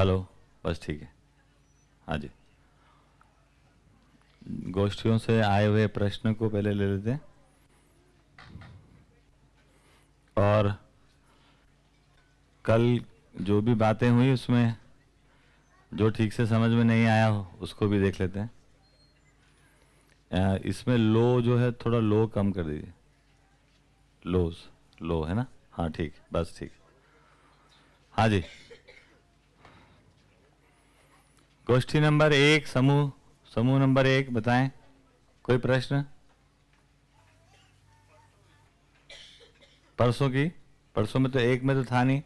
Hello, बस ठीक है। हाँ जी। गोष्ठियों से आए हुए प्रश्न को पहले ले लेते हैं। और कल जो भी बातें हुई उसमें जो ठीक से समझ में नहीं आया हो, उसको भी देख लेते हैं। इसमें लो जो है, थोड़ा लो कम कर दीजिए। लोज लो, है ना? हाँ ठीक, बस ठीक। हाँ जी। गोष्ठी नंबर एक, समूह समूह नंबर एक, बताएँ। कोई प्रश्न? परसों की? परसों में तो एक में तो था नहीं।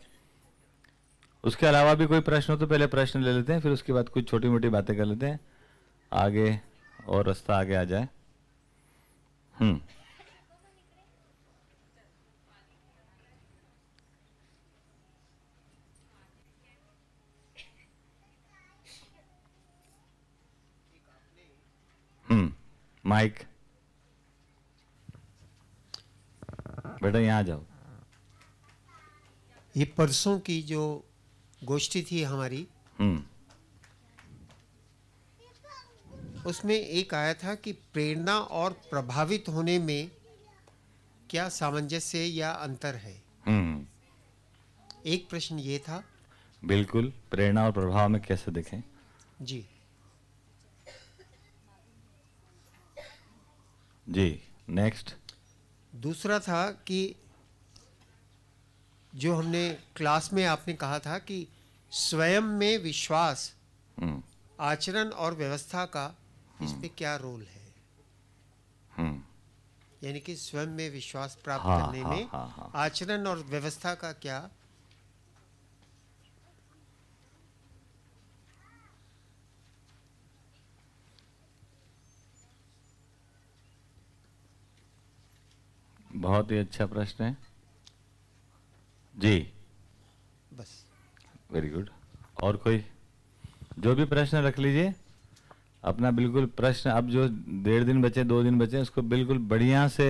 उसके अलावा भी कोई प्रश्न हो तो पहले प्रश्न ले लेते हैं, फिर उसके बाद कुछ छोटी मोटी बातें कर लेते हैं। आगे और रास्ता आगे आ जाए। हम्म। हम्म माइक बेटा यहाँ जाओ। ये परसों की जो गोष्ठी थी हमारी हम्म उसमें एक आया था कि प्रेरणा और प्रभावित होने में क्या सामंजस्य या अंतर है? हम्म एक प्रश्न ये था। बिल्कुल प्रेरणा और प्रभाव में कैसे देखें? जी। जी नेक्स्ट दूसरा था कि जो हमने क्लास में आपने कहा था कि स्वयं में विश्वास हम्म। आचरण और व्यवस्था का इस पे क्या रोल है? हम्म। यानी कि स्वयं में विश्वास प्राप्त हाँ, करने हाँ, में हाँ, हाँ। आचरण और व्यवस्था का क्या बहुत ही अच्छा प्रश्न है। जी। बस। वेरी गुड और कोई? जो भी प्रश्न रख लीजिए। अपना बिल्कुल प्रश्न अब जो डेढ़ दिन बचे दो दिन बचे उसको बिल्कुल बढ़िया से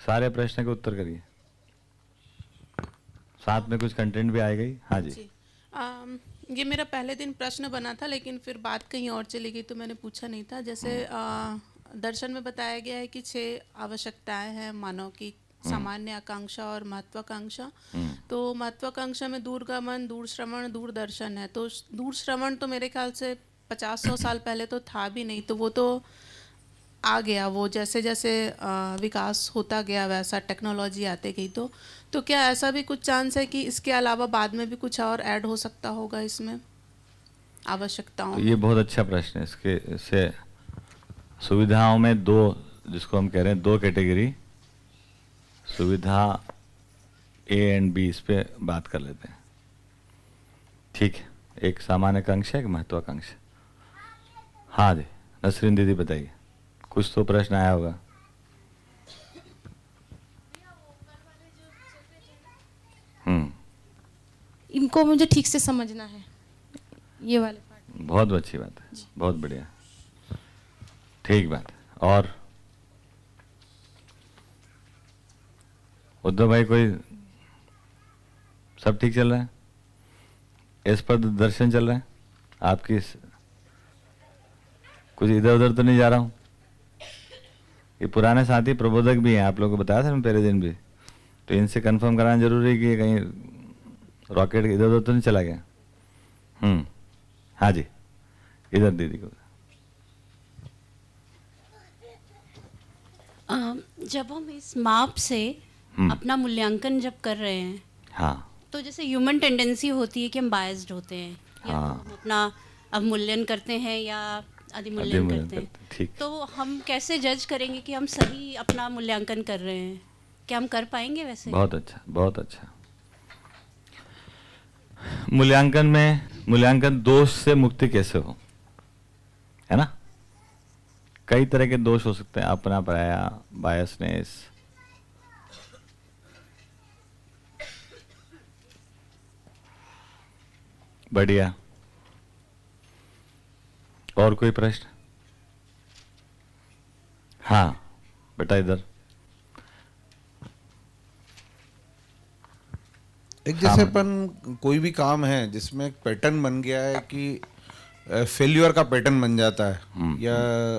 सारे प्रश्न के उत्तर करिए। साथ में कुछ कंटेंट भी आएगा ही हाँ जी। जी। अम, ये मेरा पहले दिन प्रश्न बना था लेकिन फिर बात कहीं और चली गई तो मैंने पूछा नहीं था। जैसे अ, दर्शन में बताया गया है कि छह आवश्यकताएँ हैं मानव की सामान्य आकांक्षा और महत्वाकांक्षा। तो महत्वाकांक्षा में दूरगमन दूर श्रवण दूरदर्शन है। तो दूर श्रवण तो मेरे ख्याल से पचास सौ साल पहले तो था भी नहीं तो वो तो आ गया। वो जैसे जैसे विकास होता गया वैसा टेक्नोलॉजी आते गई तो। तो क्या ऐसा भी कुछ चांस है कि इसके अलावा बाद में भी कुछ और ऐड हो सकता होगा इसमें? आवश्यकताओं तो ये बहुत अच्छा प्रश्न है इसके इससे सुविधाओं में दो जिसको हम कह रहे हैं दो कैटेगरी सुविधा ए एंड बी इस पे बात कर लेते हैं। ठीक है एक सामान्य आकांक्षा एक महत्वाकांक्षा हाँ। जी नसरीन दीदी बताइए कुछ तो प्रश्न आया होगा। हम्म। इनको मुझे ठीक से समझना है ये वाले पार्ट बहुत अच्छी बात है बहुत बढ़िया। ठीक बात। और उद्धव भाई कोई सब ठीक चल रहा है? इस पर दर्शन चल रहा है? आपकी कुछ इधर उधर तो नहीं जा रहा हूँ? ये पुराने साथी प्रबोधक भी हैं, आप लोगों को बताया था मैं पहले दिन भी। तो इनसे कंफर्म कराना ज़रूरी है कि कहीं रॉकेट इधर उधर तो नहीं चला गया? हम्म। हाँ जी, इधर दीदी को। जब हम इस माप से हम्म। अपना मूल्यांकन जब कर रहे हैं हाँ। तो जैसे ह्यूमन टेंडेंसी होती है कि हम बायस्ड होते हैं या हाँ। हम अपना अवमूल्यन करते हैं या अधिमूल्यन हैं। करते हैं, ठीक। तो हम कैसे जज करेंगे कि हम सही अपना मूल्यांकन कर रहे हैं? क्या हम कर पाएँगे वैसे? बहुत अच्छा बहुत अच्छा। मूल्यांकन में मूल्यांकन दोष से मुक्ति कैसे हो? है ना? कई तरह के दोष हो सकते हैं। अपना पराया बायसनेस बढ़िया। और कोई प्रश्न? हाँ बेटा इधर। एक जैसे अपन कोई भी काम है जिसमें एक पैटर्न बन गया है कि फेल्यूर का पैटर्न बन जाता है या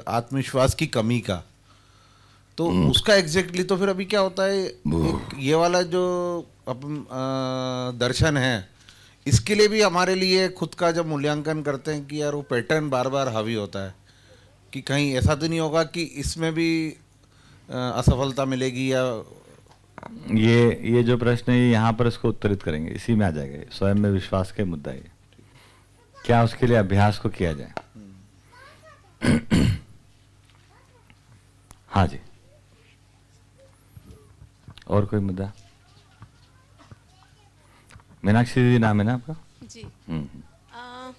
आत्मविश्वास की कमी का। तो उसका एग्जैक्टली तो फिर अभी क्या होता है ये वाला जो अपन दर्शन है इसके लिए भी हमारे लिए खुद का जब मूल्यांकन करते हैं कि यार वो पैटर्न बार बार हावी होता है कि कहीं ऐसा तो नहीं होगा कि इसमें भी असफलता मिलेगी या ये ये जो प्रश्न है यहाँ पर इसको उत्तरित करेंगे इसी में आ जाएगा स्वयं में विश्वास के मुद्दा है क्या उसके लिए अभ्यास को किया जाए? हाँ जी। और कोई मुद्दा? मीनाक्षी दीदी नाम है ना आपका? जी। हम्म। आ,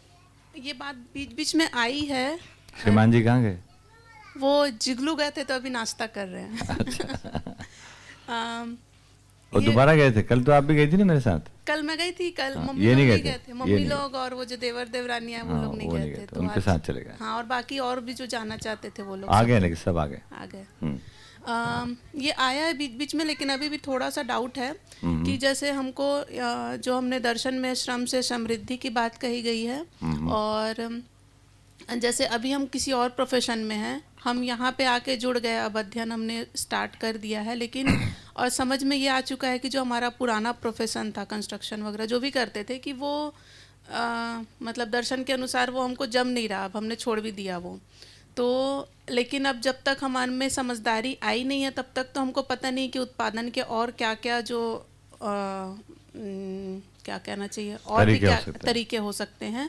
ये बात बीच बीच में आई है। श्रीमान जी कहाँ गए? वो जिगलू गए थे तो अभी नाश्ता कर रहे हैं। अच्छा। अम, और दोबारा गए थे? कल तो आप भी गई थी ना मेरे साथ? कल मैं गई थी कल हाँ, मम्मी लोग नहीं गए थे, मम्मी लोग और वो जो देवर देवरानी है वो हाँ, लोग नहीं गए थे तो उनके साथ चले गए। हाँ और बाकी और भी जो जाना चाहते थे वो लोग आ गए लेकिन सब आ गए। आ गए। हम्म, अम, ये आया है बीच बीच में लेकिन अभी भी थोड़ा सा डाउट है कि जैसे हमको जो हमने दर्शन में श्रम से समृद्धि की बात कही गई है और जैसे अभी हम किसी और प्रोफेशन में हैं हम यहाँ पे आके जुड़ गए अब अध्ययन हमने स्टार्ट कर दिया है लेकिन और समझ में ये आ चुका है कि जो हमारा पुराना प्रोफेशन था कंस्ट्रक्शन वगैरह जो भी करते थे कि वो अ, मतलब दर्शन के अनुसार वो हमको जम नहीं रहा अब हमने छोड़ भी दिया वो। तो लेकिन अब जब तक हमारे में समझदारी आई नहीं है तब तक तो हमको पता नहीं कि उत्पादन के और क्या क्या जो उम, क्या कहना चाहिए? और भी हो क्या तरीके हो सकते हैं।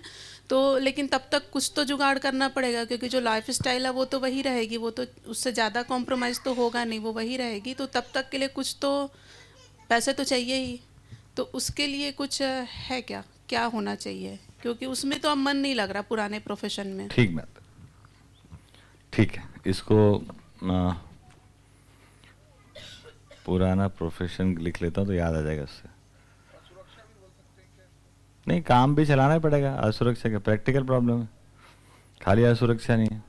तो लेकिन तब तक कुछ तो जुगाड़ करना पड़ेगा क्योंकि जो लाइफ स्टाइल है वो तो वही रहेगी वो तो उससे ज़्यादा कॉम्प्रोमाइज़ तो होगा नहीं वो वही रहेगी। तो तब तक के लिए कुछ तो पैसे तो चाहिए ही। तो उसके लिए कुछ है क्या? क्या होना चाहिए? क्योंकि उसमें तो अब मन नहीं लग रहा पुराने प्रोफेशन में। ठीक बात। ठीक है इसको आ, पुराना प्रोफेशन लिख लेता हूँ तो याद आ जाएगा उससे। नहीं काम भी चलाना ही पड़ेगा असुरक्षा का प्रैक्टिकल प्रॉब्लम है। खाली असुरक्षा नहीं है।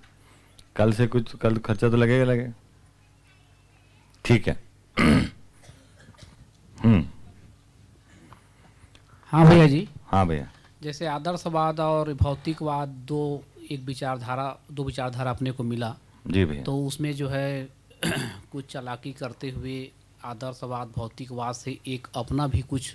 कल से कुछ कल खर्चा तो लगेगा लगेगा। ठीक है। हम्म। हाँ भैया जी। हाँ भैया। जैसे आदर्शवाद और भौतिकवाद दो एक विचारधारा दो विचारधारा अपने को मिला। जी भैया। तो उसमें जो है कुछ चालाकी करते हुए आदर्शवाद भौतिकवाद से एक अपना भी कुछ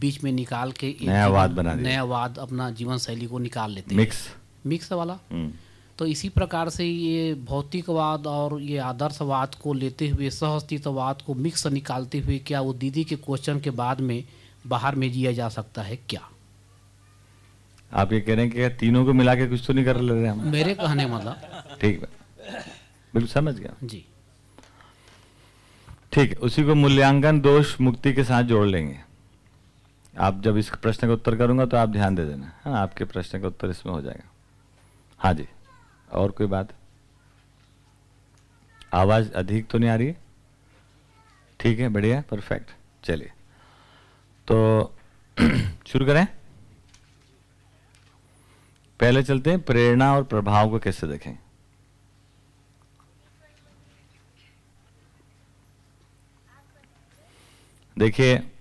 बीच में निकाल के नया वाद बना नया वाद अपना जीवन शैली को निकाल लेते हैं। मिक्स। मिक्स वाला। हम्म। तो इसी प्रकार से ये भौतिकवाद और ये आदर्शवाद को लेते हुए सह अस्तित्ववाद को मिक्स निकालते हुए क्या वो दीदी के क्वेश्चन के बाद में बाहर में जिया जा सकता है क्या? आप ये कह रहे हैं कि तीनों को मिला के कुछ तो नहीं कर ले रहे हम? मेरे कहने मतलब। ठीक है। बिल्कुल समझ गया। जी। ठीक है उसी को मूल्यांकन दोष मुक्ति के साथ जोड़ लेंगे। आप जब इस प्रश्न का उत्तर करूँगा तो आप ध्यान दे देना। हाँ आपके प्रश्न का उत्तर इसमें हो जाएगा। हाँ जी, और कोई बात? आवाज़ अधिक तो नहीं आ रही है? ठीक है, बढ़िया परफेक्ट चलिए। तो शुरू करें। पहले चलते हैं, प्रेरणा और प्रभाव को कैसे देखें? देखिए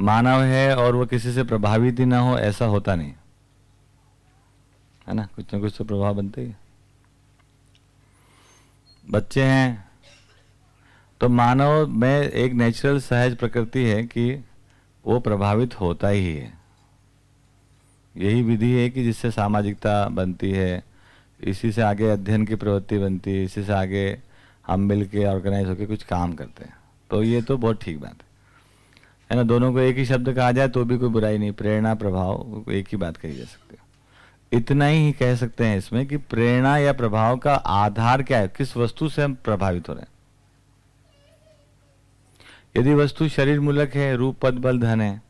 मानव है और वो किसी से प्रभावित ही ना हो, ऐसा होता नहीं। है ना? कुछ ना कुछ तो प्रभाव बनते ही बच्चे हैं तो मानव में एक नेचुरल सहज प्रकृति है कि वो प्रभावित होता ही है। यही विधि है कि जिससे सामाजिकता बनती है, इसी से आगे अध्ययन की प्रवृत्ति बनती है, इसी से आगे हम मिल के ऑर्गेनाइज होकर कुछ काम करते हैं। तो ये तो बहुत ठीक बात है। है ना, दोनों को एक ही शब्द कहा जाए तो भी कोई बुराई नहीं, प्रेरणा, प्रभाव एक ही बात कही जा सकती है। इतना ही कह सकते हैं इसमें कि प्रेरणा या प्रभाव का आधार क्या है? किस वस्तु से हम प्रभावित हो रहे हैं? यदि वस्तु शरीर मूलक है, रूप, पद, बल, धन है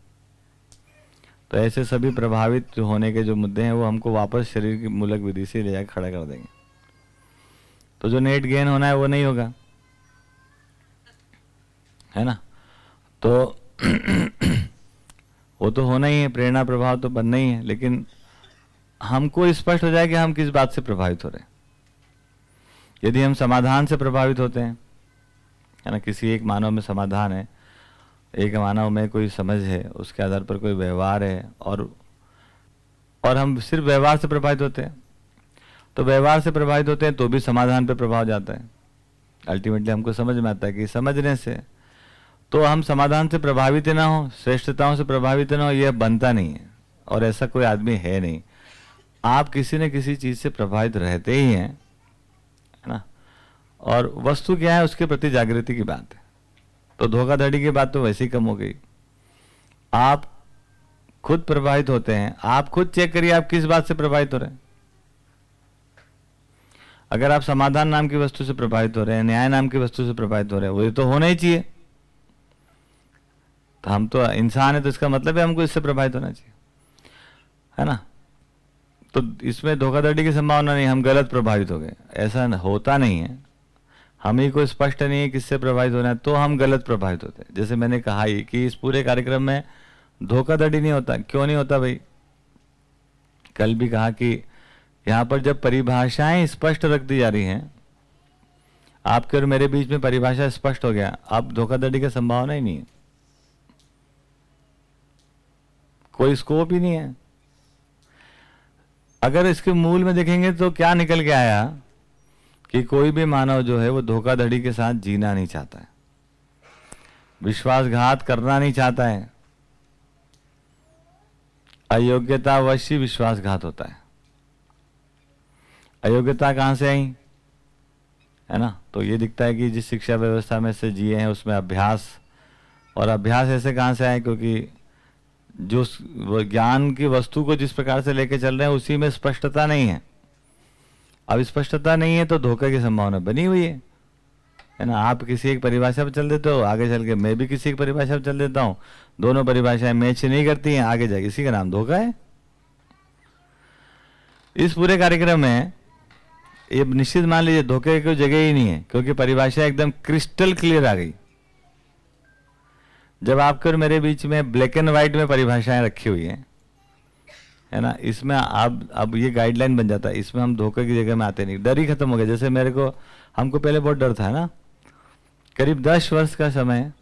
तो ऐसे सभी प्रभावित होने के जो मुद्दे हैं, वो हमको वापस शरीर की मूलक विधि से ले जाकर खड़ा कर देंगे। तो जो नेट गेन होना है, वो नहीं होगा। है ना? तो वो तो होना ही है, प्रेरणा प्रभाव तो बनना ही है, लेकिन हमको स्पष्ट हो जाए कि हम किस बात से प्रभावित हो रहे हैं। यदि हम समाधान से प्रभावित होते हैं, है ना, किसी एक मानव में समाधान है, एक मानव में कोई समझ है, उसके आधार पर कोई व्यवहार है, और और हम सिर्फ़ व्यवहार से प्रभावित होते हैं तो व्यवहार से प्रभावित होते हैं तो भी समाधान पर प्रभाव जाता है। अल्टीमेटली हमको समझ में आता है कि समझने से तो हम समाधान से प्रभावित ना हो, श्रेष्ठताओं से प्रभावित ना हो, यह बनता नहीं है, और ऐसा कोई आदमी है नहीं। आप किसी न किसी चीज़ से प्रभावित रहते ही हैं, है ना? और वस्तु क्या है, उसके प्रति जागृति की बात है। तो धोखाधड़ी की बात तो वैसे ही कम हो गई। आप खुद प्रभावित होते हैं, आप खुद चेक करिए आप किस बात से प्रभावित हो रहे हैं। अगर आप समाधान नाम की वस्तु से प्रभावित हो रहे हैं, न्याय नाम की वस्तु से प्रभावित हो रहे हैं, वो तो होना ही चाहिए। तो हम तो इंसान है तो इसका मतलब है हमको इससे प्रभावित होना चाहिए। है ना? तो इसमें धोखाधड़ी की संभावना नहीं, हम गलत प्रभावित हो गए। ऐसा होता नहीं है। हम ही को स्पष्ट नहीं है किससे प्रभावित होना है तो हम गलत प्रभावित होते हैं। जैसे मैंने कहा ही कि इस पूरे कार्यक्रम में धोखाधड़ी नहीं होता। क्यों नहीं होता भाई? कल भी कहा कि यहाँ पर जब परिभाषाएँ स्पष्ट रख दी जा रही हैं, आपके और मेरे बीच में परिभाषा स्पष्ट हो गया। अब धोखाधड़ी की संभावना ही नहीं है। कोई स्कोप ही नहीं है। अगर इसके मूल में देखेंगे तो क्या निकल के आया कि कोई भी मानव जो है, वो धोखाधड़ी के साथ जीना नहीं चाहता है। विश्वासघात करना नहीं चाहता है। अयोग्यता अवश्य विश्वासघात होता है। अयोग्यता कहाँ से आई? है ना? तो ये दिखता है कि जिस शिक्षा व्यवस्था में से जिए हैं, उसमें अभ्यास और अभ्यास ऐसे कहाँ से आए? क्योंकि जो ज्ञान की वस्तु को जिस प्रकार से लेके चल रहे हैं, उसी में स्पष्टता नहीं है। अब स्पष्टता नहीं है तो धोखे की संभावना बनी हुई है। है ना? आप किसी एक परिभाषा पर चल देते हो, आगे चल के मैं भी किसी एक परिभाषा पर चल देता हूँ। दोनों परिभाषाएँ मैच नहीं करती हैं, आगे जाके इसी का नाम धोखा है। इस पूरे कार्यक्रम में, ये निश्चित मान लीजिए, धोखे की जगह ही नहीं है, क्योंकि परिभाषा एकदम क्रिस्टल क्लियर आ गई। जब आपके और मेरे बीच में ब्लैक एंड व्हाइट में परिभाषाएँ रखी हुई हैं, है ना, इसमें अब अब ये गाइडलाइन बन जाता है, इसमें हम धोखे की जगह में आते नहीं, डर ही खत्म हो गया। जैसे मेरे को, हमको पहले बहुत डर था ना, करीब दस वर्ष का समय,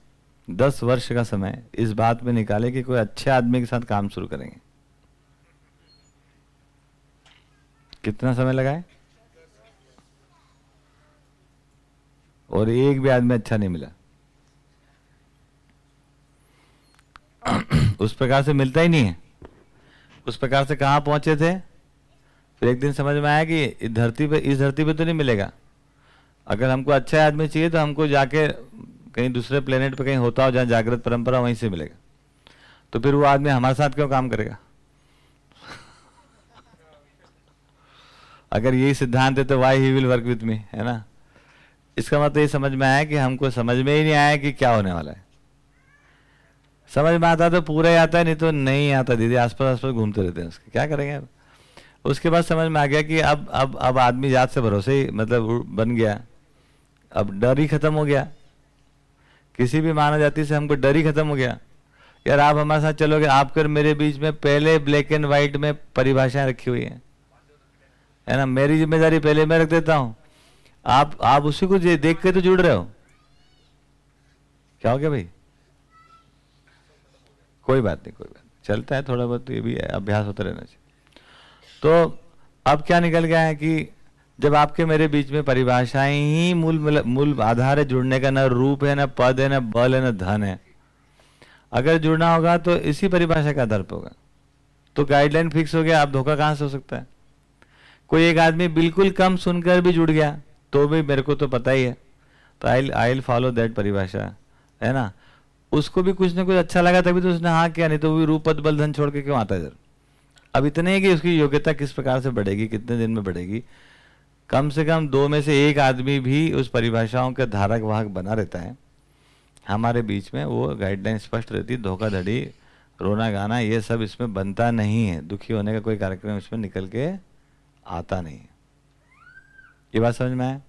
दस वर्ष का समय इस बात में निकाले कि कोई अच्छे आदमी के साथ काम शुरू करेंगे। कितना समय लगाए और एक भी आदमी अच्छा नहीं मिला। उस प्रकार से मिलता ही नहीं है। उस प्रकार से कहाँ पहुँचे थे? फिर एक दिन समझ में आया कि इस धरती पे, इस धरती पे तो नहीं मिलेगा। अगर हमको अच्छा आदमी चाहिए तो हमको जाके कहीं दूसरे प्लेनेट पे कहीं होता हो जहाँ जागृत परंपरा वहीं से मिलेगा। तो फिर वो आदमी हमारे साथ क्यों काम करेगा? अगर यही सिद्धांत है तो why he will work with me है ना? इसका मतलब ये समझ में आया कि हमको समझ में ही नहीं आया कि क्या होने वाला है। समझ में आता तो पूरा ही आता है, नहीं तो नहीं आता। दीदी आसपास आसपास घूमते रहते हैं उसके। क्या करेंगे अब? उसके बाद समझ में आ गया कि अब अब अब आदमी जात से भरोसे ही मतलब बन गया। अब डर ही खत्म हो गया। किसी भी मानव जाति से हमको डर ही खत्म हो गया। यार आप हमारे साथ चलोगे आपके और मेरे बीच में पहले ब्लैक एंड व्हाइट में परिभाषाएँ रखी हुई हैं। है ना? मेरी ज़िम्मेदारी पहले मैं रख देता हूँ। आप आप उसी को देख के तो जुड़ रहे हो। क्या हो गया भाई? कोई बात नहीं, कोई बात नहीं। चलता है थोड़ा बहुत, ये भी अभ्यास होता रहना चाहिए। तो अब क्या निकल गया है कि जब आपके मेरे बीच में परिभाषाएँ ही मूल मूल आधार है, जुड़ने का न रूप है, न पद है, न बल है, न धन है। अगर जुड़ना होगा तो इसी परिभाषा का आधार पर होगा। तो गाइडलाइन फिक्स हो गया, आप धोखा कहाँ से हो सकता है? कोई एक आदमी बिल्कुल कम सुनकर भी जुड़ गया तो भी मेरे को तो पता ही है। तो आई आई फॉलो दैट परिभाषा, है ना? उसको भी कुछ ना कुछ अच्छा लगा, तभी तो उसने हाँ किया, नहीं तो वो रूप पद, बल, धन छोड़ के क्यों आता इधर? अब इतने ही कि उसकी योग्यता किस प्रकार से बढ़ेगी, कितने दिन में बढ़ेगी? कम से कम दो में से एक आदमी भी उस परिभाषाओं के धारक वाहक बना रहता है। हमारे बीच में वो गाइडलाइन स्पष्ट रहती है, धोखाधड़ी, रोना गाना, ये सब इसमें बनता नहीं है। दुखी होने का कोई कार्यक्रम इसमें निकल के आता नहीं ये बात समझ में आया?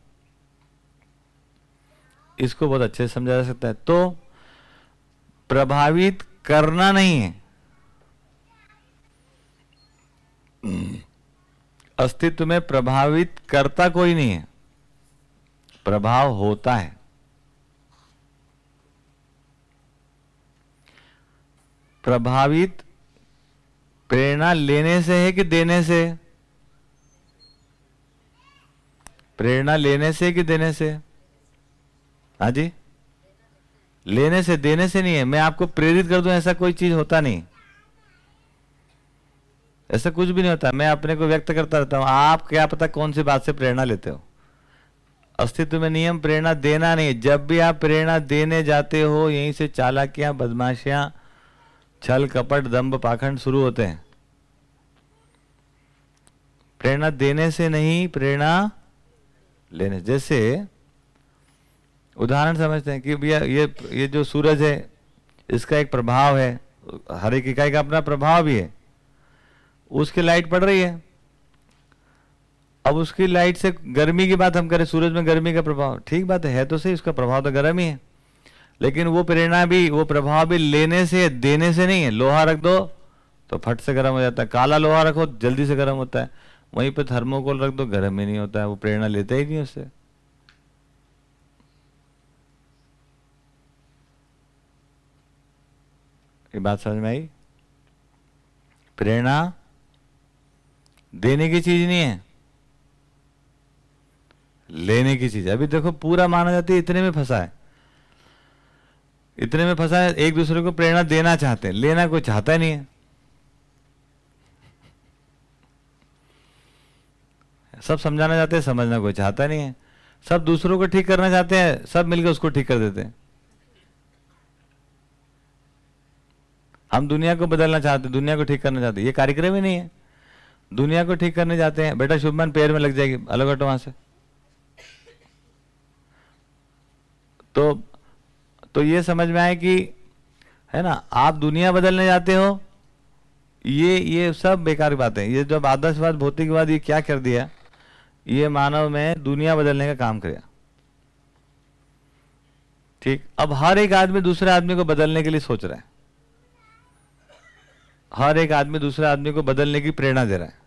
इसको बहुत अच्छे से समझा जा सकता है। तो प्रभावित करना नहीं है। अस्तित्व में प्रभावित करता कोई नहीं है। प्रभाव होता है। प्रभावित प्रेरणा लेने से है कि देने से? प्रेरणा लेने से कि देने से? हाँ जी? लेने से, देने से नहीं है। मैं आपको प्रेरित कर दूँ, ऐसा कोई चीज़ होता नहीं। ऐसा कुछ भी नहीं होता। मैं अपने को व्यक्त करता रहता हूँ। आप क्या पता कौन सी बात से प्रेरणा लेते हो। अस्तित्व में नियम प्रेरणा देना नहीं। जब भी आप प्रेरणा देने जाते हो, यहीं से चालाकियाँ, बदमाशियाँ, छल, कपट, दम्भ, पाखंड शुरू होते हैं। प्रेरणा देने से नहीं, प्रेरणा लेने जैसे उदाहरण समझते हैं कि भैया ये ये जो सूरज है इसका एक प्रभाव है। हर एक इकाई का अपना प्रभाव भी है। उसकी लाइट पड़ रही है। अब उसकी लाइट से गर्मी की बात हम करें सूरज में गर्मी का प्रभाव ठीक बात है, तो सही उसका प्रभाव तो गर्म ही है। लेकिन वो प्रेरणा भी वो प्रभाव भी लेने से देने से नहीं है। लोहा रख दो तो फट से गर्म हो जाता है। काला लोहा रखो जल्दी से गर्म होता है। वहीं पर थर्मोकोल रख दो गर्म ही नहीं होता है। वो प्रेरणा लेता ही नहीं उससे। ये बात समझ में आई? प्रेरणा देने की चीज़ नहीं है। लेने की चीज़। अभी देखो, पूरा माना जाता है इतने में फंसा है। इतने में फंसा है, एक दूसरे को प्रेरणा देना चाहते हैं। लेना कोई चाहता नहीं है। सब समझाना चाहते हैं, समझना कोई चाहता नहीं है। सब दूसरों को ठीक करना चाहते हैं, सब मिलकर उसको ठीक कर देते हैं। हम दुनिया को बदलना चाहते हैं, दुनिया को ठीक करना चाहते ये कार्यक्रम ही नहीं है। दुनिया को ठीक करने जाते हैं। बेटा शुभमन पैर में लग जाएगी, अलग हटो वहाँ से। तो तो ये समझ में आए कि, है ना, आप दुनिया बदलने जाते हो, ये ये सब बेकार बातें ये जब आदर्शवाद, भौतिकवाद, ये क्या कर दिया, ये मानव में दुनिया बदलने का काम किया ठीक? अब हर एक आदमी दूसरे आदमी को बदलने के लिए सोच रहा है। हर एक आदमी दूसरे आदमी को बदलने की प्रेरणा दे रहा है।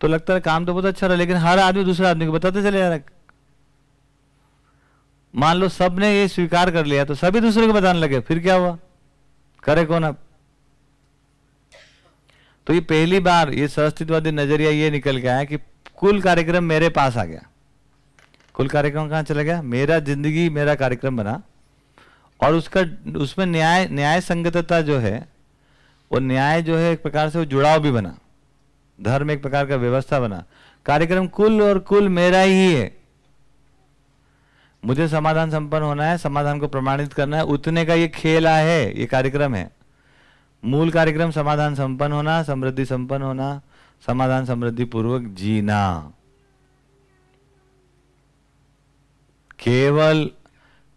तो लगता है काम तो बहुत अच्छा रहा, लेकिन हर आदमी दूसरे आदमी को बताते चले जा रहा है। मान लो सबने ये स्वीकार कर लिया तो सभी दूसरे को बताने लगे, फिर क्या हुआ? करे कौन अब? तो ये पहली बार ये सहस्तित्ववादी नज़रिया ये निकल के आया कि कुल कार्यक्रम मेरे पास आ गया। कुल कार्यक्रम कहाँ चला गया? मेरा ज़िंदगी, मेरा कार्यक्रम बना। और उसका, उसमें न्याय न्याय संगतता जो है, वो न्याय जो है एक प्रकार से वो जुड़ाव भी बना। धर्म एक प्रकार का व्यवस्था बना। कार्यक्रम कुल और कुल मेरा ही है। मुझे समाधान संपन्न होना है, समाधान को प्रमाणित करना है, उतने का ये खेला है, ये कार्यक्रम है। मूल कार्यक्रम समाधान संपन्न होना, समृद्धि संपन्न होना, समाधान समृद्धि पूर्वक जीना। केवल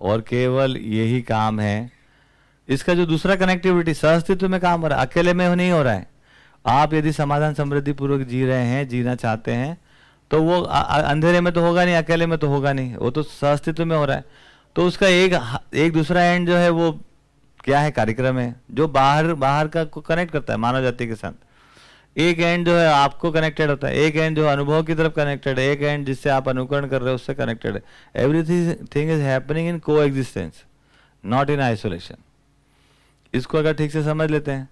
और केवल यही काम है। इसका जो दूसरा कनेक्टिविटी सहअस्तित्व में काम हो रहा है। अकेले में नहीं हो रहा है। आप यदि समाधान समृद्धि पूर्वक जी रहे हैं, जीना चाहते हैं तो वो अंधेरे में तो होगा नहीं, अकेले में तो होगा नहीं। वो तो सहअस्तित्व में हो रहा है। तो उसका एक एक दूसरा एंड जो है, वो क्या है? कार्यक्रम है, जो बाहर बाहर का को कनेक्ट करता है, मानव जाति के साथ। एक एंड जो है आपको कनेक्टेड होता है, एक एंड जो अनुभव की तरफ़ कनेक्टेड है, एक एंड जिससे आप अनुकरण कर रहे हो, उससे कनेक्टेड है। Everything thing is happening in coexistence not in isolation इसको अगर ठीक से समझ लेते हैं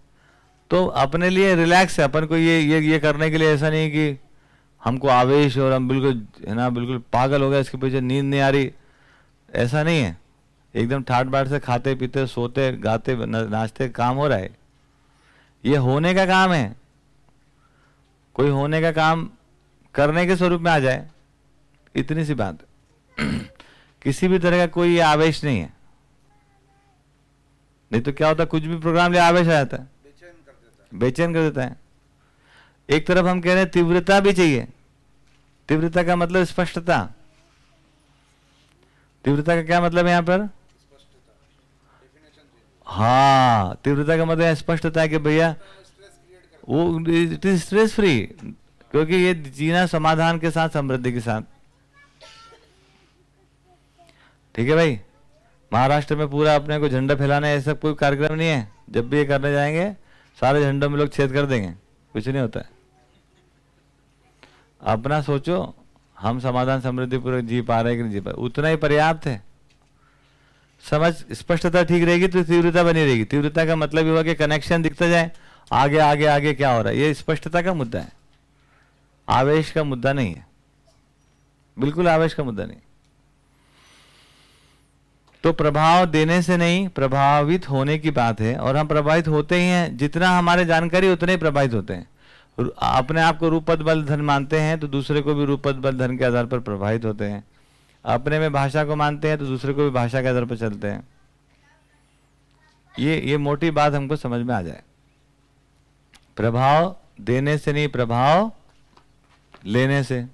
तो अपने लिए रिलैक्स है, अपन को ये ये ये करने के लिए ऐसा नहीं कि हमको आवेश और हम बिल्कुल, है ना, बिल्कुल पागल हो गया इसके पीछे नींद नहीं आ रही। ऐसा नहीं है। एकदम ठाट बाट से खाते पीते सोते, गाते नाचते काम हो रहा है। ये होने का काम है। कोई होने का काम करने के स्वरूप में आ जाए इतनी सी बात। किसी भी तरह का कोई आवेश नहीं है। नहीं तो क्या होता कुछ भी प्रोग्राम ले आवेश आ जाता है। बेचैन कर देता है। एक तरफ़ हम कह रहे हैं तीव्रता भी चाहिए। तीव्रता का मतलब स्पष्टता। तीव्रता का क्या मतलब है यहाँ पर? हाँ तीव्रता का मतलब स्पष्टता है कि भैया वो इट इज़ स्ट्रेस फ्री क्योंकि ये जीना समाधान के साथ, समृद्धि के साथ। ठीक है भाई? महाराष्ट्र में पूरा अपने को झंडा फैलाना ऐसा कोई कार्यक्रम नहीं है। जब भी ये करने जाएँगे, सारे झंडों में लोग छेद कर देंगे। कुछ नहीं होता। है अपना सोचो, हम समाधान समृद्धि पूर्वक जी पा रहे कि नहीं जी पा उतना ही पर्याप्त है। समझ, स्पष्टता ठीक रहेगी तो तीव्रता बनी रहेगी। तीव्रता का मतलब ये हुआ कि कनेक्शन दिखता जाए। आगे आगे आगे क्या हो रहा है? ये स्पष्टता का मुद्दा है। आवेश का मुद्दा नहीं है। बिल्कुल आवेश का मुद्दा नहीं। तो प्रभाव देने से नहीं, प्रभावित होने की बात है और हम प्रभावित होते ही हैं। जितना हमारे जानकारी, उतने ही प्रभावित होते हैं। अपने आप को रूपद बल धन मानते हैं तो दूसरे को भी रूपद बल धन के आधार पर प्रभावित होते हैं। अपने में भाषा को मानते हैं तो दूसरे को भी भाषा के आधार पर चलते हैं। ये ये मोटी बात हमको समझ में आ जाए। प्रभाव देने से नहीं, प्रभाव लेने से।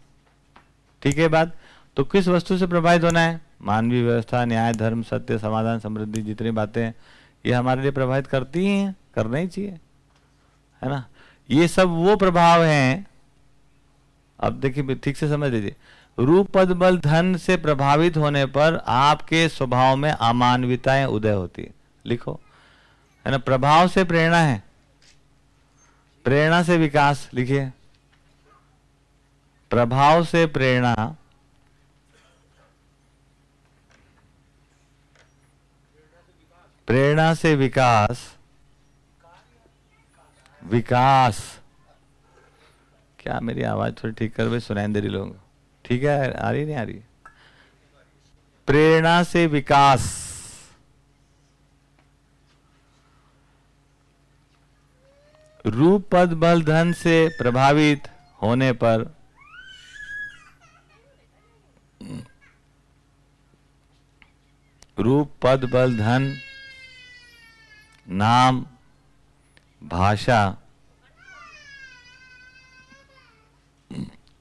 ठीक है बात? तो किस वस्तु से प्रभावित होना है? मानवीय व्यवस्था, न्याय, धर्म, सत्य, समाधान, समृद्धि, जितनी बातें हैं, ये हमारे लिए प्रभावित करती ही हैं, करना ही चाहिए। है ना? ये सब वो प्रभाव हैं, अब देखिए ठीक से समझ लीजिए। रूप, पद, बल, धन से प्रभावित होने पर आपके स्वभाव में अमानविताएँ उदय होती है। लिखो। है ना? प्रभाव से प्रेरणा है। प्रेरणा से विकास, लिखिए। प्रभाव से प्रेरणा। प्रेरणा से विकास। विकास। क्या मेरी आवाज़ थोड़ी ठीक कर भाई सुनाई दे रही लोगों ठीक है, आ रही नहीं आ रही? प्रेरणा से विकास। रूप पद बल धन से प्रभावित होने पर रूप पद बल धन नाम भाषा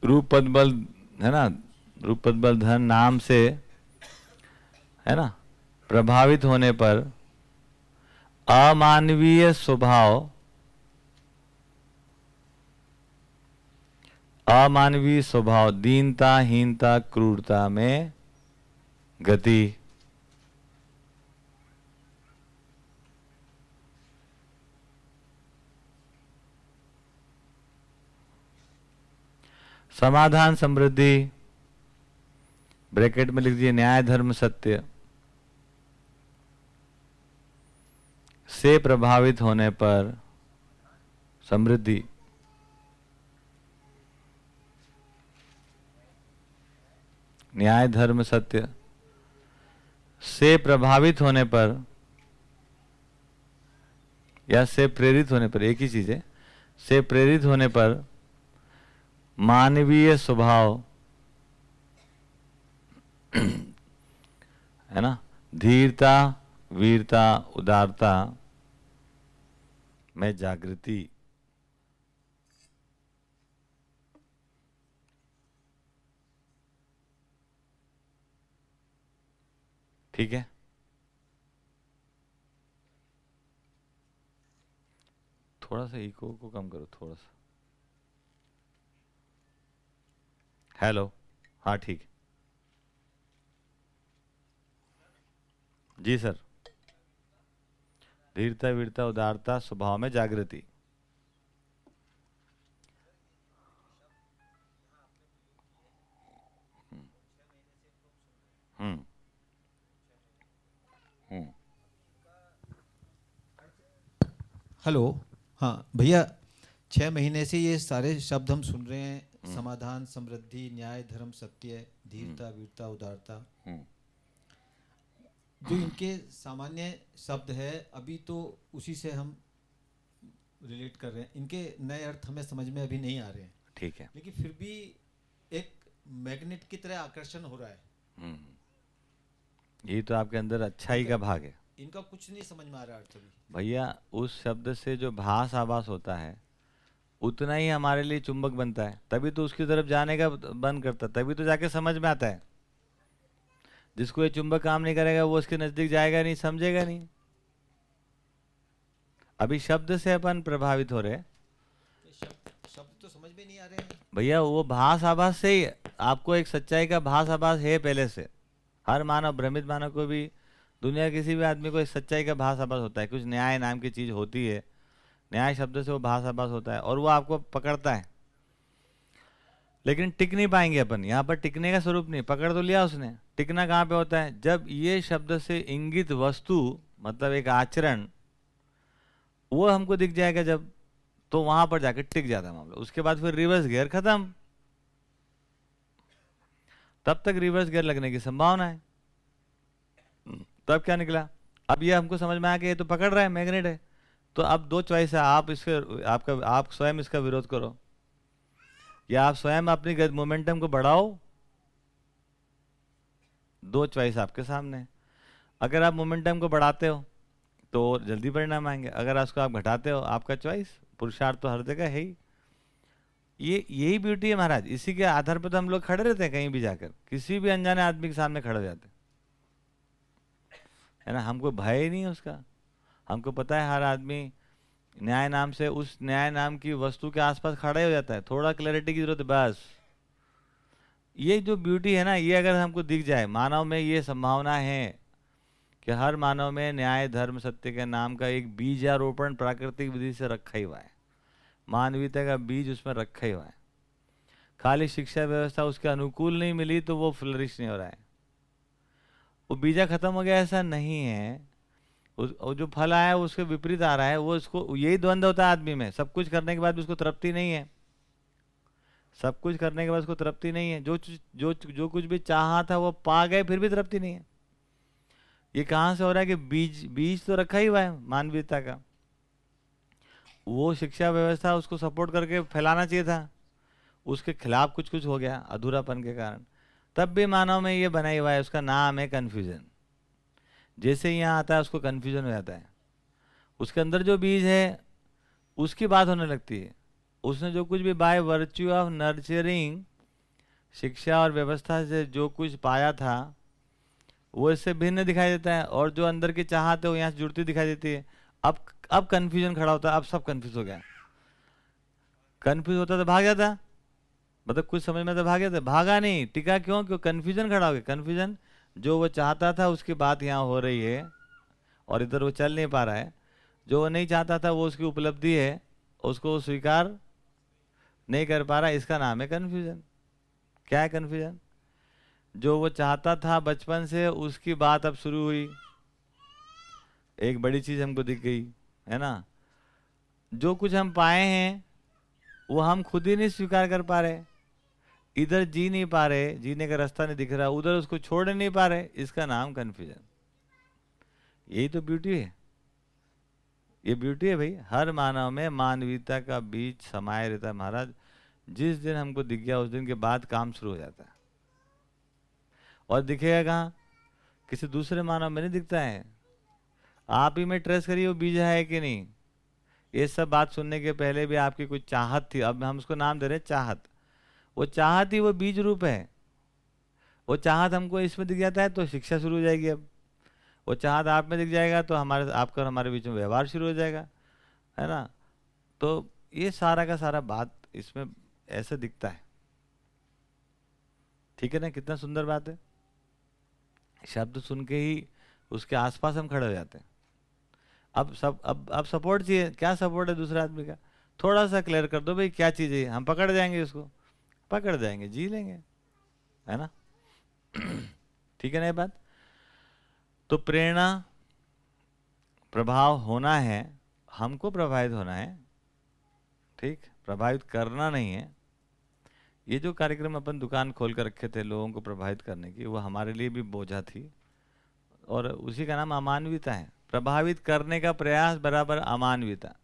रूप पद बल, है ना? रूप पद बल धन नाम से, है ना? प्रभावित होने पर अमानवीय स्वभाव अमानवीय स्वभाव, दीनता, हीनता, क्रूरता में गति। समाधान समृद्धि। ब्रैकेट में लिख दीजिए, न्याय, धर्म, सत्य। से प्रभावित होने पर समृद्धि। न्याय, धर्म, सत्य से प्रभावित होने पर या से प्रेरित होने पर, एक ही चीज़ है, से प्रेरित होने पर मानवीय स्वभाव है ना? धीरता, वीरता, उदारता में जागृति ठीक है? थोड़ा सा इको को कम करो, थोड़ा सा। हेलो हाँ ठीक। जी सर धीरता वीरता उदारता, स्वभाव में जागृति। हेलो हाँ भैया छः महीने से ये सारे शब्द हम सुन रहे हैं। समाधान समृद्धि न्याय धर्म सत्य धीरता वीरता उदारता। हम्म। जो इनके सामान्य शब्द है अभी तो उसी से हम रिलेट कर रहे हैं। इनके नए अर्थ हमें समझ में अभी नहीं आ रहे हैं। ठीक है। लेकिन फिर भी एक मैग्नेट की तरह आकर्षण हो रहा है। हम्म। ये तो आपके अंदर अच्छाई का भाग है। इनका कुछ नहीं समझ में आ रहा अर्थ भैया उस शब्द से जो भास आभास होता है उतना ही हमारे लिए चुंबक बनता है। तभी तो उसकी तरफ़ जाने का बंद करता तभी तो जाके समझ में आता है। जिसको ये चुंबक काम नहीं करेगा वो उसके नज़दीक जाएगा नहीं समझेगा नहीं। अभी शब्द से अपन प्रभावित हो रहे शब्द शब्द तो समझ में नहीं आ रहे भैया वो भास आभास से ही आपको एक सच्चाई का भास आभास है पहले से। हर मानव भ्रमित मानव को भी दुनिया किसी भी आदमी को एक सच्चाई का भास आभास होता है। कुछ न्याय नाम की चीज़ होती है, न्याय शब्द से वो भास आभास होता है और वो आपको पकड़ता है। लेकिन टिक नहीं पाएँगे अपन। यहाँ पर टिकने का स्वरूप नहीं, पकड़ तो लिया उसने। टिकना कहाँ पे होता है? जब ये शब्द से इंगित वस्तु मतलब एक आचरण, वो हमको दिख जाएगा जब तो वहाँ पर जाकर टिक जाता है मामला। उसके बाद फिर रिवर्स गियर खत्म। तब तक रिवर्स गियर लगने की संभावना है। तब क्या निकला? अब ये हमको समझ में आ गया, ये तो पकड़ रहा है, मैग्नेट है। तो अब दो चॉइस है, आप इसके, आपका, आप स्वयं इसका विरोध करो। या आप स्वयं अपनी मोमेंटम को बढ़ाओ। दो चॉइस आपके सामने। अगर आप मोमेंटम को बढ़ाते हो तो जल्दी परिणाम आएँगे। अगर उसको आप घटाते हो, आपका चॉइस पुरुषार्थ तो हर जगह है ही। ये, यही ब्यूटी है महाराज। इसी के आधार पर तो हम लोग खड़े रहते हैं कहीं भी जाकर। किसी भी अनजाने आदमी के सामने खड़े हो जाते है। ना? हमको भय ही नहीं है उसका। हमको पता है हर आदमी न्याय नाम से उस न्याय नाम की वस्तु के आसपास खड़ा ही हो जाता है। थोड़ा क्लैरिटी की ज़रूरत है, बस। ये जो ब्यूटी है ना, ये अगर हमको दिख जाए, मानव में ये संभावना है कि हर मानव में न्याय, धर्म, सत्य के नाम का एक बीज आरोपण प्राकृतिक विधि से रखा ही हुआ है। मानवीयता का बीज उसमें रखा ही हुआ है। खाली शिक्षा व्यवस्था उसके अनुकूल नहीं मिली तो वो फ्लरिश नहीं हो रहा है। वो बीजा खत्म हो गया, ऐसा नहीं है। उस जो फल आया, उसके विपरीत आ रहा है, वो उसको यही द्वंद होता है आदमी में। सब कुछ करने के बाद भी उसको तृप्ति नहीं है। सब कुछ करने के बाद उसको तृप्ति नहीं है। जो जो जो कुछ भी चाहा था, वो पा गए, फिर भी तृप्ति नहीं है। ये कहाँ से हो रहा है कि बीज बीज तो रखा ही हुआ है मानवीयता का। वो शिक्षा व्यवस्था उसको सपोर्ट करके फैलाना चाहिए था। उसके खिलाफ कुछ कुछ हो गया अधूरापन के कारण। तब भी मानव में ये बनाई हुआ है, उसका नाम है कन्फ्यूज़न जैसे यहाँ आता है, उसको कन्फ्यूज़न हो जाता है. उसके अंदर जो बीज है, उसकी बात होने लगती है. उसने जो कुछ भी बाय वर्च्यू ऑफ़ नर्चरिंग शिक्षा और व्यवस्था से जो कुछ पाया था, वो इससे भिन्न दिखाई देता है और जो अंदर की चाहत है, वो यहाँ से जुड़ती दिखाई देती है. अब अब कन्फ्यूज़न खड़ा होता है, अब सब कन्फ्यूज़ हो गया. कन्फ्यूज़ होता तो भाग जाता. मतलब कुछ समझ में तो भागे थे। भागा नहीं, टिका क्यों? क्यों? कन्फ्यूज़न खड़ा हो गया। कन्फ्यूज़न जो वो चाहता था उसकी बात यहाँ हो रही है और इधर वो चल नहीं पा रहा है। जो वो नहीं चाहता था वो उसकी उपलब्धि है, उसको स्वीकार नहीं कर पा रहा, इसका नाम है कन्फ्यूज़न क्या है कन्फ्यूज़न जो वो चाहता था बचपन से उसकी बात अब शुरू हुई। एक बड़ी चीज़ हमको दिख गई, है ना? जो कुछ हम पाए हैं, वो हम खुद ही नहीं स्वीकार कर पा रहे। इधर जी नहीं पा रहे, जीने का रास्ता नहीं दिख रहा, उधर उसको छोड़ नहीं पा रहे, इसका नाम कन्फ्यूज़न यही तो ब्यूटी है। ये ब्यूटी है भाई, हर मानव में मानवीयता का बीज समाये रहता है महाराज। जिस दिन हमको दिख गया, उस दिन के बाद काम शुरू हो जाता है। और दिखेगा कहाँ? किसी दूसरे मानव में नहीं दिखता है। आप ही में ट्रेस करिए वो बीज है कि नहीं। ये सब बात सुनने के पहले भी आपकी कुछ चाहत थी। अब हम उसको नाम दे रहे चाहत। वो चाहत ही वो बीज रूप है। वो चाहत हमको इसमें दिख जाता है तो शिक्षा शुरू हो जाएगी अब। वो चाहत आप में दिख जाएगा तो हमारे, आपका हमारे बीच में व्यवहार शुरू हो जाएगा, है ना? तो ये सारा का सारा बात इसमें ऐसे दिखता है। ठीक है ना? कितना सुंदर बात है। शब्द सुन के ही उसके आसपास हम खड़े हो जाते हैं। अब सब, अब अब सपोर्ट चाहिए। क्या सपोर्ट है दूसरे आदमी का? थोड़ा सा क्लियर कर दो भाई, क्या चीज़ है? हम पकड़ जाएँगे उसको। पकड़ जाएँगे जी लेंगे। है ना? ठीक है ना ये बात? तो प्रेरणा, प्रभाव होना है, हमको प्रभावित होना है, ठीक? प्रभावित करना नहीं है। ये जो कार्यक्रम अपन दुकान खोल कर रखे थे लोगों को प्रभावित करने की, वो हमारे लिए भी बोझा थी। और उसी का नाम अमानवीयता है। प्रभावित करने का प्रयास बराबर अमानवीयता।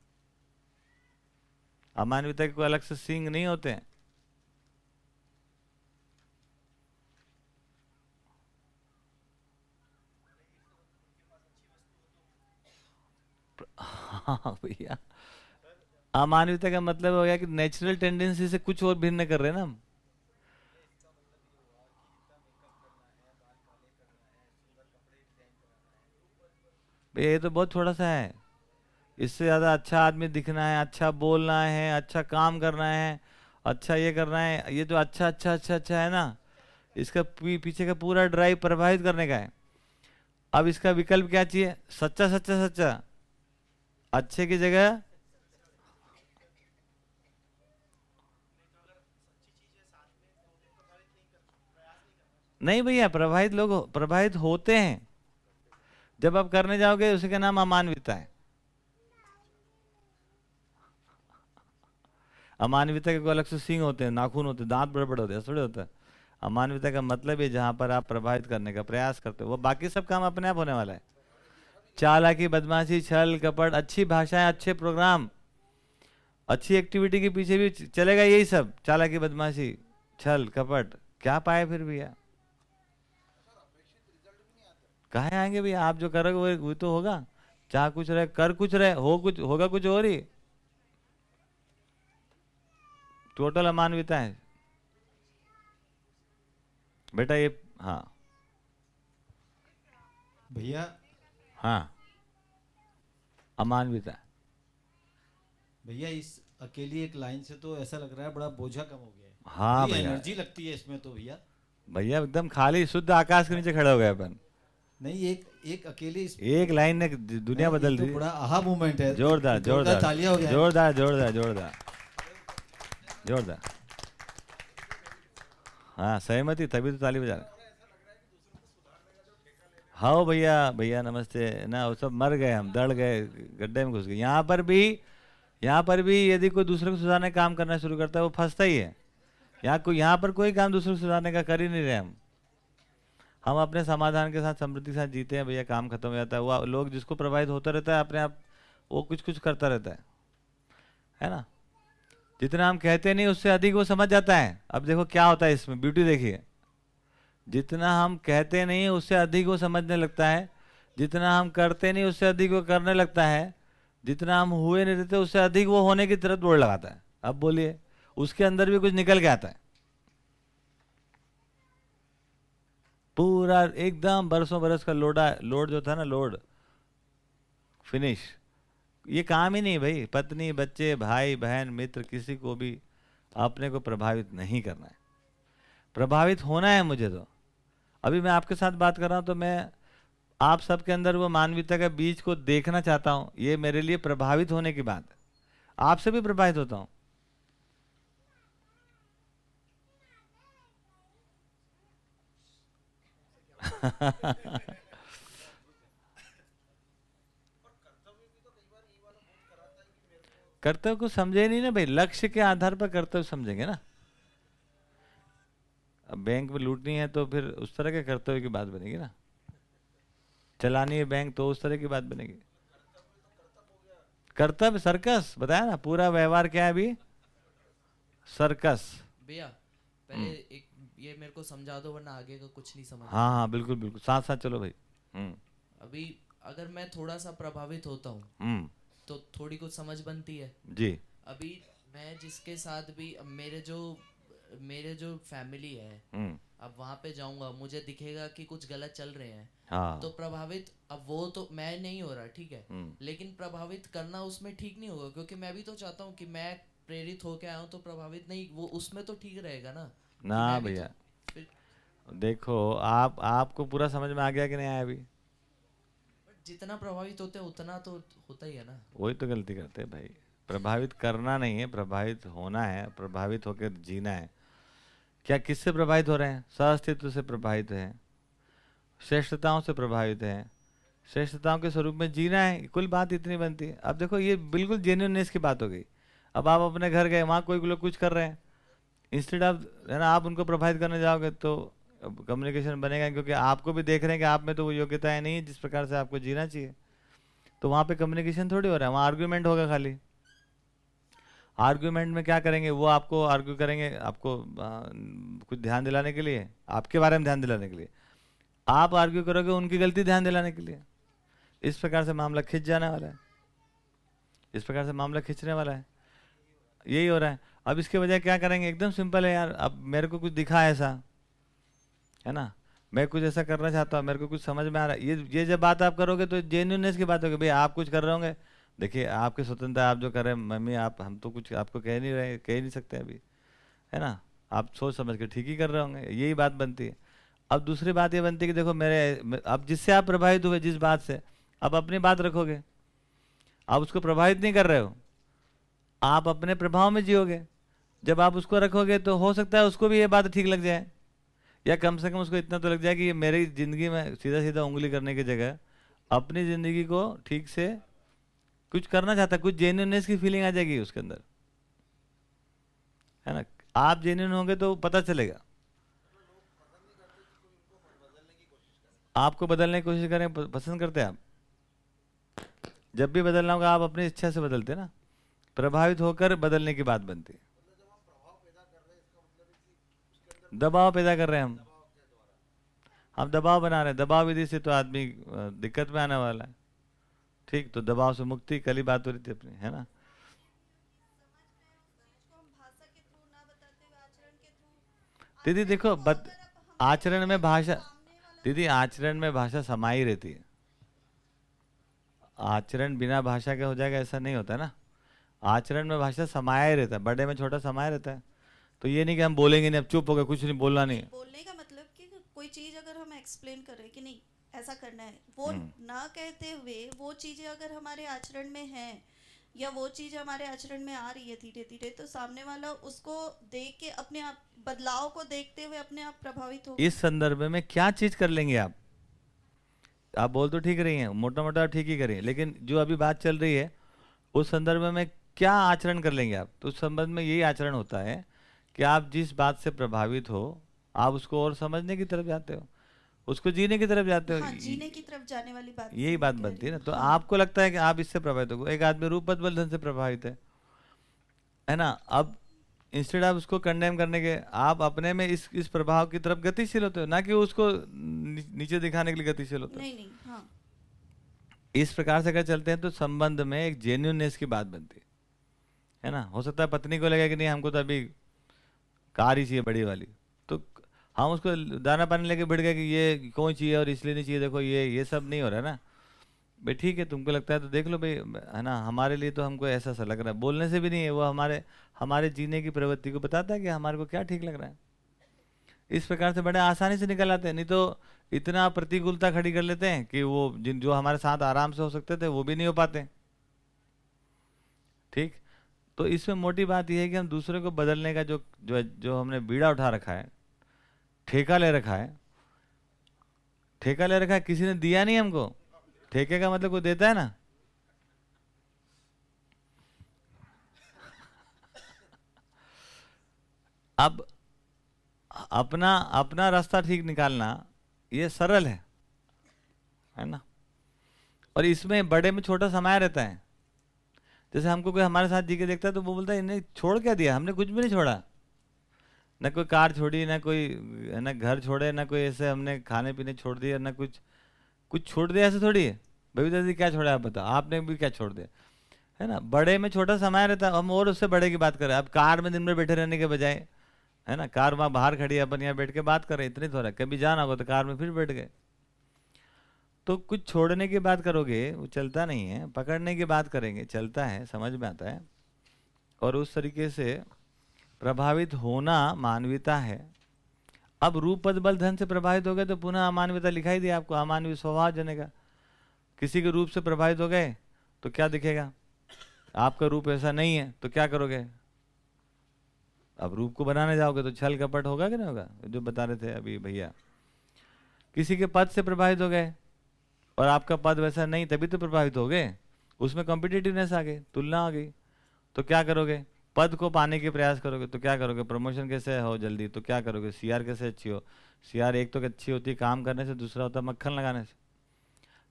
अमानवीयता के कोई अलग से सिंग नहीं होते हैं। हाँ भैया। अमानवीयता का मतलब हो गया कि नेचुरल टेंडेंसी से कुछ और भिन्न कर रहे हैं ना हम? ये तो बहुत थोड़ा सा है। इससे ज़्यादा अच्छा आदमी दिखना है अच्छा बोलना है अच्छा काम करना है अच्छा ये करना है, ये तो अच्छा अच्छा अच्छा अच्छा है ना। इसका पीछे का पूरा ड्राइव प्रभावित करने का है। अब इसका विकल्प क्या चाहिए? सच्चा सच्चा सच्चा। अच्छे की जगह नहीं भैया, प्रभावित लोग प्रभावित होते हैं। जब आप करने जाओगे उसके नाम अमानविता है। अमानविता के कोई अलग से सिंह होते हैं, नाखून होते हैं, दांत बड़े बड़े होते हैं, थोड़ी होता है। अमानविकता का मतलब है जहाँ पर आप प्रभावित करने का प्रयास करते हो, वो बाकी सब काम अपने आप होने वाला है। चालाकी, बदमाशी, छल, कपट, अच्छी भाषाएँ, अच्छे प्रोग्राम अच्छी एक्टिविटी के पीछे भी चलेगा यही सब। चालाकी, बदमाशी, छल, कपट, क्या पाए फिर भैया कहा आएँगे भैया? आप जो करोगे वो वो तो होगा। चाह कुछ रहे, कर कुछ रहे, हो कुछ, होगा कुछ और ही। टोटल अमानविता है। बेटा ये हाँ। भैया हाँ। अमानविता भैया इस अकेली एक लाइन से तो ऐसा लग रहा है बड़ा बोझा कम हो गया है। हाँ भैया। एनर्जी लगती है इसमें तो भैया। भैया एकदम खाली शुद्ध आकाश के नीचे खड़े हो गए अपन। नहीं एक एक अकेले इस एक लाइन ने दुनिया बदल तो दी। बड़ा आहा मूवमेंट है। जोरदार जोरदार। हो। जोरदार जोरदार जोरदार। जोरदार। हाँ सहमति तभी तो ताली बजा रहे। हाँ भैया भैया नमस्ते। ना, वो सब मर गए हम, दड़ गए, गड्ढे में घुस गए। यहाँ पर भी, यहाँ पर भी यदि कोई दूसरे को सुधारने का काम करना शुरू करता है, वो फंसता ही है। यहाँ को, यहाँ पर कोई काम दूसरे को सुधारने का कर ही नहीं रहे हम। हम अपने समाधान के साथ, समृद्धि के साथ जीते हैं भैया, काम खत्म हो जाता है। वो लोग जिसको प्रभावित होता रहता है, अपने आप, वो कुछ कुछ करता रहता है। है ना? जितना हम कहते नहीं, उससे अधिक वो समझ जाता है। अब देखो क्या होता है इसमें ब्यूटी देखिए। जितना हम कहते नहीं, उससे अधिक वो समझने लगता है। जितना हम करते नहीं, उससे अधिक वो करने लगता है। जितना हम हुए नहीं रहते, उससे अधिक वो होने की तरफ़ दौड़ लगाता है। अब बोलिए, उसके अंदर भी कुछ निकल के आता है। पूरा एकदम बरसों बरस का लोडा, लोड जो था ना, लोड फिनिश ये काम ही नहीं भाई। पत्नी, बच्चे, भाई, बहन, मित्र, किसी को भी अपने को प्रभावित नहीं करना है। प्रभावित होना है मुझे तो। अभी मैं आपके साथ बात कर रहा हूँ तो मैं आप सबके अंदर वो मानवीयता का बीज को देखना चाहता हूँ, ये मेरे लिए प्रभावित होने की बात है। आपसे भी प्रभावित होता हूँ। कर्तव्य को समझे नहीं ना भाई, लक्ष्य के आधार पर कर्तव्य समझेंगे ना। अब बैंक में लूटनी है तो फिर उस तरह के कर्तव्य की बात बनेगी ना? चलानी है बैंक तो उस तरह की बात बनेगी। कर्तव्य सर्कस बताया ना पूरा व्यवहार क्या है अभी? सर्कस। भैया पहले एक ये मेरे को समझा दो वरना आगे का कुछ नहीं समझ हाँ हाँ बिल्कुल बिल्कुल। साथ साथ चलो भाई। हम्म। अभी अगर मैं थोड़ा सा प्रभावित होता हूँ हम्म। तो थोड़ी कुछ समझ बनती है। जी। अभी मैं जिसके साथ भी मेरे जो मेरे जो फैमिली है हम्म। अब वहाँ पे जाऊँगा मुझे दिखेगा कि कुछ गलत चल रहे हैं। हाँ। तो प्रभावित अब वो तो मैं नहीं हो रहा ठीक है? हम्म। लेकिन प्रभावित करना उसमें ठीक नहीं होगा क्योंकि मैं भी तो चाहता हूँ कि मैं प्रेरित होके आया हूँ तो प्रभावित नहीं वो उसमें तो ठीक रहेगा ना? ना मैं तो- भैया देखो आप आपको पूरा समझ में आ गया कि नहीं आया अभी? जितना प्रभावित होते हैं उतना तो होता ही है ना। वही तो गलती करते हैं भाई। प्रभावित करना नहीं है प्रभावित होना है प्रभावित होकर जीना है। क्या किससे प्रभावित हो रहे हैं? सहअस्तित्व से प्रभावित हैं। श्रेष्ठताओं से प्रभावित हैं। श्रेष्ठताओं के स्वरूप में जीना है, कुल बात इतनी बनती है। अब देखो, ये बिल्कुल जेन्यूननेस की बात हो गई। अब आप अपने घर गए, वहाँ कोई लोग कुछ कर रहे हैं। इंस्टेड ऑफ़ है ना, आप उनको प्रभावित करने जाओगे तो कम्युनिकेशन बनेगा, क्योंकि आपको भी देख रहे हैं कि आप में तो वो योग्यताएँ नहीं है जिस प्रकार से आपको जीना चाहिए। तो वहाँ पे कम्युनिकेशन थोड़ी हो रहा है, वहाँ आर्ग्यूमेंट होगा खाली। आर्ग्यूमेंट में क्या करेंगे? वो आपको आर्ग्यू करेंगे आपको आ, कुछ ध्यान दिलाने के लिए आपके बारे में ध्यान दिलाने के लिए। आप आर्ग्यू करोगे उनकी गलती ध्यान दिलाने के लिए। इस प्रकार से मामला खिंच जाने वाला है। इस प्रकार से मामला खिंचने वाला है। यही हो रहा है। अब इसके बजाय क्या करेंगे? एकदम सिंपल है यार। अब मेरे को कुछ दिखा ऐसा। है ना? मैं कुछ ऐसा करना चाहता हूँ। मेरे को कुछ समझ में आ रहा है। ये ये जब बात आप करोगे तो जेन्यूननेस की बात होगी। भाई आप कुछ कर रहे होंगे। देखिए, आपके स्वतंत्रता आप जो कर मम्मी, आप, हम तो कुछ आपको कह नहीं रहे, कह नहीं सकते अभी, है ना? आप सोच समझ के ठीक ही कर रहे होंगे, यही बात बनती है। अब दूसरी बात ये बनती है कि देखो, मेरे अब जिससे आप प्रभावित हुए, जिस बात से, अब अपनी बात रखोगे। आप उसको प्रभावित नहीं कर रहे हो। आप अपने प्रभाव में जियोगे। जब आप उसको रखोगे तो हो सकता है उसको भी ये बात ठीक लग जाए। या कम से कम उसको इतना तो लग जाए कि ये मेरी ज़िंदगी में सीधा सीधा उंगली करने की जगह, अपनी ज़िंदगी को ठीक से कुछ करना चाहता है कुछ जेन्यूननेस की फीलिंग आ जाएगी उसके अंदर। है ना? आप जेन्यून होंगे तो पता चलेगा। आपको बदलने की कोशिश करें पसंद करते हैं आप। जब भी बदलना होगा, आप अपनी इच्छा से बदलते ना। प्रभावित होकर बदलने की बात बनती है। दबाव पैदा कर रहे हैं हम। हम दबाव बना रहे हैं। दबाव विधि से तो आदमी दिक्कत में आने वाला है। ठीक तो दबाव से मुक्ति कल ही बात हो रही थी अपनी है ना? दीदी देखो बत, आचरण में भाषा दीदी आचरण में भाषा समाई रहती है। आचरण बिना भाषा के हो जाएगा ऐसा नहीं होता ना। आचरण में भाषा समाया ही रहता है बड़े में छोटा समाया रहता है। तो ये नहीं कि हम बोलेंगे नहीं अब चुप हो गए कुछ नहीं बोलना नहीं बोलने का मतलब कि कोई चीज़ अगर हम एक्सप्लेन कर रहे कि नहीं ऐसा करना है। वो ना कहते हुए वो चीज़ें अगर हमारे आचरण में है या वो चीज़ हमारे आचरण में आ रही है धीरे धीरे तो सामने वाला उसको देख के अपने आप बदलाव को देखते हुए अपने आप प्रभावित हो इस संदर्भ में क्या चीज़ कर लेंगे आप? आप बोल तो ठीक रही हैं मोटा मोटा ठीक ही करें लेकिन जो अभी बात चल रही है उस संदर्भ में क्या आचरण कर लेंगे आप? तो उस संबंध में यही आचरण होता है कि आप जिस बात से प्रभावित हो आप उसको और समझने की तरफ़ जाते हो। उसको जीने की तरफ़ जाते हो? हाँ जीने की तरफ़ जाने वाली बात यही बात बनती है ना। तो आपको लगता है कि आप इससे प्रभावित हो एक आदमी रूप धन से प्रभावित है। है ना? अब इंस्टेड आप उसको कंडेम करने के आप अपने में इस इस प्रभाव की तरफ़ गतिशील होते हो। ना कि उसको नीचे दिखाने के लिए गतिशील होते हो। नहीं नहीं हाँ। इस प्रकार से अगर चलते हैं तो संबंध में एक जेन्यूननेस की बात बनती है। है ना? हो सकता है पत्नी को लगे कि नहीं हमको तो अभी कार ही चाहिए बड़ी वाली। हम उसको दाना पानी लेके बैठ गए कि ये कौन चाहिए और इसलिए नहीं चाहिए? देखो, ये ये सब नहीं हो रहा है ना। भाई ठीक है, तुमको लगता है तो देख लो भाई, है ना, हमारे लिए तो हमको ऐसा सा लग रहा है। बोलने से भी नहीं है, वो हमारे हमारे जीने की प्रवृत्ति को बताता है कि हमारे को क्या ठीक लग रहा है। इस प्रकार से बड़े आसानी से निकल आते हैं। नहीं तो इतना प्रतिकूलता खड़ी कर लेते हैं कि वो जिन, जो हमारे साथ आराम से हो सकते थे, वो भी नहीं हो पाते। ठीक? तो इसमें मोटी बात यह है कि हम दूसरे को बदलने का जो जो जो हमने बीड़ा उठा रखा है ठेका ले रखा है। ठेका ले रखा है, किसी ने दिया नहीं हमको। ठेके का मतलब कोई देता है ना? अब अपना अपना रास्ता ठीक निकालना, ये सरल है। है ना? और इसमें बड़े में छोटा समाया रहता है। जैसे हमको कोई हमारे साथ जी के देखता है तो वो बोलता है, इन्हें छोड़ क्या दिया? हमने कुछ भी नहीं छोड़ा। ना कोई कार छोड़ी, ना कोई है ना घर छोड़े, ना कोई ऐसे हमने खाने पीने छोड़ दिया, ना कुछ कुछ छोड़ दिया ऐसे थोड़ी? है बबीता जी क्या छोड़ा आप बताओ। आपने भी क्या छोड़ दिया? है ना? बड़े में छोटा समय रहता हम और उससे बड़े की बात करें अब कार में दिन भर बैठे रहने के बजाय, है ना? कार वहाँ बाहर खड़ी है, अपन यहाँ बैठ के बात करें इतनी थोड़ा। कभी जाना होगा तो कार में फिर बैठ गए। तो कुछ छोड़ने की बात करोगे, वो चलता नहीं है, पकड़ने की बात करेंगे, चलता है, समझ में आता है। और उस तरीके से प्रभावित होना मानवीयता है। अब रूप पद बल धन से प्रभावित हो गए तो पुनः अमानवीयता लिखाई दी आपको, अमानवीय स्वभाव जनेगा। किसी के रूप से प्रभावित हो गए तो क्या दिखेगा? आपका रूप ऐसा नहीं है तो क्या करोगे? अब रूप को बनाने जाओगे तो छल कपट होगा कि नहीं होगा? जो बता रहे थे अभी भैया। किसी के पद से प्रभावित हो गए और आपका पद वैसा नहीं, तभी तो प्रभावित हो गए। उसमें कॉम्पिटिटिवनेस आ गई, तुलना आ गई तो क्या करोगे? पद को पाने के प्रयास करोगे तो क्या करोगे? प्रमोशन कैसे हो जल्दी? तो क्या करोगे? सीआर कैसे अच्छी हो? सीआर एक तो अच्छी होती है काम करने से, दूसरा होता है मक्खन लगाने से।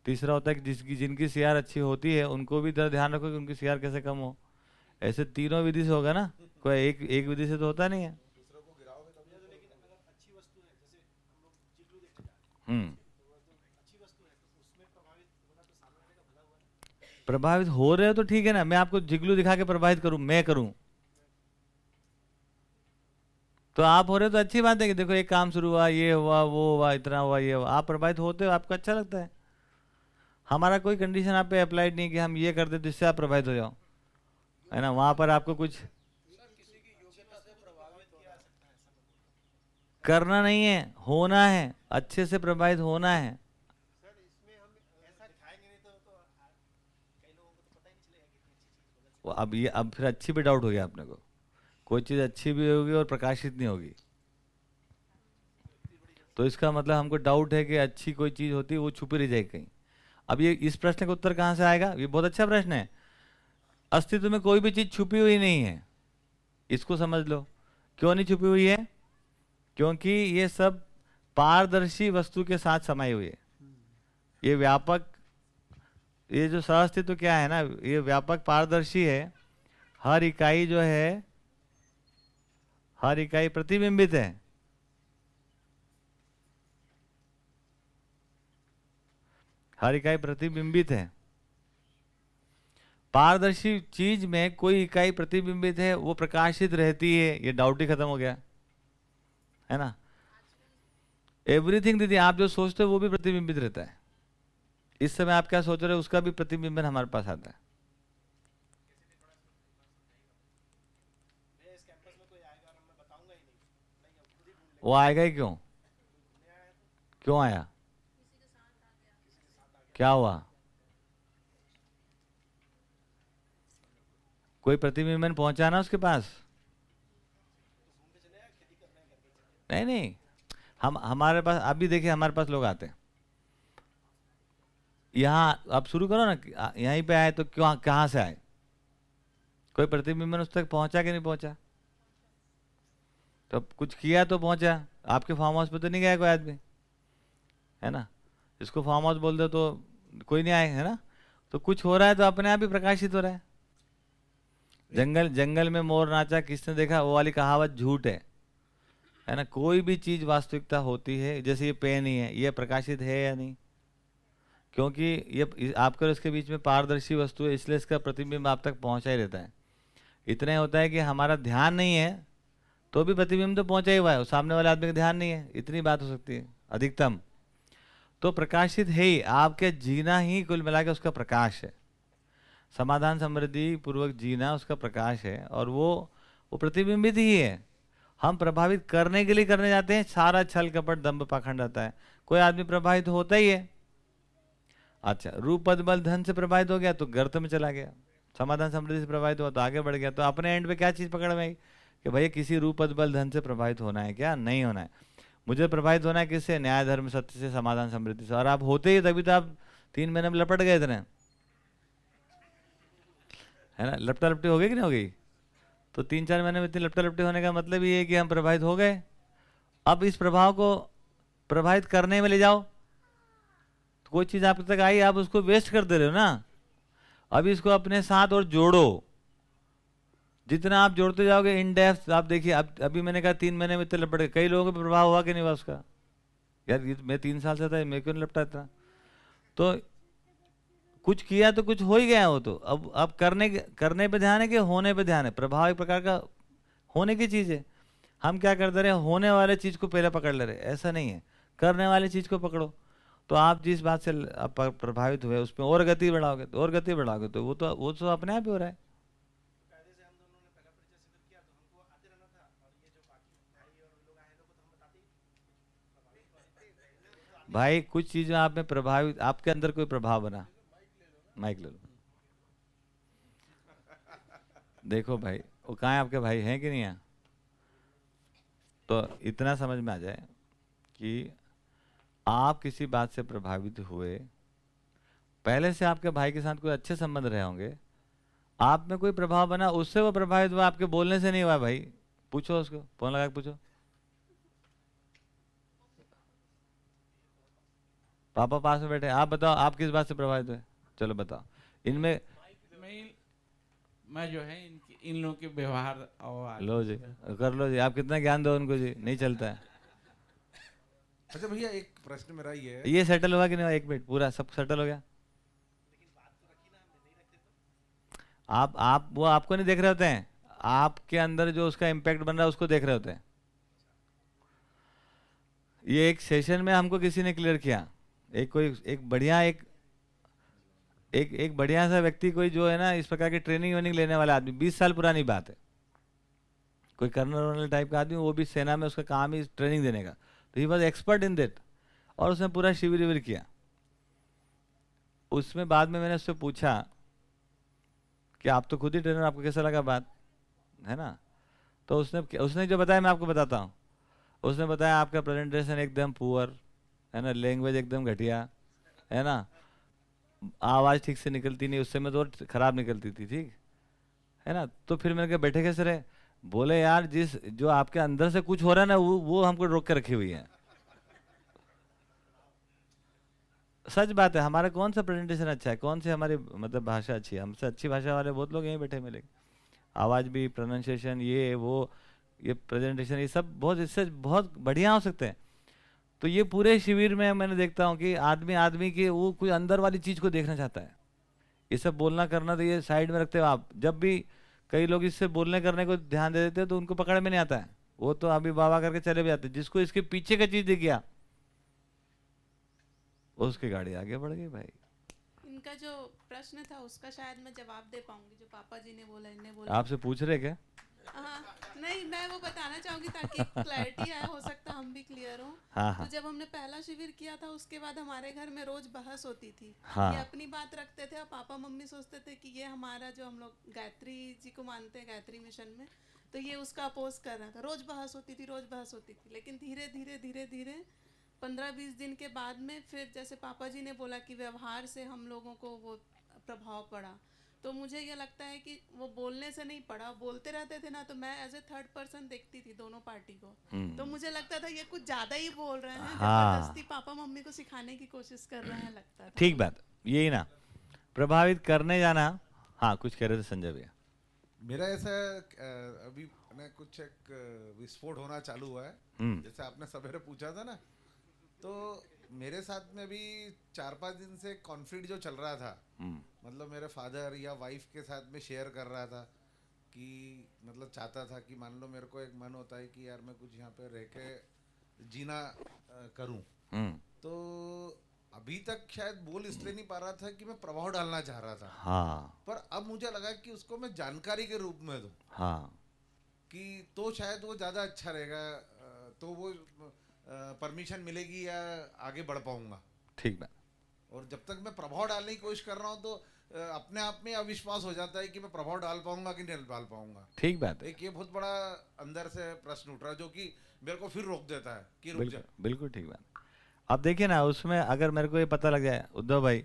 तीसरा होता है कि जिसकी, जिनकी सीआर अच्छी होती है, उनको भी जरा ध्यान रखो कि उनकी सीआर कैसे कम हो। ऐसे तीनों विधि से होगा ना? कोई एक एक विधि से तो होता नहीं है। हम्म। प्रभावित हो रहे हो तो ठीक है ना? मैं आपको जिगलू दिखा के प्रभावित करूँ, मैं करूँ। तो आप हो रहे तो अच्छी बात है कि देखो, एक काम शुरू हुआ, ये हुआ, वो हुआ, इतना हुआ, ये हुआ। आप प्रभावित होते हो, आपको अच्छा लगता है। हमारा कोई कंडीशन आप पे अप्लाइड नहीं कि हम ये कर दे तो इससे आप प्रभावित हो जाओ। है ना? वहाँ पर आपको कुछ करना नहीं है, होना है, अच्छे से प्रभावित होना है। अब ये, अब फिर अच्छी पे डाउट हो गया आपने को। कोई चीज़ अच्छी भी होगी और प्रकाशित नहीं होगी। तो इसका मतलब हमको डाउट है कि अच्छी कोई चीज़ होती है वो छुपी रह जाएगी कहीं। अब ये इस प्रश्न का उत्तर कहाँ से आएगा? ये बहुत अच्छा प्रश्न है। अस्तित्व में कोई भी चीज़ छुपी हुई नहीं है। इसको समझ लो। क्यों नहीं छुपी हुई है? क्योंकि ये सब पारदर्शी वस्तु के साथ समाई हुई है। ये व्यापक, ये जो सहअस्तित्व क्या है ना, ये व्यापक पारदर्शी है। हर इकाई जो है हर इकाई प्रतिबिंबित है। हर इकाई प्रतिबिंबित है। पारदर्शी चीज़ में कोई इकाई प्रतिबिंबित है, वो प्रकाशित रहती है, ये डाउट ही खत्म हो गया। है ना? एवरीथिंग दीदी, आप जो सोचते हो वो भी प्रतिबिंबित रहता है। इस समय आप क्या सोच रहे हो, उसका भी प्रतिबिंबन हमारे पास आता है। वो आएगा ही क्यों? क्यों आया? क्या हुआ? कोई प्रतिबिंबन पहुँचा ना उसके पास? नहीं नहीं। हम, हमारे पास अभी देखिए, हमारे पास लोग आते हैं। यहाँ, आप शुरू करो ना यहीं पे आए तो क्यों, कहाँ से आए? कोई प्रतिबिंबन उस तक पहुँचा कि नहीं पहुँचा? तो कुछ किया तो पहुँचा। आपके फार्म हाउस पे तो नहीं गया कोई आदमी? है ना? इसको फार्म हाउस बोल दो तो कोई नहीं आए, है ना? तो कुछ हो रहा है तो अपने आप ही प्रकाशित हो रहा है। जंगल जंगल में मोर नाचा, किसने देखा? वो वाली कहावत झूठ है। है ना? कोई भी चीज़ वास्तविकता होती है, जैसे ये पेन ही है, ये प्रकाशित है या नहीं? क्योंकि ये, आपके इसके बीच में पारदर्शी वस्तु है, इसलिए इसका प्रतिबिंब आप तक पहुँचा ही रहता है। इतना होता है कि हमारा ध्यान नहीं है तो भी प्रतिबिंब तो पहुँचा ही हुआ है सामने वाले आदमी का ध्यान नहीं है, इतनी बात हो सकती है, अधिकतम। तो प्रकाशित है ही, आपके जीना ही कुल मिला के उसका प्रकाश है। समाधान समृद्धि पूर्वक जीना उसका प्रकाश है, और वो वो प्रतिबिंबित ही है। हम प्रभावित करने के लिए करने जाते हैं, सारा छल कपट दम्भ पाखंड आता है। कोई आदमी प्रभावित होता ही है। अच्छा रूप, पद, बल, धन से प्रभावित हो गया तो गर्त में चला गया। समाधान समृद्धि से प्रभावित हुआ तो आगे बढ़ गया। तो अपने एंड पे क्या चीज़ पकड़ में आई? कि भैया किसी रूप बल, धन से प्रभावित होना है क्या? नहीं होना है। मुझे प्रभावित होना है किससे? न्याय, धर्म, सत्य से, समाधान, समृद्धि से। और आप होते ही तभी तो आप तीन महीने में लपट गए इतने। है ना? लपटा लपटी हो गई कि नहीं हो गई? तो तीन चार महीने में इतनी लपटा लपटी होने का मतलब ये है कि हम प्रभावित हो गए। अब इस प्रभाव को प्रभावित करने में ले जाओ। तो कोई चीज़ आप तक आई, आप उसको वेस्ट कर दे रहे हो ना। अब इसको अपने साथ और जोड़ो। जितना आप जोड़ते जाओगे इन डेप्थ आप देखिए, अब, अभी मैंने कहा तीन महीने में इतने लपट गए कई लोगों पर प्रभाव हुआ कि नहीं हुआ उसका? यार, ये मैं तीन साल से था मैं क्यों नहीं लपटा था तो कुछ किया तो कुछ हो ही गया वो तो। अब अब करने करने पे ध्यान है कि होने पे ध्यान है? प्रभाव एक प्रकार का होने की चीज़ है। हम क्या करते रहे, होने वाले चीज़ को पहले पकड़ ले रहे ऐसा नहीं है। करने वाली चीज़ को पकड़ो। तो आप जिस बात से प्रभावित हुए, उसमें और गति बढ़ाओगे तो और गति बढ़ाओगे तो वो तो वो तो अपने आप ही हो रहा है। भाई, कुछ चीज़ें आप में प्रभावित, आपके अंदर कोई प्रभाव बना? माइक ले लो। देखो भाई, वो कहाँ आपके भाई, हैं कि नहीं है? तो इतना समझ में आ जाए कि आप किसी बात से प्रभावित हुए, पहले से आपके भाई के साथ कोई अच्छे संबंध रहे होंगे, आप में कोई प्रभाव बना, उससे वो प्रभावित हुआ, आपके बोलने से नहीं हुआ भाई। पूछो उसको, फ़ोन लगा के पूछो। पापा पास में बैठे आप बताओ आप किस बात से प्रभावित हुए चलो बताओ। इनमें मैं जो है इनकी इन लोगों के व्यवहार और लो जी कर लो जी। आप कितना ज्ञान दो उनको जी? नहीं चलता है। अच्छा भैया एक प्रश्न मेरा ये है। ये सेटल हुआ कि नहीं एक मिनट पूरा सब सेटल हो गया? आप आप वो आपको नहीं देख रहे होते हैं? आपके अंदर जो उसका इम्पैक्ट बन रहा है उसको देख रहे होते हैं। ये एक सेशन में हमको किसी ने क्लियर किया? एक कोई, एक बढ़िया, एक एक एक बढ़िया सा व्यक्ति कोई जो है ना, इस प्रकार की ट्रेनिंग वेनिंग लेने वाला आदमी, बीस साल पुरानी बात है। कोई कर्नल वर्नल टाइप का आदमी, वो भी सेना में उसका काम ही ट्रेनिंग देने का। तो he was expert in that और उसने पूरा शिविर विविर किया। उसमें बाद में मैंने उससे पूछा कि आप तो खुद ही ट्रेनर आपको कैसा लगा बात? है ना? तो उसने उसने जो बताया, मैं आपको बताता हूँ। उसने बताया, आपका प्रेजेंटेशन एकदम पुअर है ना? लैंग्वेज एकदम घटिया, है ना? आवाज़ ठीक से निकलती नहीं, उससे में तो खराब निकलती थी, ठीक? है ना? तो फिर मैंने कहा, बैठे कैसे रहे? बोले, यार, जिस, जो आपके अंदर से कुछ हो रहा है ना, वो वो हमको रोक के रखी हुई है। सच बात है, हमारा कौन सा प्रेजेंटेशन अच्छा है? कौन सी हमारी मतलब भाषा अच्छी है? हमसे अच्छी भाषा वाले बहुत लोग यहीं बैठे मिलेंगे। आवाज़ भी प्रोनाउंसिएशन ये, वो, ये प्रेजेंटेशन ये सब बहुत, इससे बहुत बढ़िया हो सकते हैं। तो ये पूरे शिविर में मैंने देखता हूँ कि आदमी आदमी की वो कोई अंदर वाली चीज़ को देखना चाहता है। ये सब बोलना करना तो ये साइड में रखते हो आप। जब भी कई लोग इससे बोलने करने को ध्यान दे देते हैं तो उनको पकड़ में नहीं आता है। वो तो अभी बाबा करके चले भी जाते जिसको इसके पीछे का चीज़ दिख गया उसकी गाड़ी आगे बढ़ गई भाई। इनका जो प्रश्न था उसका शायद मैं जवाब दे पाऊँगी जो पापा जी ने बोला इन्हें बोला। आपसे पूछ रहे क्या? हाँ नहीं मैं वो बताना चाहूँगी ताकि क्लैरिटी आए हो सकता हम भी क्लियर हो। हाँ, हाँ। तो जब हमने पहला शिविर किया था उसके बाद हमारे घर में रोज बहस होती थी। हाँ। ये अपनी बात रखते थे और पापा मम्मी सोचते थे कि ये हमारा जो हम लोग गायत्री जी को मानते हैं गायत्री मिशन में तो ये उसका अपोज कर रहा था। रोज बहस होती थी रोज बहस होती थी। लेकिन धीरे धीरे धीरे धीरे पंद्रह बीस दिन के बाद में फिर जैसे पापा जी ने बोला कि व्यवहार से हम लोगों को वो प्रभाव पड़ा। तो मुझे ये लगता है कि वो बोलने से नहीं पड़ा बोलते रहते थे ना तो मैं एज ए थर्ड पर्सन देखती थी दोनों पार्टी को हम्म। तो मुझे लगता था ये कुछ ज़्यादा ही बोल रहे हैं हाँ। ज़बरदस्ती पापा मम्मी को सिखाने की कोशिश कर रहे हैं लगता था ठीक बात यही ना प्रभावित करने जाना हाँ कुछ कह रहे थे संजय भैया मेरा ऐसा अभी ना कुछ एक विस्फोट होना चालू हुआ है हम्म। जैसे आपने सवेरे पूछा था ना तो मेरे साथ में भी चार पाँच दिन से कॉन्फ्लिक्ट जो चल रहा था हम्म। मतलब मेरे फादर या वाइफ के साथ में शेयर कर रहा था कि मतलब चाहता था कि मान लो मेरे को एक मन होता है कि यार मैं कुछ यहाँ पे रह के जीना करूँ। हम्म। तो अभी तक शायद बोल इसलिए नहीं पा रहा था कि मैं प्रभाव डालना चाह रहा था। हाँ। पर अब मुझे लगा कि उसको मैं जानकारी के रूप में दूँ। हाँ। कि तो शायद वो ज़्यादा अच्छा रहेगा तो वो परमिशन मिलेगी या आगे बढ़ पाऊँगा? ठीक बात और जब तक मैं प्रभाव डालने की कोशिश कर रहा हूँ तो अपने आप में अविश्वास हो जाता है कि मैं प्रभाव डाल पाऊँगा कि नहीं डाल पाऊँगा। ठीक बात एक ये बहुत बड़ा अंदर से प्रश्न उठ रहा है जो कि मेरे को फिर रोक देता है कि रुक बिल्कुल जा बिल्कुल ठीक बात अब देखिए ना उसमें अगर मेरे को ये पता लग जाए उद्धव भाई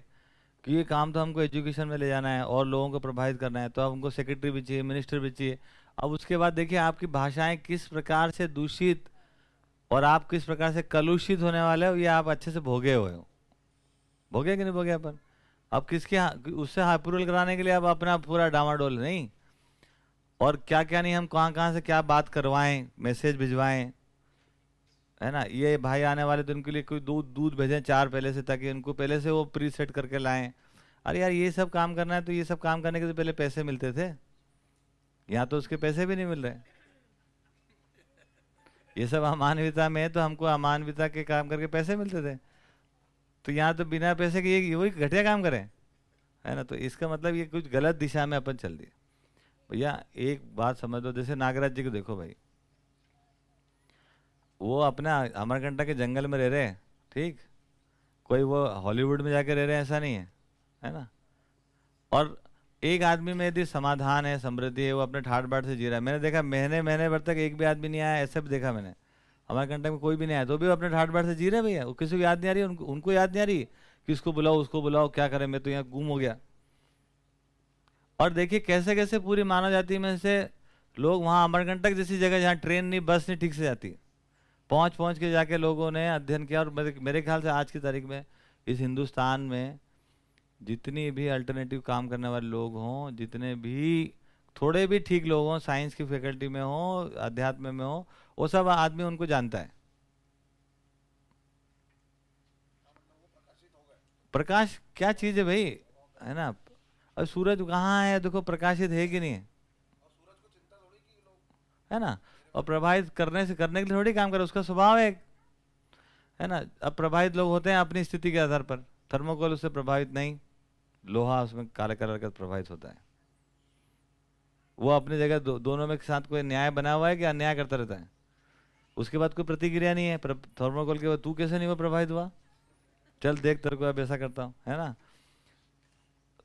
कि ये काम तो हमको एजुकेशन में ले जाना है और लोगों को प्रभावित करना है तो अब हमको सेक्रेटरी भी चाहिए मिनिस्टर भी चाहिए। अब उसके बाद देखिए आपकी भाषाएँ किस प्रकार से दूषित और आप किस प्रकार से कलुषित होने वाले हो, ये आप अच्छे से भोगे हुए हो। भोगे कि नहीं भोगे अपन? अब किसके उससे अप्रूवल कराने के लिए अब अपना पूरा डामाडोल नहीं? और क्या क्या नहीं, हम कहाँ कहाँ से क्या बात करवाएँ, मैसेज भिजवाएँ? है ना? ये भाई आने वाले तो उनके लिए कोई दूध दूध भेजें चार पहले से, ताकि उनको पहले से वो प्री सेट करके लाएँ। अरे यार, ये सब काम करना है तो ये सब काम करने के तो पहले पैसे मिलते थे। यहाँ तो उसके पैसे भी नहीं मिल रहे। ये सब अमानविता में है तो हमको अमानविता के काम करके पैसे मिलते थे। तो यहाँ तो बिना पैसे के ये वही घटिया काम करें, है ना? तो इसका मतलब ये कुछ गलत दिशा में अपन चल दिए। भैया, एक बात समझ लो, जैसे नागराज जी को देखो भाई। वो अपना अमरकंटक के जंगल में रह रहे हैं, ठीक? कोई वो हॉलीवुड में जाके रह रहे हैं, ऐसा नहीं है है ना? और एक आदमी में यदि समाधान है, समृद्धि है, वो अपने ठाट बाट से जी रहा है। मैंने देखा महीने महीने भर तक एक भी आदमी नहीं आया, ऐसे भी देखा मैंने। हमारे कंटक में कोई भी नहीं आया तो भी अपने ठाट बाट से जी रहे भैया। किसी को याद नहीं आ रही, उनको उनको याद नहीं आ रही कि इसको बुलाओ, उसको बुलाओ, क्या करें, मैं तो यहाँ गुम हो गया। और देखिए कैसे कैसे पूरी मानव जाति में से लोग वहाँ अमरकंटक जैसी जगह, जहाँ ट्रेन नहीं, बस नहीं ठीक से जाती। पहुँच पहुँच के जाके लोगों ने अध्ययन किया और मेरे ख्याल से आज की तारीख में इस हिंदुस्तान में जितनी भी अल्टरनेटिव काम करने वाले लोग हों, जितने भी, थोड़े भी ठीक लोग हों साइंस की फैकल्टी में हो, अध्यात्म में हो, वो सब आदमी उनको जानता है। प्रकाश क्या चीज़ है भाई? है ना? अब सूरज कहाँ है? देखो, प्रकाशित है कि नहीं है? है ना? और प्रभावित करने से, करने के लिए थोड़ी काम करे, उसका स्वभाव है। है ना? अब प्रभावित लोग होते हैं अपनी स्थिति के आधार पर। थर्मोकोल उससे प्रभावित नहीं। लोहा उसमें काले कलर का प्रभावित होता है। वो अपनी जगह दो, दोनों में के साथ कोई न्याय बना हुआ है कि अन्याय करता रहता है? उसके बाद कोई प्रतिक्रिया नहीं है। थर्मोकोल के बाद तू कैसे नहीं हुआ प्रभावित हुआ? चल देख तेरे को अब ऐसा करता हूँ है ना?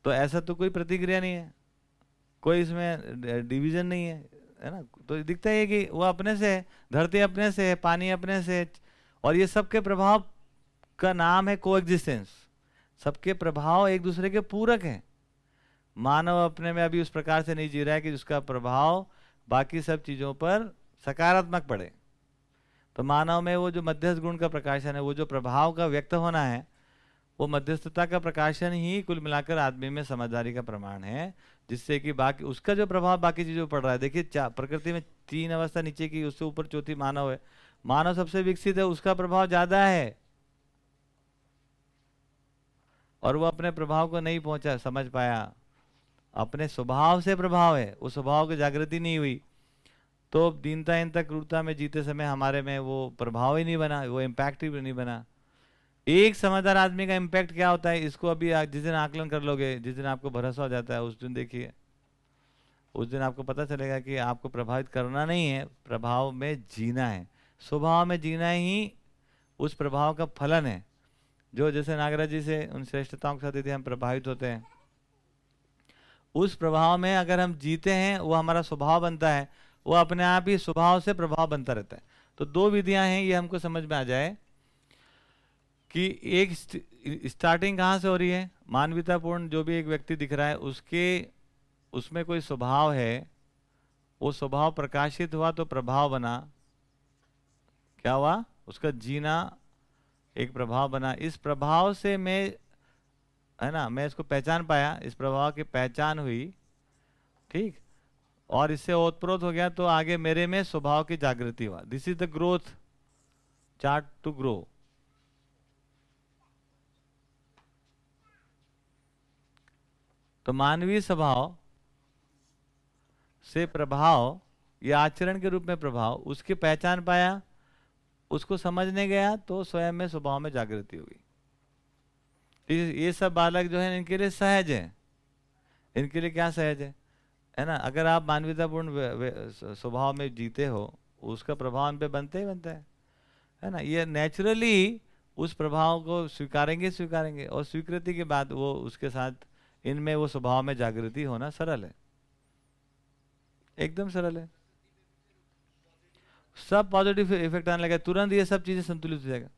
तो ऐसा तो कोई प्रतिक्रिया नहीं है। कोई इसमें डिवीज़न नहीं है है ना? तो दिखता है कि वो अपने से है धरती अपने से है पानी अपने से और ये सबके प्रभाव का नाम है को सबके प्रभाव एक दूसरे के पूरक हैं। मानव अपने में अभी उस प्रकार से नहीं जी रहा है कि उसका प्रभाव बाकी सब चीज़ों पर सकारात्मक पड़े। तो मानव में वो जो मध्यस्थ गुण का प्रकाशन है, वो जो प्रभाव का व्यक्त होना है, वो मध्यस्थता का प्रकाशन ही कुल मिलाकर आदमी में समझदारी का प्रमाण है, जिससे कि बाकी, उसका जो प्रभाव बाकी चीज़ों पर पड़ रहा है। देखिए प्रकृति में तीन अवस्था नीचे की, उससे ऊपर चौथी मानव है। मानव सबसे विकसित है, उसका प्रभाव ज़्यादा है। और वो अपने प्रभाव को नहीं पहुँचा, समझ पाया। अपने स्वभाव से प्रभाव है, उस स्वभाव की जागृति नहीं हुई। तो दीनता हिंता क्रूरता में जीते समय हमारे में वो प्रभाव ही नहीं बना, वो इम्पैक्ट ही नहीं बना। एक समझदार आदमी का इम्पैक्ट क्या होता है, इसको अभी जिस दिन आकलन कर लोगे, जिस दिन आपको भरोसा हो जाता है, उस दिन देखिए। उस दिन आपको पता चलेगा कि आपको प्रभावित करना नहीं है, प्रभाव में जीना है। स्वभाव में जीना ही उस प्रभाव का फलन है। जो जैसे नागराज जी से, उन श्रेष्ठताओं के साथ यदि हम प्रभावित होते हैं, उस प्रभाव में अगर हम जीते हैं, वो हमारा स्वभाव बनता है, वो अपने आप ही स्वभाव से प्रभाव बनता रहता है। तो दो विधियाँ हैं, ये हमको समझ में आ जाए कि एक स्टार्टिंग कहाँ से हो रही है? मानवीयतापूर्ण जो भी एक व्यक्ति दिख रहा है, उसके, उसमें कोई स्वभाव है, वो स्वभाव प्रकाशित हुआ तो प्रभाव बना। क्या हुआ? उसका जीना एक प्रभाव बना। इस प्रभाव से मैं, है ना, मैं इसको पहचान पाया। इस प्रभाव की पहचान हुई, ठीक? और इससे ओतप्रोत हो गया तो आगे मेरे में स्वभाव की जागृति हुआ। This is the growth chart to grow तो मानवीय स्वभाव से प्रभाव, या आचरण के रूप में प्रभाव, उसकी पहचान पाया। उसको समझने गया तो स्वयं में स्वभाव में जागृति हुई। ये सब बालक जो है, इनके लिए सहज है। इनके लिए क्या सहज है? है ना? अगर आप मानवीयतापूर्ण स्वभाव में जीते हो, उसका प्रभाव इन पे बनते ही बनता है। है ना? ये नेचुरली उस प्रभाव को स्वीकारेंगे स्वीकारेंगे और स्वीकृति के बाद वो उसके साथ इनमें वो स्वभाव में जागृति होना सरल है। एकदम सरल है। सब पॉजिटिव इफ़ेक्ट आने लगा, तुरंत ये सब चीज़ें संतुलित हो जाएगा।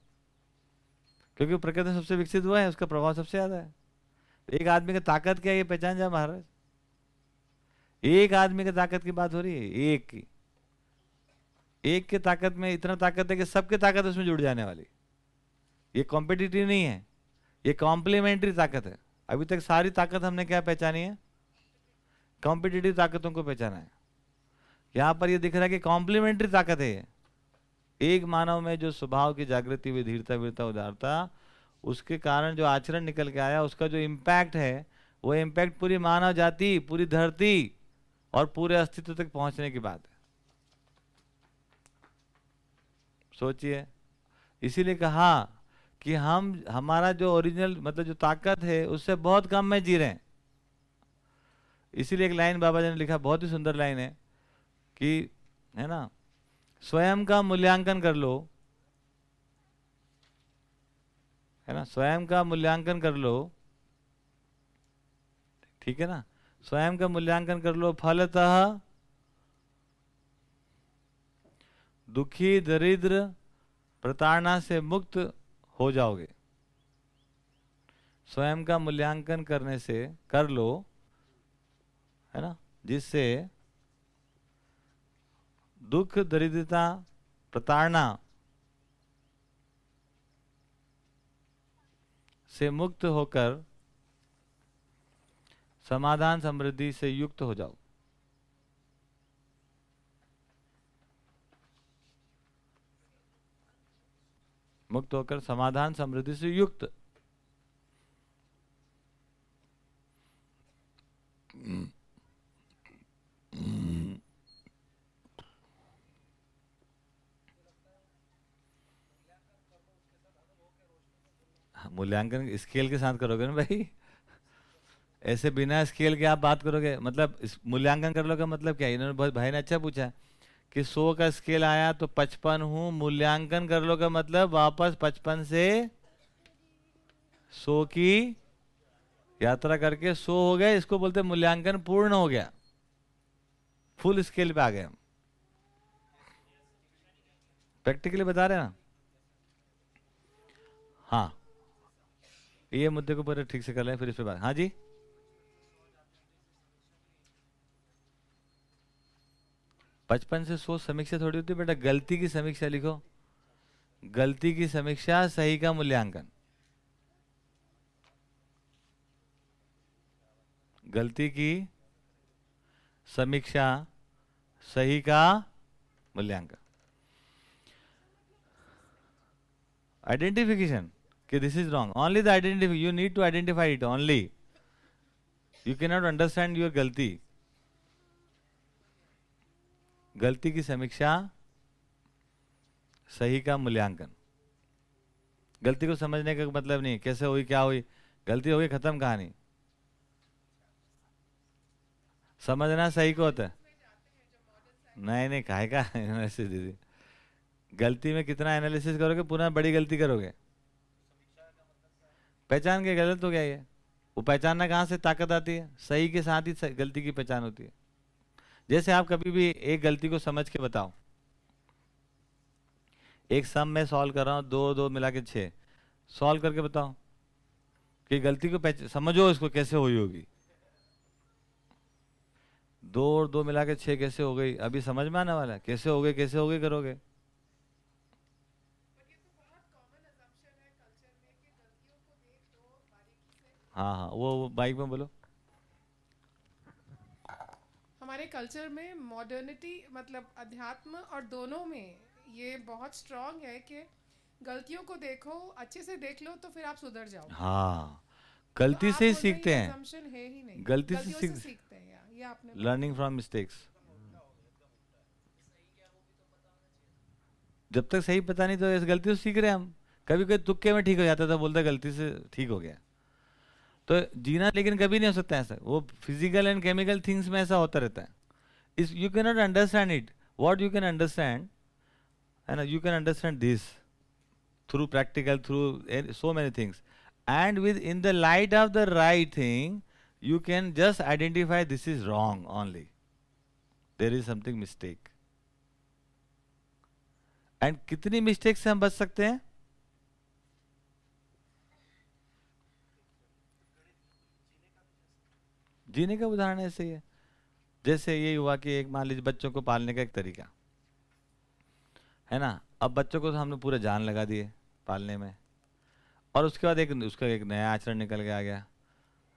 क्योंकि प्रकृति सबसे विकसित हुआ है, उसका प्रभाव सबसे ज़्यादा है। एक आदमी की ताकत क्या है, ये पहचान जाए महाराज? एक आदमी की ताकत की बात हो रही है, एक की। एक के ताकत में इतना ताकत है कि सबके ताकत उसमें जुड़ जाने वाली। ये कॉम्पिटिटिव नहीं है, ये कॉम्प्लीमेंट्री ताकत है। अभी तक सारी ताकत हमने क्या पहचानी है? कॉम्पिटिटिव ताकतों को पहचाना है। यहाँ पर यह दिख रहा है कि कॉम्प्लीमेंट्री ताकत है। एक मानव में जो स्वभाव की जागृति हुई धीरता वीरता उदारता, उसके कारण जो आचरण निकल के आया, उसका जो इम्पैक्ट है, वो इम्पैक्ट पूरी मानव जाति, पूरी धरती और पूरे अस्तित्व तक पहुँचने की बात है। सोचिए। इसीलिए कहा कि हम, हमारा जो ओरिजिनल मतलब जो ताकत है, उससे बहुत कम में जी रहे हैं। इसीलिए एक लाइन बाबा जी ने लिखा, बहुत ही सुंदर लाइन है। कि, है ना, स्वयं का मूल्यांकन कर लो, है ना, स्वयं का मूल्यांकन कर लो, ठीक है ना, स्वयं का मूल्यांकन कर लो, फलतः दुखी, दरिद्र, प्रताड़ना से मुक्त हो जाओगे। स्वयं का मूल्यांकन करने से, कर लो, है ना, जिससे दुख, दरिद्रता, प्रताड़ना से मुक्त होकर समाधान समृद्धि से युक्त हो जाओ। मुक्त होकर समाधान समृद्धि से युक्त। मूल्यांकन स्केल के साथ करोगे ना भाई? ऐसे बिना स्केल के आप बात करोगे मतलब मूल्यांकन कर लोगे मतलब क्या? इन्होंने बहुत, भाई ने अच्छा पूछा कि सौ का स्केल आया तो पचपन हूँ, मूल्यांकन कर लो का मतलब वापस पचपन से सौ की यात्रा करके सौ हो गए इसको बोलते मूल्यांकन पूर्ण हो गया। फुल स्केल पे आ गए हम। प्रैक्टिकली बता रहे हैं ना? हाँ। ये मुद्दे को पूरे ठीक से कर लें, फिर इस पे बात। हाँ जी? बचपन से सोच समीक्षा थोड़ी होती बेटा, गलती की समीक्षा लिखो। गलती की समीक्षा, सही का मूल्यांकन। गलती की समीक्षा, सही का मूल्यांकन। Identification okay this is wrong. Only the identify you need to identify it only. You cannot understand your galti गलती की समीक्षा सही का मूल्यांकन. गलती को समझने का मतलब नहीं कैसे हुई, क्या हुई? गलती हो गई, खत्म कहानी. समझना सही को होता है. नहीं नहीं काहे का ऐसे दीदी. गलती में कितना एनालिसिस करोगे, पुनः बड़ी गलती करोगे? पहचान के गलत हो गया ये। वो पहचानना कहाँ से ताकत आती है? सही के साथ ही गलती की पहचान होती है। जैसे आप कभी भी एक गलती को समझ के बताओ। एक सम में सॉल्व कर रहा हूँ, दो दो मिला के छः। सॉल्व करके बताओ कि गलती को समझो इसको कैसे हुई होगी। दो और दो मिला के छः कैसे हो गई? अभी समझ में आने वाला कैसे हो गए, कैसे हो गए, करोगे? हाँ हाँ वो, वो बाइक में बोलो। हमारे कल्चर में मॉडर्निटी मतलब अध्यात्म और दोनों में ये बहुत स्ट्रांग है कि गलतियों को देखो अच्छे से देख लो तो फिर आप सुधर जाओ। हाँ गलती तो से ही सीखते हैं। है ही नहीं। गलती से, सीख... से सीखते हैं ये आपने लर्निंग फ्रॉम मिस्टेक्स जब तक सही पता नहीं तो इस गलती से सीख रहे हैं हम। कभी कभी तुक्के में ठीक हो जाता था बोलता गलती से ठीक हो गया। तो जीना लेकिन कभी नहीं हो सकता ऐसा। वो फ़िज़िकल एंड केमिकल थिंग्स में ऐसा होता रहता है। इस you can not understand it what you can understand है ना? You can understand this through practical through so many things and within the light of the right thing you can just identify this is wrong only. There is something mistake and कितनी mistake से हम बच सकते हैं? जीने का उदाहरण ऐसे ही है। जैसे ये हुआ कि एक मान लीजिए बच्चों को पालने का एक तरीका। है ना? अब बच्चों को तो हमने पूरा जान लगा दिए पालने में। और उसके बाद एक, उसका एक नया आचरण निकल के आ गया।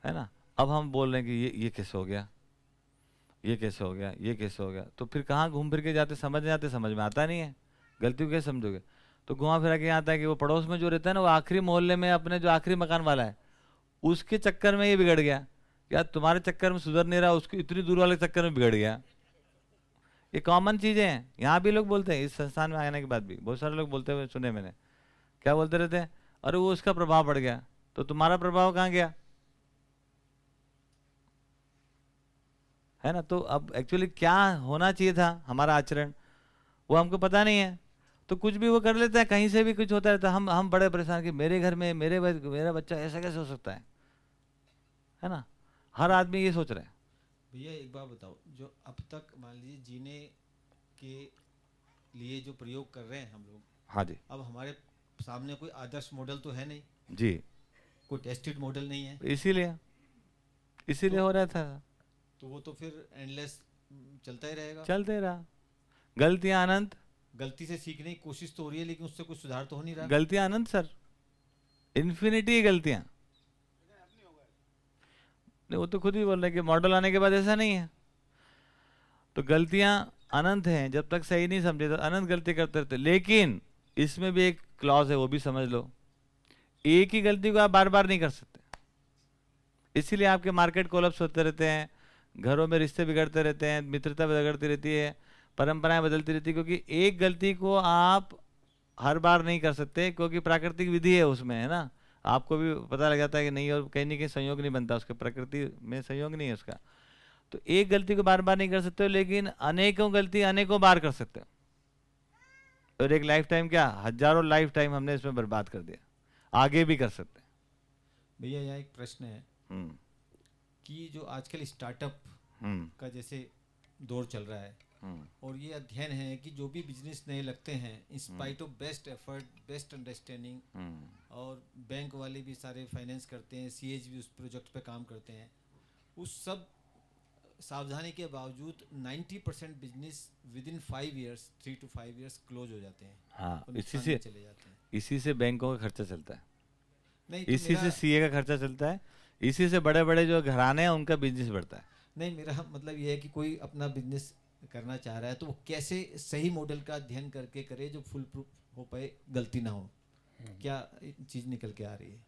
है ना? अब हम बोल रहे हैं कि ये ये कैसे हो गया? ये कैसे हो गया? ये कैसे हो गया? तो फिर कहाँ घूम फिर के जाते, समझ जाते समझ में आता नहीं है। गलती को कैसे समझोगे? तो घुमा फिरा के आता है कि वो पड़ोस में जो रहता है ना, वो आखिरी मोहल्ले में अपने जो आखिरी मकान वाला है, उसके चक्कर में ये बिगड़ गया। या तुम्हारे चक्कर में सुधर नहीं रहा, उसको इतनी दूर वाले चक्कर में बिगड़ गया। ये कॉमन चीज़ें हैं। यहाँ भी लोग बोलते हैं, इस संस्थान में आने के बाद भी। बहुत सारे लोग बोलते हुए सुने मैंने। क्या बोलते रहते हैं? अरे वो उसका प्रभाव पड़ गया। तो तुम्हारा प्रभाव कहाँ गया? है ना? तो अब एक्चुअली क्या होना चाहिए था हमारा आचरण? वो हमको पता नहीं है। तो कुछ भी वो कर लेता है, कहीं से भी कुछ होता है। हम हम बड़े परेशान कि मेरे घर में, मेरे मेरा बच्चा ऐसा कैसे हो सकता है? है ना? हर आदमी ये सोच रहा है। भैया एक बात बताओ जो अब तक मान लीजिए जीने के लिए जो प्रयोग कर रहे हैं हम लोग हाँ जी। अब हमारे सामने कोई आदर्श मॉडल तो है नहीं। जी। कोई टेस्टेड मॉडल नहीं है। इसीलिए इसीलिए तो, हो रहा था। तो वो तो फिर एंडलेस चलता ही रहेगा। चलते रहा। गलतियाँ अनंत। गलती से सीखने की कोशिश तो हो रही है लेकिन उससे कुछ सुधार तो हो नहीं रहा। गलतियाँ अनंत सर। इन्फिनिटी गलतियाँ। नहीं, वो तो खुद ही बोल रहे कि मॉडल आने के बाद ऐसा नहीं है। तो गलतियाँ अनंत हैं, जब तक सही नहीं समझे तो अनंत गलती करते रहते लेकिन इसमें भी एक क्लॉज है, वो भी समझ लो। एक ही गलती को आप बार बार नहीं कर सकते। इसीलिए आपके मार्केट कोलप्स होते रहते हैं, घरों में रिश्ते बिगड़ते रहते हैं, मित्रता बिगड़ती रहती है, परंपराएँ बदलती रहती है, क्योंकि एक गलती को आप हर बार नहीं कर सकते, क्योंकि प्राकृतिक विधि है उसमें, है ना? आपको भी पता लग जाता है कि नहीं और कहीं ना कहीं संयोग नहीं बनता उसके प्रकृति में संयोग नहीं है उसका तो एक गलती को बार बार नहीं कर सकते हो लेकिन अनेकों गलती अनेकों बार कर सकते हो और एक लाइफ टाइम क्या हज़ारों लाइफ टाइम हमने इसमें बर्बाद कर दिया आगे भी कर सकते भैया यहाँ एक प्रश्न है हम्म। कि जो आजकल स्टार्टअप हम्म। का जैसे दौर चल रहा है और ये अध्ययन है कि जो भी बिज़नेस नए लगते हैं in spite of best effort best understanding और बैंक वाले भी सारे फाइनेंस करते हैं सी भी उस प्रोजेक्ट पे काम करते हैं उस सब सावधानी के बावजूद 90 percent business within five years three two five years close हो जाते हैं। हाँ इसी से चले जाते हैं। इसी से बैंकों का खर्चा चलता है। नहीं तो इसी से सीए का खर्चा चलता है इसी से बड़े बड़े जो घराने हैं उनका बिज़नेस बढ़ता है। नहीं मेरा मतलब ये है कि कोई अपना बिज़नेस करना चाह रहा है तो वो कैसे सही मॉडल का अध्ययन करके करे जो फुल प्रूफ हो पाए गलती ना हो? क्या चीज़ निकल के आ रही है?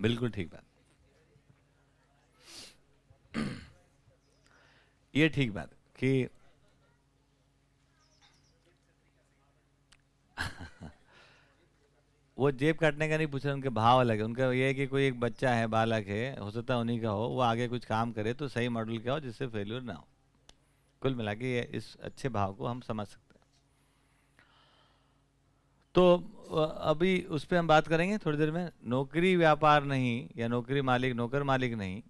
बिल्कुल ठीक बात। ये ठीक बात कि वो जेब काटने का नहीं पूछ रहे, उनके भाव अलग है। उनका ये है कि कोई एक बच्चा है, बालक है, हो सकता है उन्हीं का हो, वो आगे कुछ काम करे तो सही मॉडल का हो जिससे फेल्यूर ना हो। कुल मिला के ये इस अच्छे भाव को हम समझ सकते हैं। तो अभी उस पर हम बात करेंगे थोड़ी देर में। नौकरी व्यापार नहीं या नौकरी मालिक, नौकर मालिक नहीं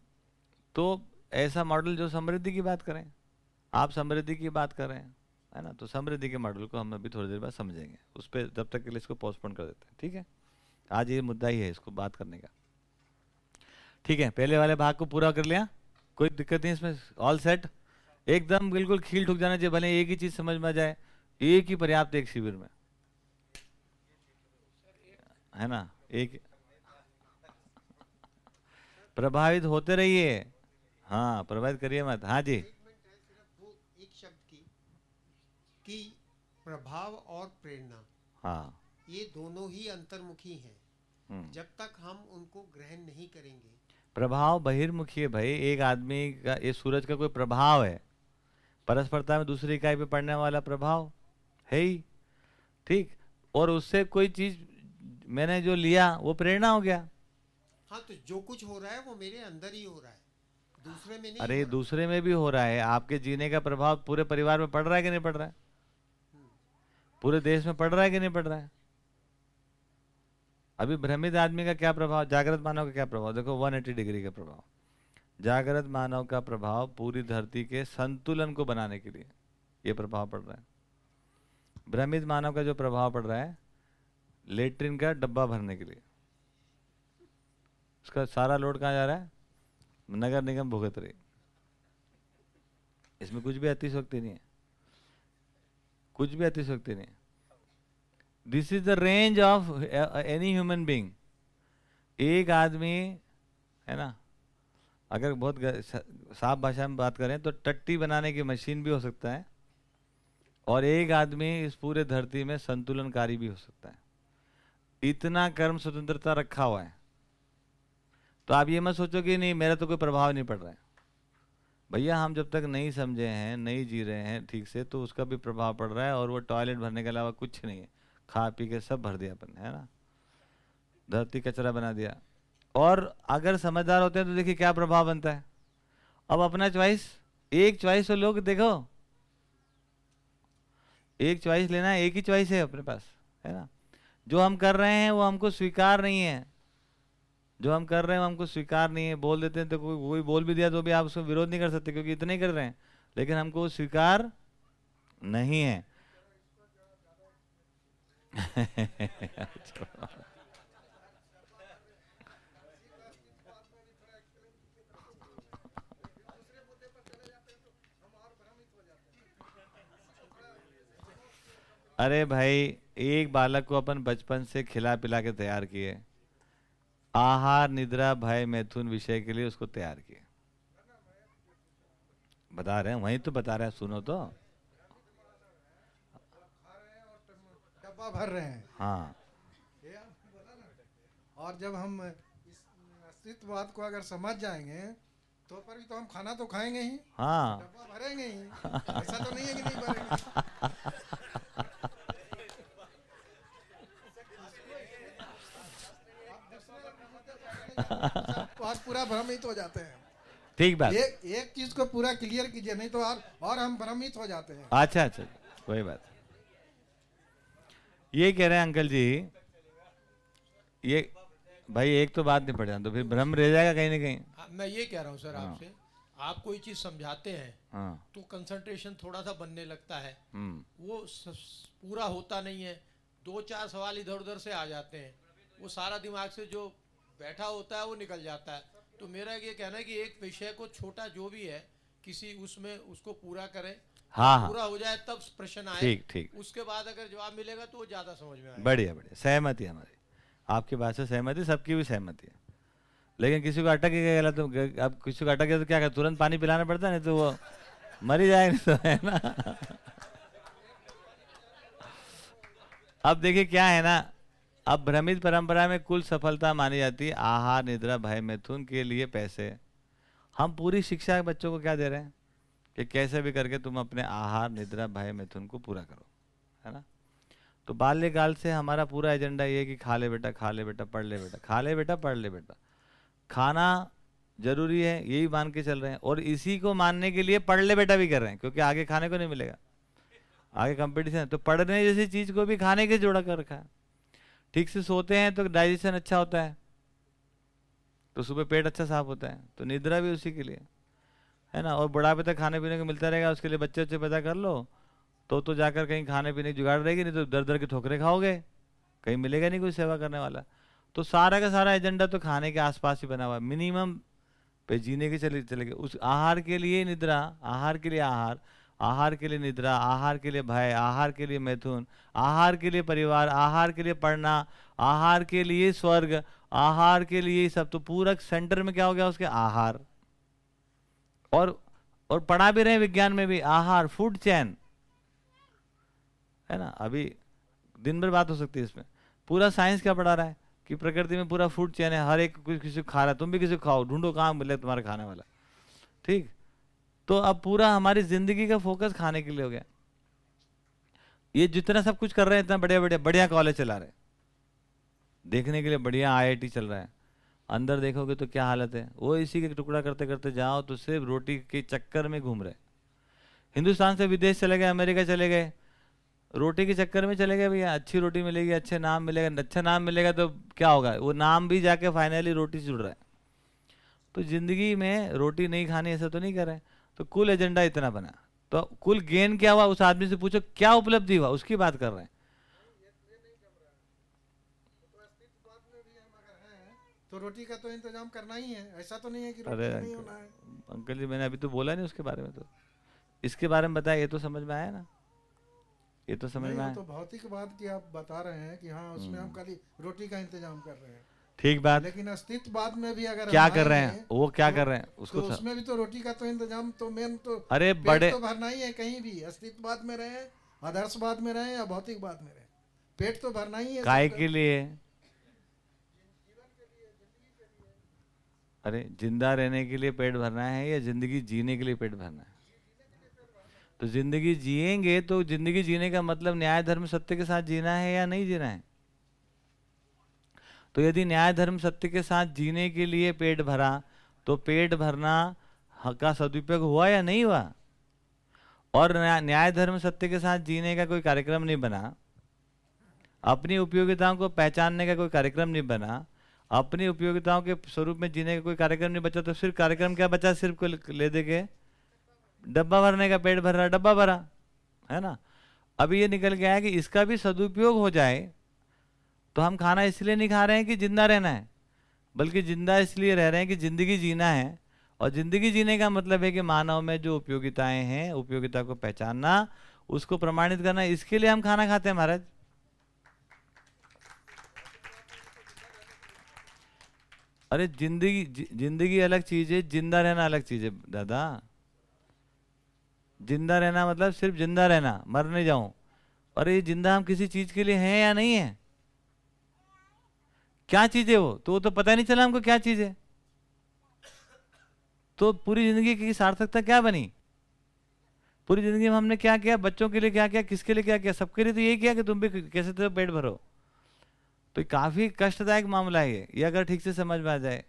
तो ऐसा मॉडल जो समृद्धि की बात करें, आप समृद्धि की बात कर रहे हैं। है ना? तो समृद्धि के मॉडल को हम अभी थोड़ी देर बाद समझेंगे। उस पर जब तक के लिए इसको पोस्टपोन कर देते हैं, ठीक है? आज ये मुद्दा ही है इसको बात करने का। ठीक है, पहले वाले भाग को पूरा कर लिया। कोई दिक्कत नहीं इसमें ऑल सेट एकदम बिल्कुल खील ठुक जाना चाहिए, भले एक ही चीज़ समझ में आ जाए। एक ही पर्याप्त एक शिविर में। है ना? एक प्रभावित होते रहिए। हाँ प्रभावित करिए मत। हाँ जी वो एक शब्द की कि प्रभाव और प्रेरणा। हाँ। ये दोनों ही अंतर्मुखी हैं। हम्म। जब तक हम उनको ग्रहण नहीं करेंगे। प्रभाव बहिर्मुखी है भाई। एक आदमी का ये सूरज का कोई प्रभाव है। परस्परता में दूसरी इकाई पे पड़ने वाला प्रभाव है ही। ठीक। और उससे कोई चीज़ मैंने जो लिया वो प्रेरणा हो गया। हाँ तो जो कुछ हो रहा है वो मेरे अंदर ही हो रहा है। दूसरे में नहीं अरे दूसरे में भी हो रहा है। आपके जीने का प्रभाव पूरे परिवार में पड़ रहा है कि नहीं पड़ रहा है? पूरे देश में पड़ रहा है कि नहीं पड़ रहा है? अभी भ्रमित आदमी का क्या प्रभाव, जागृत मानव का क्या प्रभाव? देखो 180 डिग्री का प्रभाव। जागृत मानव का प्रभाव पूरी धरती के संतुलन को बनाने के लिए ये प्रभाव पड़ रहा है। भ्रमित मानव का जो प्रभाव पड़ रहा है, लेट्रिन का डब्बा भरने के लिए। उसका सारा लोड कहाँ जा रहा है? नगर निगम भुगत रही। इसमें कुछ भी अतिशोक्ति नहीं है। कुछ भी अतिशोक्ति नहीं। This is the range of any human being एक आदमी, है ना? अगर बहुत साफ़ भाषा में बात करें तो टट्टी बनाने की मशीन भी हो सकता है और एक आदमी इस पूरे धरती में संतुलनकारी भी हो सकता है। इतना कर्म स्वतंत्रता रखा हुआ है। तो आप ये मत सोचो कि नहीं, मेरा तो कोई प्रभाव नहीं पड़ रहा है। भैया, हम जब तक नहीं समझे हैं, नहीं जी रहे हैं ठीक से तो उसका भी प्रभाव पड़ रहा है और वो टॉयलेट भरने के अलावा कुछ नहीं है। खा पी के सब भर दिया अपन, है ना? धरती कचरा बना दिया। और अगर समझदार होते हैं तो देखिए क्या प्रभाव बनता है। अब अपना च्वाइस एक च्वाइस तो लोग देखो। एक च्वाइस लेना एक ही च्वाइस है अपने पास, है ना? जो हम कर रहे हैं वो हमको स्वीकार नहीं है। जो हम कर रहे हैं हमको स्वीकार नहीं है, बोल देते हैं तो कोई कोई बोल भी दिया तो भी आप उसको विरोध नहीं कर सकते, क्योंकि इतने ही कर रहे हैं। लेकिन हमको स्वीकार नहीं है। अरे भाई, एक बालक को अपन बचपन से खिला पिला के तैयार किए। आहार निद्रा भय मैथुन विषय के लिए उसको तैयार किए बता रहे हैं वहीं तो बता रहे हैं सुनो तो। डब्बा भर रहे हैं। हाँ। और जब हम इस अस्तित्ववाद को अगर समझ जाएँगे तो पर भी तो हम खाना तो खाएँगे ही। हाँ। डब्बा भरेंगे ही। ऐसा तो नहीं है कि नहीं भरेंगे आज पूरा भ्रमित हो जाते हैं। ठीक बात। एक एक चीज़ को पूरा क्लियर कीजिए नहीं तो और और हम भ्रमित हो जाते हैं। अच्छा अच्छा कोई बात ये कह रहे हैं अंकल जी ये भाई एक तो बात नहीं पड़ जाए तो फिर भ्रम रह जाएगा कहीं ना कहीं। हाँ, मैं ये कह रहा हूँ सर हाँ। आपसे आप कोई चीज़ समझाते हैं हाँ। तो कंसंट्रेशन थोड़ा सा बनने लगता है। हम्म। वो पूरा होता नहीं है दो चार सवाल इधर उधर से आ जाते हैं। वो सारा दिमाग से जो बैठा होता है वो निकल जाता है। तो मेरा ये कहना है कि एक विषय को छोटा जो भी है किसी उसमें उसको पूरा करें। हाँ, हाँ। पूरा हो जाए तब प्रश्न आए। ठीक, ठीक। उसके बाद अगर जवाब मिलेगा तो वो ज़्यादा समझ में आएगा। बढ़िया बढ़िया। सहमति हमारी। आपकी बात से सहमति सबकी भी सहमति है। लेकिन किसी को अटक गया तो अब किसी को अटक गया तो क्या कर तुरंत पानी पिलाना पड़ता है नहीं तो वो मर ही जाएगा तो है ना? अब देखिए क्या है ना अब भ्रमित परंपरा में कुल सफलता मानी जाती है आहार, निद्रा, भय, मैथुन के लिए पैसे। हम पूरी शिक्षा बच्चों को क्या दे रहे हैं? कि कैसे भी करके तुम अपने आहार, निद्रा, भय, मैथुन को पूरा करो, है ना? तो बाल्यकाल से हमारा पूरा एजेंडा ये है कि खा ले बेटा, खा ले बेटा, पढ़ ले बेटा, खा ले बेटा, पढ़ ले बेटा। खाना ज़रूरी है, यही मान के चल रहे हैं। और इसी को मानने के लिए पढ़ ले बेटा भी कर रहे हैं, क्योंकि आगे खाने को नहीं मिलेगा। आगे कंपटीशन है तो पढ़ने जैसी चीज़ को भी खाने के जोड़ा कर रखा है। ठीक से सोते हैं तो डाइजेशन अच्छा होता है। तो सुबह पेट अच्छा साफ़ होता है तो निद्रा भी उसी के लिए, है ना? और बुढ़ापे तक खाने पीने को मिलता रहेगा, उसके लिए बच्चे बच्चे पैदा कर लो तो तो जाकर कहीं खाने पीने की जुगाड़ रहेगी, नहीं तो दर दर के ठोकरे खाओगे, कहीं मिलेगा नहीं कोई सेवा करने वाला। तो सारा का सारा एजेंडा तो खाने के आसपास ही बना हुआ मिनिमम पे जीने के चले चले गए। उस आहार के लिए निद्रा, आहार के लिए आहार आहार के लिए निद्रा, आहार के लिए भय, आहार के लिए मैथुन, आहार के लिए परिवार, आहार के लिए पढ़ना, आहार के लिए स्वर्ग, आहार के लिए सब। तो पूरक सेंटर में क्या हो गया उसके? आहार। और और पढ़ा भी रहे विज्ञान में भी, आहार फ़ूड चैन है ना? अभी दिन भर बात हो सकती है इसमें। पूरा साइंस क्या पढ़ा रहा है? कि प्रकृति में पूरा फ़ूड चैन है, हर एक कुछ किसी को खा रहा है, तुम भी किसी को खाओ, ढूंढो कहाँ मिले तुम्हारा खाने वाला। ठीक? तो अब पूरा हमारी ज़िंदगी का फोकस खाने के लिए हो गया। ये जितना सब कुछ कर रहे हैं, इतना बढ़िया बढ़िया बढ़िया कॉलेज चला रहे देखने के लिए बढ़िया आईआईटी चल रहा है। अंदर देखोगे तो क्या हालत है? वो इसी के टुकड़ा करते करते जाओ तो सिर्फ़ रोटी के चक्कर में घूम रहे हिंदुस्तान से विदेश चले गए, अमेरिका चले गए। रोटी के चक्कर में चले गए भैया। अच्छी रोटी मिलेगी, अच्छे नाम मिलेगा अच्छा नाम मिलेगा तो क्या होगा? वो नाम भी जाके फाइनली रोटी से जुड़ रहा है। तो ज़िंदगी में रोटी नहीं खानी, ऐसा तो नहीं कर रहे तो कुल एजेंडा इतना बना। तो कुल गेन क्या हुआ? उस आदमी से पूछो क्या उपलब्धि हुआ? उसकी बात कर रहे हैं। तो रोटी का तो इंतज़ाम करना ही है। ऐसा तो नहीं है कि अरे रोटी नहीं अंकल होना है। अंकल जी मैंने अभी तो बोला नहीं उसके बारे में तो। इसके बारे में बताया ये तो समझ में आया ना? ये तो समझ में आया। तो भौतिक बात की आप बता रहे हैं कि हाँ उसमें हम हम्म। खाली रोटी का इंतज़ाम कर रहे हैं। ठीक बात। लेकिन अस्तित्ववाद में भी अगर क्या कर रहे हैं? वो क्या तो- कर रहे हैं? उसको तो उसमें भी तो रोटी का तो इंतज़ाम तो मेन तो अरे बड़े- तो भरना ही है कहीं भी। अस्तित्ववाद में रहे आदर्शवाद में रहे या भौतिकवाद में रहे। पेट तो भरना ही है काय के लिए? अरे ज़िंदा रहने के लिए पेट भरना है या ज़िंदगी जीने के लिए पेट भरना है? तो ज़िंदगी जिएँगे तो ज़िंदगी जीने का मतलब न्याय धर्म सत्य के साथ जीना है या नहीं जीना है? तो यदि न्याय धर्म सत्य के साथ जीने के लिए पेट भरा तो पेट भरना का सदुपयोग हुआ या नहीं हुआ? और न्याय धर्म सत्य के साथ जीने का कोई कार्यक्रम नहीं बना, अपनी उपयोगिताओं को पहचानने का कोई कार्यक्रम नहीं बना, अपनी उपयोगिताओं के स्वरूप में जीने का कोई कार्यक्रम नहीं बचा तो सिर्फ़ कार्यक्रम क्या बचा सिर्फ़ को ले दे के डब्बा भरने का पेट भर रहा, डब्बा भरा, है ना? अभी ये निकल गया है कि इसका भी सदुपयोग हो जाए तो हम खाना इसलिए नहीं खा रहे हैं कि ज़िंदा रहना है, बल्कि ज़िंदा इसलिए रह रहे हैं कि ज़िंदगी जीना है। और ज़िंदगी जीने का मतलब है कि मानव में जो उपयोगिताएँ हैं, उपयोगिता को पहचानना, उसको प्रमाणित करना, इसके लिए हम खाना खाते हैं महाराज। अरे ज़िंदगी ज़िंदगी अलग चीज़ है, ज़िंदा रहना अलग चीज़ है, दादा। ज़िंदा रहना मतलब सिर्फ़ ज़िंदा रहना, मर नहीं जाऊँ। अरे ये ज़िंदा हम किसी चीज़ के लिए हैं या नहीं है? क्या चीज़ है वो? तो वो तो पता नहीं चला हमको क्या चीज़ है। तो पूरी ज़िंदगी की सार्थकता क्या बनी? पूरी ज़िंदगी में हमने क्या किया? बच्चों के लिए क्या किया? किसके लिए क्या किया? सबके लिए तो यही किया कि तुम भी कैसे तो पेट भरो। तो काफ़ी कष्टदायक मामला है ये अगर ठीक से समझ में आ जाए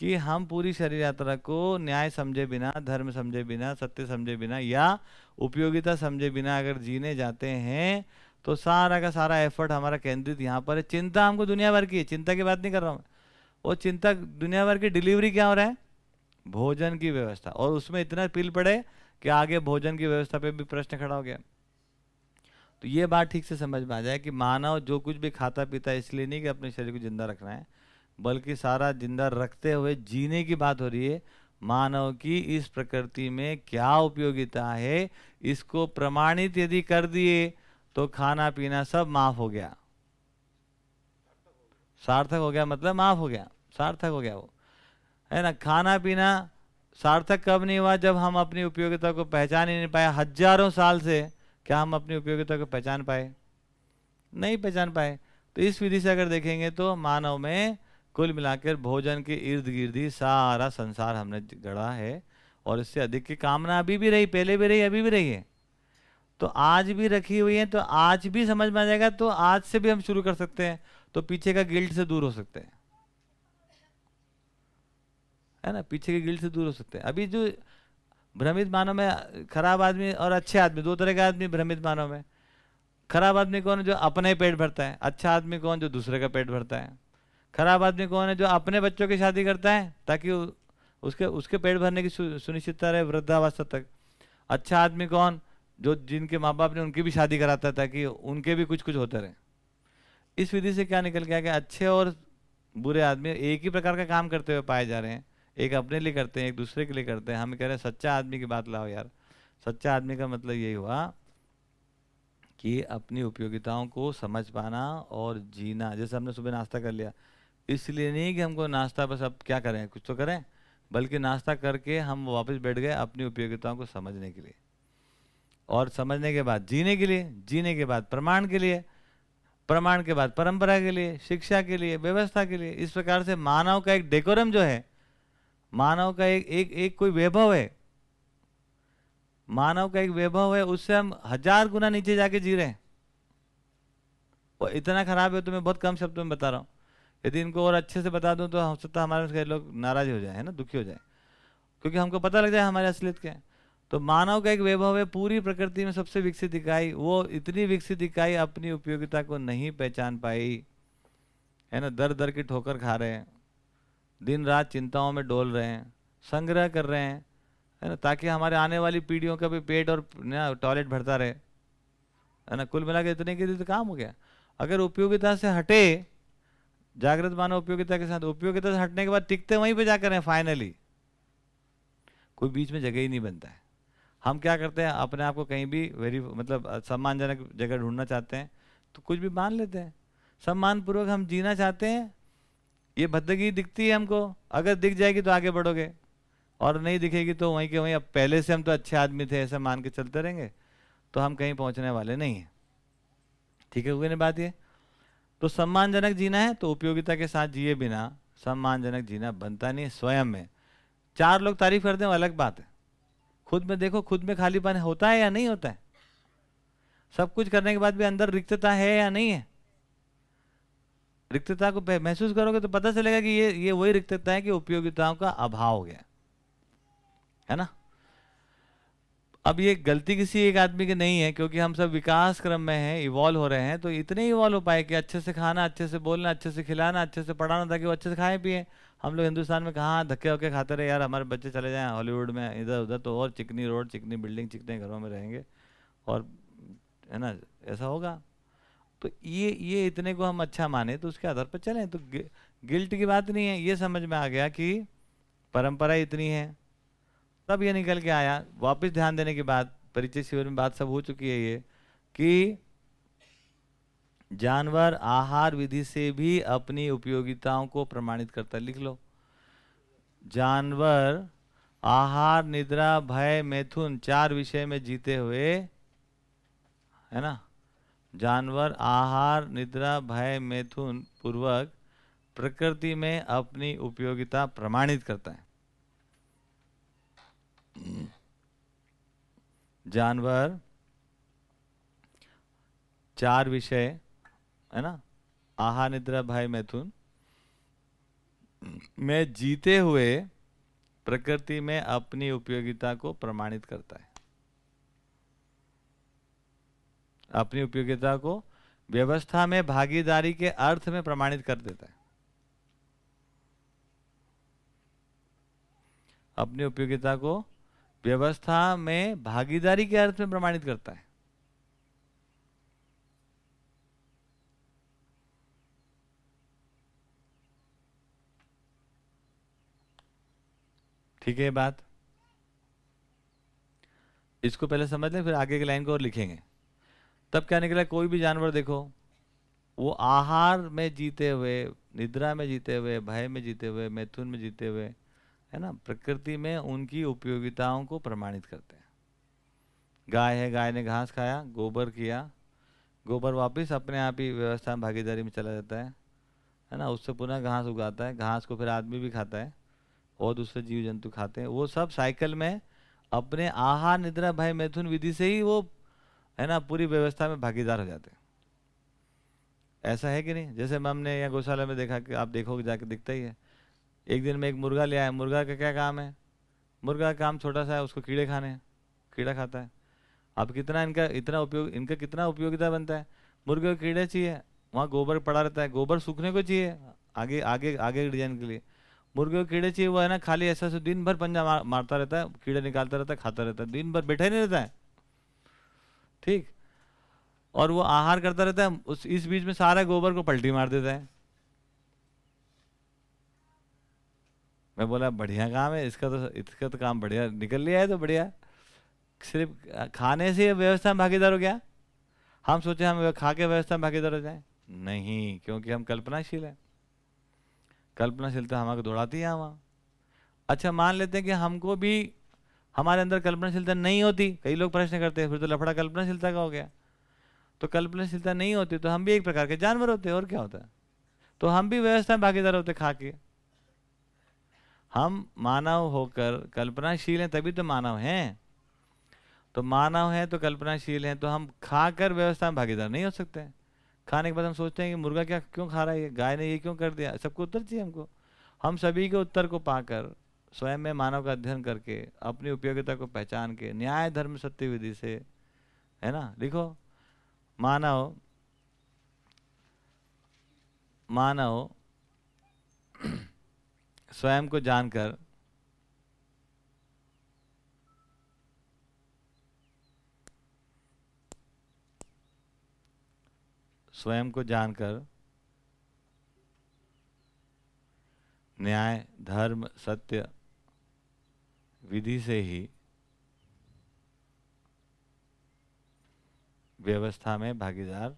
कि हम पूरी शरीर यात्रा को न्याय समझे बिना, धर्म समझे बिना, सत्य समझे बिना या उपयोगिता समझे बिना अगर जीने जाते हैं तो सारा का सारा एफर्ट हमारा केंद्रित यहाँ पर है। चिंता हमको दुनिया भर की है, चिंता की बात नहीं कर रहा हूँ। वो चिंता दुनिया भर की डिलीवरी क्या हो रहा है? भोजन की व्यवस्था। और उसमें इतना पिल पड़े कि आगे भोजन की व्यवस्था पे भी प्रश्न खड़ा हो गया। तो ये बात ठीक से समझ में आ जाए कि मानव जो कुछ भी खाता पीता है, इसलिए नहीं कि अपने शरीर को ज़िंदा रखना है, बल्कि सारा ज़िंदा रखते हुए जीने की बात हो रही है। मानव की इस प्रकृति में क्या उपयोगिता है, इसको प्रमाणित यदि कर दिए तो खाना पीना सब माफ़ हो गया। सार्थक हो गया मतलब माफ़ हो गया। सार्थक हो गया वो। है ना? खाना पीना सार्थक कब नहीं हुआ जब हम अपनी उपयोगिता को पहचान ही नहीं पाए? हज़ारों साल से क्या हम अपनी उपयोगिता को पहचान पाए? नहीं पहचान पाए। तो इस विधि से अगर देखेंगे तो मानव में कुल मिलाकर भोजन के इर्द गिर्द ही सारा संसार हमने गढ़ा है और इससे अधिक की कामना अभी भी रही, पहले भी रही, अभी भी रही है। तो आज भी रखी हुई है तो आज भी समझ में आ जाएगा तो आज से भी हम शुरू कर सकते हैं। तो पीछे का गिल्ट से दूर हो सकते हैं। है ना? पीछे के गिल्ट से दूर हो सकते हैं। अभी जो भ्रमित मानव में, खराब आदमी और अच्छे आदमी, दो तरह के आदमी भ्रमित मानव में। खराब आदमी कौन है जो अपने पेट भरता है? अच्छा आदमी कौन जो दूसरे का पेट भरता है? खराब आदमी कौन है जो अपने बच्चों की शादी करता है, ताकि उसके उसके पेट भरने की सुनिश्चितता रहे वृद्धावस्था तक? अच्छा आदमी कौन जो जिनके माँ बाप ने उनकी भी शादी कराता था कि उनके भी कुछ कुछ होते रहे। इस विधि से क्या निकल गया कि अच्छे और बुरे आदमी एक ही प्रकार का काम करते हुए पाए जा रहे हैं। एक अपने लिए करते हैं, एक दूसरे के लिए करते हैं। हम कह रहे हैं, सच्चा आदमी की बात लाओ यार। सच्चा आदमी का मतलब यही हुआ कि अपनी उपयोगिताओं को समझ पाना और जीना। जैसे हमने सुबह नाश्ता कर लिया। इसलिए नहीं कि हमको नाश्ता बस अब क्या करें? कुछ तो करें। बल्कि नाश्ता करके हम वापस बैठ गए अपनी उपयोगिताओं को समझने के लिए। और समझने के बाद जीने के लिए, जीने के बाद प्रमाण के लिए, प्रमाण के बाद परंपरा के लिए, शिक्षा के लिए, व्यवस्था के लिए। इस प्रकार से मानव का एक डेकोरम जो है, मानव का एक एक एक कोई वैभव है, मानव का एक वैभव है, उससे हम हज़ार गुना नीचे जाके जी रहे हैं। और इतना खराब है तो मैं बहुत कम शब्दों में बता रहा हूँ। यदि इनको और अच्छे से बता दूँ तो हो सकता है हमारे लोग नाराज़ हो जाए, है ना, दुखी हो जाए। क्योंकि हमको पता लग जाए हमारे असलियत क्या है। तो मानव का एक वैभव है, पूरी प्रकृति में सबसे विकसित इकाई, वो इतनी विकसित इकाई अपनी उपयोगिता को नहीं पहचान पाई। है ना, दर दर की ठोकर खा रहे हैं, दिन रात चिंताओं में डोल रहे हैं, संग्रह कर रहे हैं, है ना, ताकि हमारे आने वाली पीढ़ियों का भी पेट और, ना, टॉयलेट भरता रहे। है ना, कुल मिला के इतने के लिए तो काम हो गया। अगर उपयोगिता से हटे, जागृत मानव उपयोगिता के साथ, उपयोगिता से हटने के बाद टिकते वहीं पे जाकर हैं फाइनली कोई बीच में जगह ही नहीं बनता है। हम क्या करते हैं, अपने आप को कहीं भी वेरी मतलब सम्मानजनक जगह ढूंढना चाहते हैं तो कुछ भी मान लेते हैं। सम्मान पूर्वक हम जीना चाहते हैं, ये भद्दगी दिखती है हमको। अगर दिख जाएगी तो आगे बढ़ोगे, और नहीं दिखेगी तो वहीं के वहीं, अब पहले से हम तो अच्छे आदमी थे, ऐसे मान के चलते रहेंगे तो हम कहीं पहुँचने वाले नहीं हैं। ठीक है हुए ना बात ये? तो सम्मानजनक जीना है तो उपयोगिता के साथ जिए बिना सम्मानजनक जीना बनता नहीं स्वयं में। चार लोग तारीफ़ करते हैं अलग बात है। खुद में देखो, खुद में खालीपन होता है या नहीं होता है? सब कुछ करने के बाद भी अंदर रिक्तता है या नहीं है? रिक्तता को महसूस करोगे तो पता चलेगा कि ये ये वही रिक्तता है कि उपयोगिताओं का अभाव हो गया। है ना? अब ये गलती किसी एक आदमी की नहीं है, क्योंकि हम सब विकास क्रम में हैं इवॉल्व हो रहे हैं तो इतने इवॉल्व हो पाए कि अच्छे से खाना, अच्छे से बोलना, अच्छे से खिलाना, अच्छे से पढ़ाना, ताकि वो अच्छे से खाएँ, पिए। हम लोग हिंदुस्तान में कहाँ धक्के वक्के खाते रहे? यार, हमारे बच्चे चले जाएँ हॉलीवुड में, इधर उधर तो और चिकनी रोड, चिकनी बिल्डिंग, चिकने घरों में रहेंगे। और, है ना, ऐसा होगा। तो ये ये इतने को हम अच्छा माने तो उसके आधार पर चलें। तो गिल्ट की बात नहीं है। ये समझ में आ गया कि परंपरा इतनी है। तब ये निकल के आया। वापस ध्यान देने के बाद परिचय शिविर में बात सब हो चुकी है ये, कि जानवर आहार विधि से भी अपनी उपयोगिताओं को प्रमाणित करता लिख लो। जानवर आहार, निद्रा, भय, मैथुन, चार विषय में जीते हुए, है ना? जानवर आहार, निद्रा, भय, मैथुन, पूर्वक प्रकृति में अपनी उपयोगिता प्रमाणित करता है। जानवर चार विषय है ना? आहार निद्रा भाई मैथुन। में जीते हुए प्रकृति में अपनी उपयोगिता को प्रमाणित करता है। अपनी उपयोगिता को व्यवस्था में भागीदारी के अर्थ में प्रमाणित कर देता है। अपनी उपयोगिता को व्यवस्था में भागीदारी के अर्थ में प्रमाणित करता है। ठीक है बात? इसको पहले समझ लें, फिर आगे की लाइन को और लिखेंगे। तब क्या निकला? कोई भी जानवर देखो, वो आहार में जीते हुए, निद्रा में जीते हुए, भय में जीते हुए, मैथुन में जीते हुए, है ना, प्रकृति में उनकी उपयोगिताओं को प्रमाणित करते हैं। गाय है, गाय ने घास खाया, गोबर किया, गोबर वापस अपने आप ही व्यवस्था में भागीदारी में चला जाता है है ना, उससे पुनः घास उगाता है, घास को फिर आदमी भी खाता है। और दूसरे जीव जंतु खाते हैं। वो सब साइकिल में अपने आहार निद्रा भय मैथुन विधि से ही वो, है ना, पूरी व्यवस्था में भागीदार हो जाते हैं। ऐसा है कि नहीं? जैसे हमने यहाँ गौशाला में देखा कि आप देखोगे, जाके दिखता ही है। एक दिन में एक मुर्गा ले आया। मुर्गा का क्या काम है? मुर्गा का काम छोटा सा है, उसको कीड़े खाने कीड़ा खाता है। अब कितना इनका, इतना उपयोग, इनका कितना उपयोगिता बनता है? मुर्गे को कीड़े चाहिए। वहाँ गोबर पड़ा रहता है। गोबर सूखने को चाहिए। आगे आगे आगे डिज़ाइन के लिए। मुर्गे को कीड़े चाहिए वो है ना खाली ऐसा से दिन भर पंजा मार, मारता रहता है कीड़े निकालता रहता है खाता रहता है दिन भर बैठा ही नहीं रहता है। ठीक? और वो आहार करता रहता है उस इस बीच में सारा गोबर को पलटी मार देता है। मैं बोला बढ़िया काम है इसका तो इसका तो काम बढ़िया निकल लिया है तो बढ़िया। सिर्फ़ खाने से व्यवस्था में भागीदार हो गया? हम सोचे हम खा के व्यवस्था में भागीदार हो जाए? नहीं क्योंकि हम कल्पनाशील हैं। कल्पनाशीलता हमारे दौड़ाती है वहाँ। अच्छा मान लेते हैं कि हमको भी हमारे अंदर कल्पनाशीलता नहीं होती। कई लोग प्रश्न करते हैं, फिर तो लफड़ा कल्पनाशीलता का हो गया। तो कल्पनाशीलता नहीं होती तो हम भी एक प्रकार के जानवर होते हैं, और क्या होता है? तो हम भी व्यवस्था भागीदार होते खा के। हम मानव होकर कल्पनाशील हैं, तभी तो मानव हैं। तो मानव है तो कल्पनाशील हैं तो हम खाकर व्यवस्था में भागीदार नहीं हो सकते। खाने के बाद हम सोचते हैं कि मुर्गा क्या क्यों खा रहा है? गाय ने ये क्यों कर दिया? सबको उत्तर चाहिए हमको। हम सभी के उत्तर को पाकर स्वयं में मानव का अध्ययन करके, अपनी उपयोगिता को पहचान के, न्याय, धर्म, सत्य विधि से, है ना? लिखो। मानव मानव स्वयं को जानकर स्वयं को जानकर न्याय, धर्म, सत्य विधि से ही व्यवस्था में भागीदार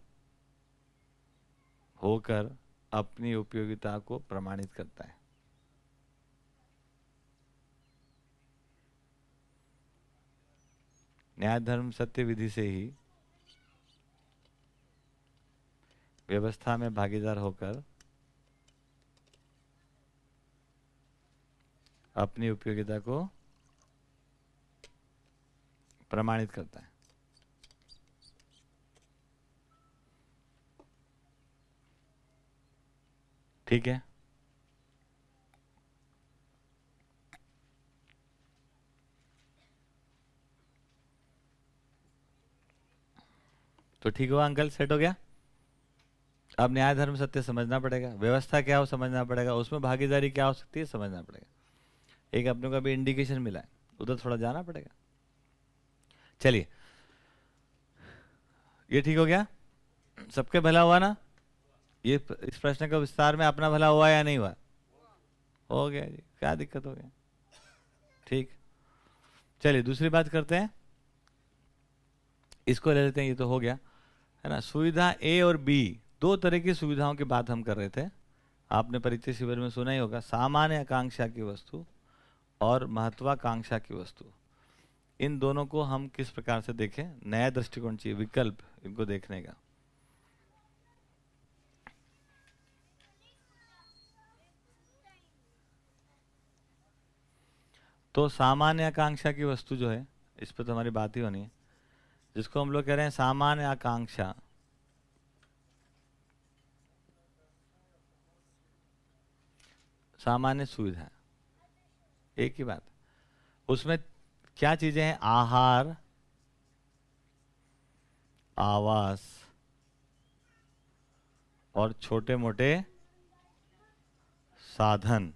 होकर अपनी उपयोगिता को प्रमाणित करता है। न्याय, धर्म, सत्य विधि से ही व्यवस्था में भागीदार होकर अपनी उपयोगिता को प्रमाणित करता है। ठीक है? तो ठीक हुआ, अंकल? सेट हो गया? अब न्याय धर्म सत्य समझना पड़ेगा। व्यवस्था क्या हो समझना पड़ेगा। उसमें भागीदारी क्या हो सकती है समझना पड़ेगा। एक अपने को अभी इंडिकेशन मिला है। उधर थोड़ा जाना पड़ेगा। चलिए। ये ठीक हो गया? सबके भला हुआ ना? ये इस प्रश्न का विस्तार में अपना भला हुआ या नहीं हुआ? हो गया जी। क्या दिक्कत हो गया? ठीक। चलिए, दूसरी बात करते हैं। इसको ले लेते हैं। ये तो हो गया। है ना? सुविधा ए और बी दो तरह की सुविधाओं की बात हम कर रहे थे। आपने परिचय शिविर में सुना ही होगा, सामान्य आकांक्षा की वस्तु और महत्वाकांक्षा की वस्तु। इन दोनों को हम किस प्रकार से देखें? नया दृष्टिकोण चाहिए, विकल्प इनको देखने का। तो सामान्य आकांक्षा की वस्तु जो है, इस पर तो हमारी बात ही होनी है। जिसको हम लोग कह रहे हैं सामान्य आकांक्षा सामान्य सुविधा एक ही बात। उसमें क्या चीज़ें हैं? आहार, आवास और छोटे मोटे साधन।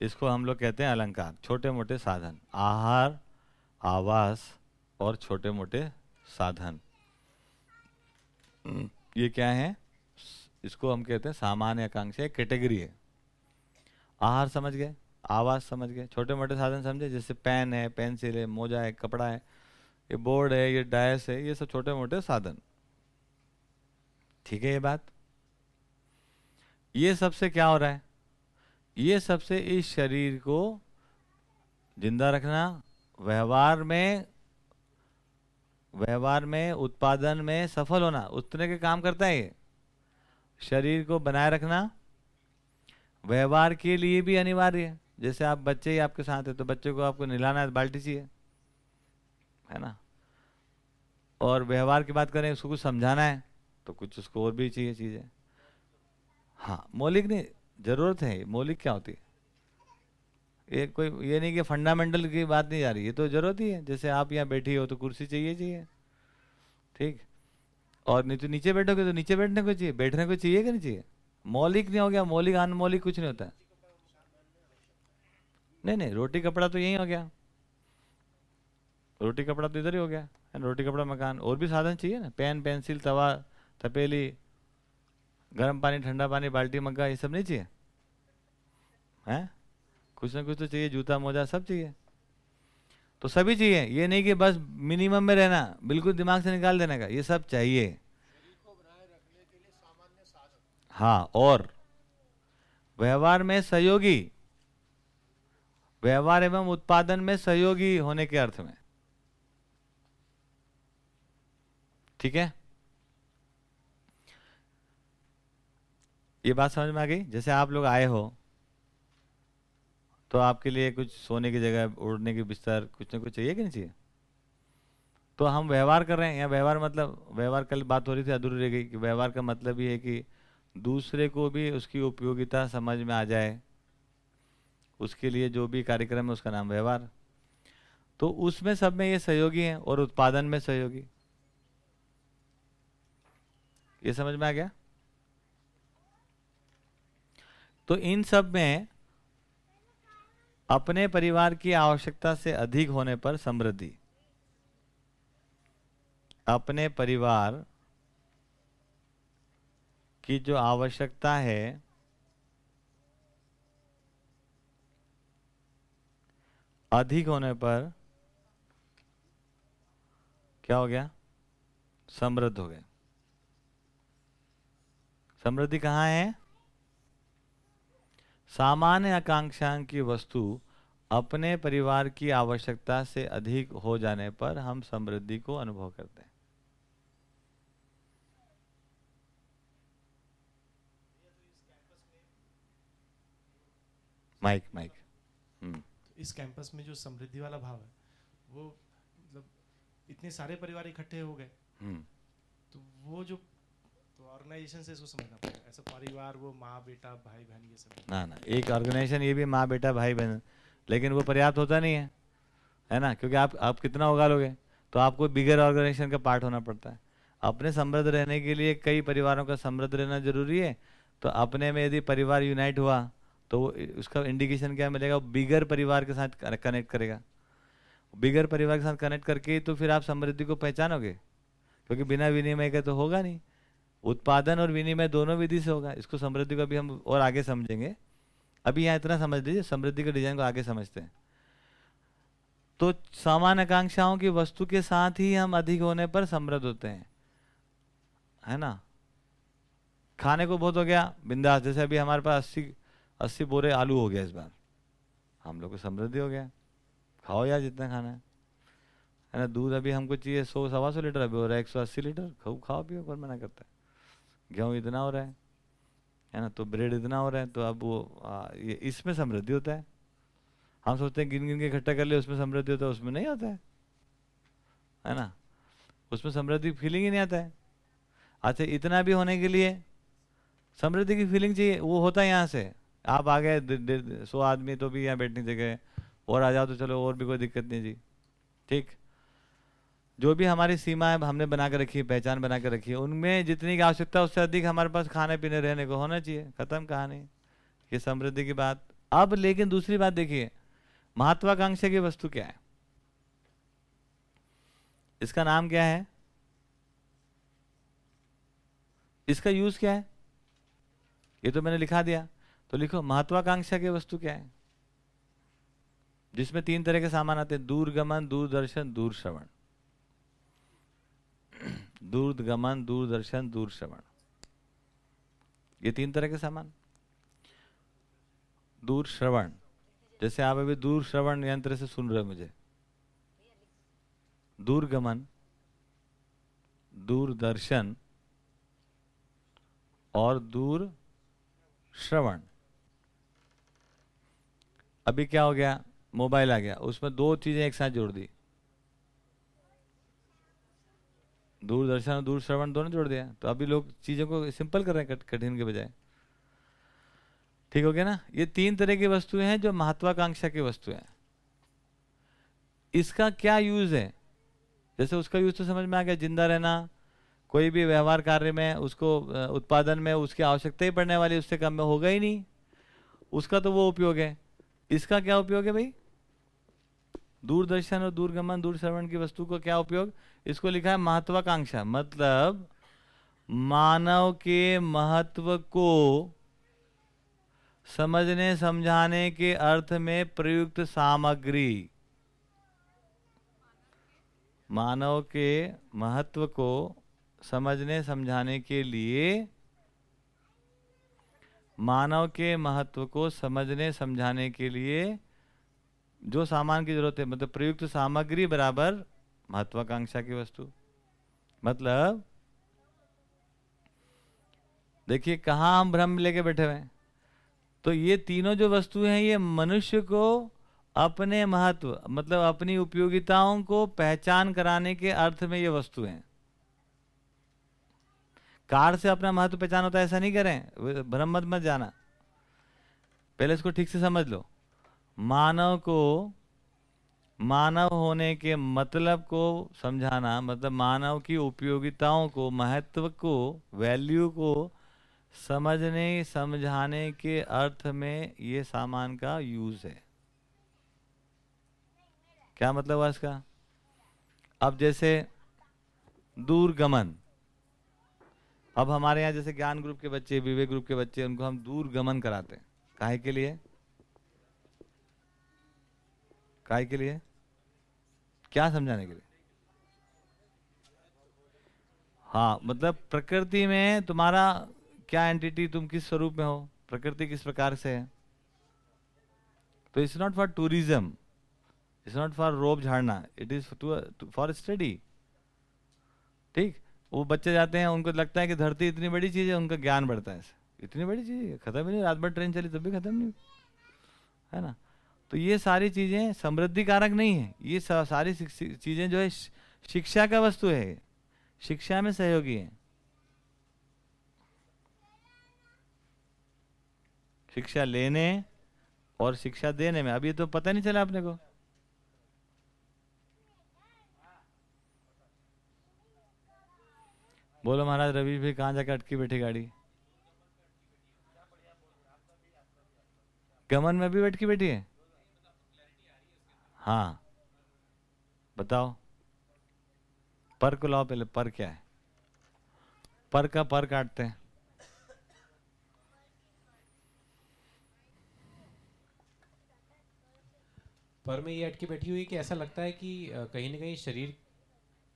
इसको हम लोग कहते हैं अलंकार। छोटे मोटे साधन। आहार, आवास और छोटे मोटे साधन। ये क्या है? इसको हम कहते हैं सामान्य आकांक्षा कैटेगरी है। आहार समझ गए आवाज़ समझ गए छोटे मोटे साधन समझे, जैसे पेन है, पेंसिल है, मोजा है, कपड़ा है, ये बोर्ड है, ये डायस है, ये सब छोटे मोटे साधन। ठीक है ये बात? ये सबसे क्या हो रहा है? ये सबसे इस शरीर को ज़िंदा रखना, व्यवहार में व्यवहार में, उत्पादन में सफल होना, उतने के काम करता है ये। शरीर को बनाए रखना व्यवहार के लिए भी अनिवार्य है। जैसे आप बच्चे ही आपके साथ है तो बच्चे को आपको नहलाना है, बाल्टी चाहिए, है ना? और व्यवहार की बात करें, उसको कुछ समझाना है तो कुछ उसको और भी चाहिए चीज़ें। हाँ मौलिक नहीं, ज़रूरत है, मौलिक क्या होती है? ये कोई, ये नहीं कि फंडामेंटल की बात नहीं जा रही, ये तो ज़रूरत ही है। जैसे आप यहाँ बैठी हो तो कुर्सी चाहिए चाहिए। ठीक? और नहीं तो नीचे बैठोगे तो नीचे बैठने को चाहिए, बैठने को चाहिए कि नहीं चाहिए? मौलिक नहीं हो गया, मौलिक, अनमौलिक कुछ नहीं होता। नहीं नहीं, रोटी, कपड़ा तो यही हो गया। रोटी, कपड़ा तो इधर ही हो गया। रोटी, कपड़ा, मकान, और भी साधन चाहिए ना? पेन, पेंसिल, तवा, तपेली, गर्म पानी, ठंडा पानी, बाल्टी, मग्गा, ये सब नहीं चाहिए? हैं? कुछ ना कुछ तो चाहिए, जूता, मोजा सब चाहिए। तो सभी चाहिए। ये नहीं कि बस मिनिमम में रहना, बिल्कुल दिमाग से निकाल देने का, ये सब चाहिए। हाँ और व्यवहार में सहयोगी, व्यवहार एवं उत्पादन में सहयोगी होने के अर्थ में। ठीक है? ये बात समझ में आ गई? जैसे आप लोग आए हो तो आपके लिए कुछ सोने की जगह, उड़ने की बिस्तर कुछ ना कुछ चाहिए कि नहीं चाहिए? तो हम व्यवहार कर रहे हैं, या व्यवहार मतलब व्यवहार कल बात हो रही थी, अधूरी रह गई कि व्यवहार का मतलब ये है कि दूसरे को भी उसकी उपयोगिता समझ में आ जाए। उसके लिए जो भी कार्यक्रम है उसका नाम व्यवहार। तो उसमें सब में ये सहयोगी हैं और उत्पादन में सहयोगी। ये समझ में आ गया? तो इन सब में अपने परिवार की आवश्यकता से अधिक होने पर समृद्धि। अपने परिवार की जो आवश्यकता है, अधिक होने पर क्या हो गया? समृद्ध हो गए समृद्धि कहाँ है? सामान्य आकांक्षा की वस्तु अपने परिवार की आवश्यकता से अधिक हो जाने पर हम समृद्धि को अनुभव करते हैं। Mic mic. तो इस कैंपस में जो समृद्धि वाला भाव है वो मतलब इतने सारे परिवार इकट्ठे हो गए हम्म। तो वो जो तो ऑर्गेनाइजेशन से इसको समझना पड़ेगा। ऐसा परिवार, वो माँ बेटा, भाई बहन ये सब ना ना, एक ऑर्गेनाइजेशन ये भी माँ बेटा, भाई बहन, लेकिन वो पर्याप्त होता नहीं है। है ना? क्योंकि आप आप कितना उगा लोगे तो आपको बिगर ऑर्गेनाइजेशन का पार्ट होना पड़ता है। अपने समृद्ध रहने के लिए कई परिवारों का समृद्ध रहना ज़रूरी है। तो अपने में यदि परिवार यूनाइट हुआ तो उसका इंडिकेशन क्या मिलेगा? बिगर परिवार के साथ कनेक्ट करेगा। बिगर परिवार के साथ कनेक्ट करके तो फिर आप समृद्धि को पहचानोगे। क्योंकि बिना विनिमय के तो होगा नहीं। उत्पादन और विनिमय दोनों विधि से होगा। इसको समृद्धि को अभी हम और आगे समझेंगे। अभी यहाँ इतना समझ लीजिए, समृद्धि के डिज़ाइन को आगे समझते हैं। तो समान आकांक्षाओं की वस्तु के साथ ही हम अधिक होने पर समृद्ध होते हैं। है ना? खाने को बहुत हो गया, बिंदास। जैसे अभी हमारे पास अस्सी अस्सी बोरे आलू हो गया इस बार। हम लोग को समृद्धि हो गया। खाओ यार जितना खाना है। है ना? दूध अभी हमको चाहिए सौ, सवा सौ लीटर अभी हो रहा है, एक सौ अस्सी लीटर। खाओ खाओ, पियो, कौन मना करता है? गेहूँ इतना हो रहा है है ना? तो ब्रेड इतना हो रहा है तो अब वो ये इसमें समृद्धि होता है। हम सोचते हैं गिन गिन के इकट्ठा कर ले, उसमें समृद्धि होता है, उसमें नहीं होता है। है ना? उसमें समृद्धि फीलिंग ही नहीं आता है। अच्छा इतना भी होने के लिए समृद्धि की फीलिंग चाहिए, वो होता है यहाँ से। आप आ गए सौ आदमी तो भी यहाँ बैठने जगह और आ जाओ तो चलो, और भी कोई दिक्कत नहीं जी। ठीक? जो भी हमारी सीमा है हमने बना कर रखी है, पहचान बना कर रखी है, उनमें जितनी की आवश्यकता उससे अधिक हमारे पास खाने पीने, रहने को होना चाहिए। खत्म कहानी। ये समृद्धि की बात। अब लेकिन दूसरी बात देखिए, महत्वाकांक्षा की वस्तु क्या है? इसका नाम क्या है? इसका यूज़ क्या है? ये तो मैंने लिखा दिया। तो लिखो, महत्वाकांक्षा की वस्तु क्या है? जिसमें तीन तरह के सामान आते हैं, दूरगमन, दूरदर्शन दूर श्रवण दूरगमन, दूरदर्शन दूर श्रवण ये तीन तरह के सामान। दूर श्रवण जैसे आप अभी दूर श्रवण यंत्र से सुन रहे हो मुझे। दूरगमन, दूरदर्शन और दूर श्रवण अभी क्या हो गया? मोबाइल आ गया। उसमें दो चीज़ें एक साथ जोड़ दी। दूरदर्शन और दूर श्रवण दोनों जोड़ दिया। तो अभी लोग चीज़ों को सिंपल कर रहे हैं कठिन के बजाय। ठीक हो गया ना? ये तीन तरह की वस्तुएँ हैं जो महत्वाकांक्षा की वस्तुएँ हैं। इसका क्या यूज़ है? जैसे उसका यूज़ तो समझ में आ गया, ज़िंदा रहना, कोई भी व्यवहार कार्य में, उसको उत्पादन में, उसकी आवश्यकता ही पड़ने वाली, उससे कम में होगा ही नहीं। उसका तो वो उपयोग है। इसका क्या उपयोग है भाई? दूरदर्शन और दूरगमन दूर श्रवण की वस्तु को क्या उपयोग? इसको लिखा है महत्वाकांक्षा। मतलब मानव के महत्व को समझने, समझाने के अर्थ में प्रयुक्त सामग्री। मानव के महत्व को समझने, समझाने के लिए मानव के महत्व को समझने, समझाने के लिए जो सामान की ज़रूरत है मतलब प्रयुक्त सामग्री बराबर महत्वाकांक्षा की वस्तु। मतलब देखिए कहाँ हम भ्रम लेके बैठे हुए तो ये तीनों जो वस्तुएँ हैं, ये मनुष्य को अपने महत्व मतलब अपनी उपयोगिताओं को पहचान कराने के अर्थ में ये वस्तु हैं। कार से अपना महत्व पहचान होता है, ऐसा नहीं करें। भ्रम मत मत जाना। पहले इसको ठीक से समझ लो। मानव को, मानव होने के मतलब को समझाना मतलब मानव की उपयोगिताओं को, महत्व को वैल्यू को समझने, समझाने के अर्थ में ये सामान का यूज़ है। क्या मतलब हुआ इसका? अब जैसे दूरगमन। अब हमारे यहाँ जैसे ज्ञान ग्रुप के बच्चे, विवेक ग्रुप के बच्चे, उनको हम दूरगमन कराते हैं। काहे के लिए? काय के लिए? क्या समझाने के लिए? हाँ मतलब प्रकृति में तुम्हारा क्या एंटिटी तुम किस स्वरूप में हो? प्रकृति किस प्रकार से है? तो it's not for tourism it's not for rope झाड़ना. It is for study ठीक? वो बच्चे जाते हैं, उनको लगता है कि धरती इतनी बड़ी चीज़ है, उनका ज्ञान बढ़ता है। इतनी बड़ी चीज़ है, खत्म ही नहीं, रात भर ट्रेन चली, तब भी खत्म नहीं है ना? तो ये सारी चीज़ें समृद्धि कारक नहीं है। ये सारी चीज़ें जो है शिक्षा का वस्तु है। शिक्षा में सहयोगी है। शिक्षा लेने और शिक्षा देने में। अभी तो पता नहीं चला आपने को। बोलो महाराज, रवि भाई कहाँ जाकर अटकी बैठी गाड़ी? गमन में भी बैठ बैठी है? हाँ। बताओ। पर को लाओ पहले पर क्या है? पर का पर काटते हैं। पर में ये अटकी बैठी हुई कि ऐसा लगता है कि कहीं ना कहीं शरीर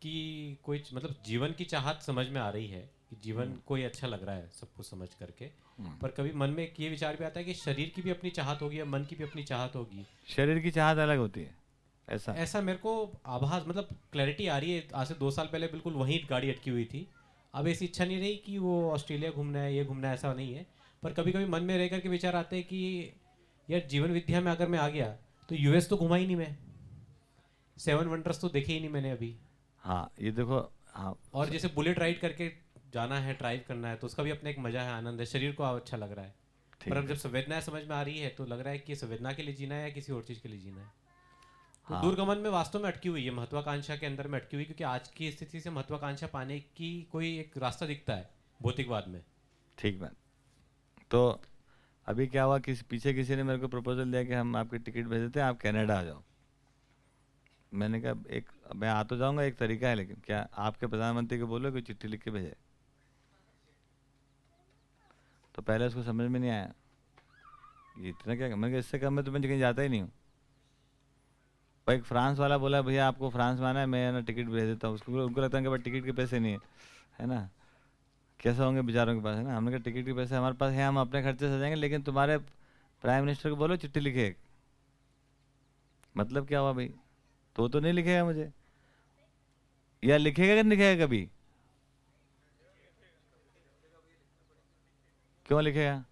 की कोई मतलब जीवन की चाहत समझ में आ रही है कि जीवन हम्म। कोई अच्छा लग रहा है सब कुछ समझ करके। हम्म। पर कभी मन में ये विचार भी आता है कि शरीर की भी अपनी चाहत होगी या मन की भी अपनी चाहत होगी। शरीर की चाहत अलग होती है। ऐसा ऐसा मेरे को आभास मतलब क्लैरिटी आ रही है। आज से दो साल पहले बिल्कुल वहीं गाड़ी अटकी हुई थी। अब ऐसी इच्छा नहीं रही कि वो ऑस्ट्रेलिया घूमना है ये घूमना है ऐसा नहीं है। पर कभी कभी मन में रह करके विचार आते हैं कि यार जीवन विद्या में अगर मैं आ गया तो यूएस तो घुमा ही नहीं मैं। सेवन वंडर्स तो देखे ही नहीं मैंने अभी। हाँ ये देखो हाँ। और जैसे बुलेट राइड करके जाना है ड्राइव करना है तो उसका भी अपना एक मज़ा है आनंद है। शरीर को अच्छा लग रहा है। पर अब जब संवेदना समझ में आ रही है तो लग रहा है कि संवेदना के लिए जीना है या किसी और चीज़ के लिए जीना है। हाँ। दूरगमन में वास्तव में अटकी हुई है महत्वाकांक्षा के अंदर में अटकी हुई क्योंकि आज की स्थिति से महत्वाकांक्षा पाने की कोई एक रास्ता दिखता है भौतिकवाद में। ठीक बात। तो अभी क्या हुआ किसी पीछे किसी ने मेरे को प्रपोजल दिया कि हम आपकी टिकट भेज देते हैं आप कनाडा आ जाओ। मैंने कहा एक मैं आ तो जाऊँगा एक तरीका है लेकिन क्या आपके प्रधानमंत्री को बोलो कि चिट्ठी लिख के भेजे। तो पहले उसको समझ में नहीं आया। इतना क्या मैंने कहा इससे कम में तो मैं कहीं जाता ही नहीं हूँ। एक फ्रांस वाला बोला, भैया, आपको फ्रांस में आना है, मैं ना टिकट भेज देता हूँ। उसको उनको लगता है कि भाई टिकट के पैसे नहीं है है ना? कैसे होंगे बेचारों के पास, है ना? हमने कहा, टिकट के पैसे हमारे पास है, हम अपने खर्चे से जाएँगे, लेकिन तुम्हारे प्राइम मिनिस्टर को बोलो, चिट्ठी लिखे एक। मतलब क्या हुआ भाई? तो तो नहीं लिखेगा मुझे। या लिखेगा कि लिखेगा कभी? क्यों लिखेगा?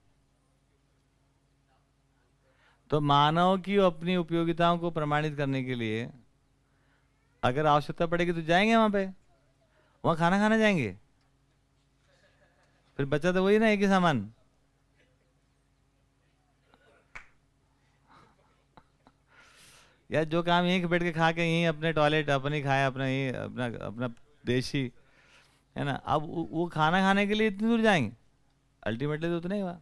तो मानव की अपनी उपयोगिताओं को प्रमाणित करने के लिए अगर आवश्यकता पड़ेगी तो जाएँगे वहाँ पे। वहाँ खाना खाने जाएँगे। फिर बचा तो वही ना एक ही सामान। या जो काम यहीं बैठ के खा के यहीं अपने टॉयलेट अपनी खाए, अपना यहीं अपना अपना देशी, है ना? अब वो खाना खाने के लिए इतनी दूर जाएँगे। अल्टीमेटली तो उतना ही हुआ।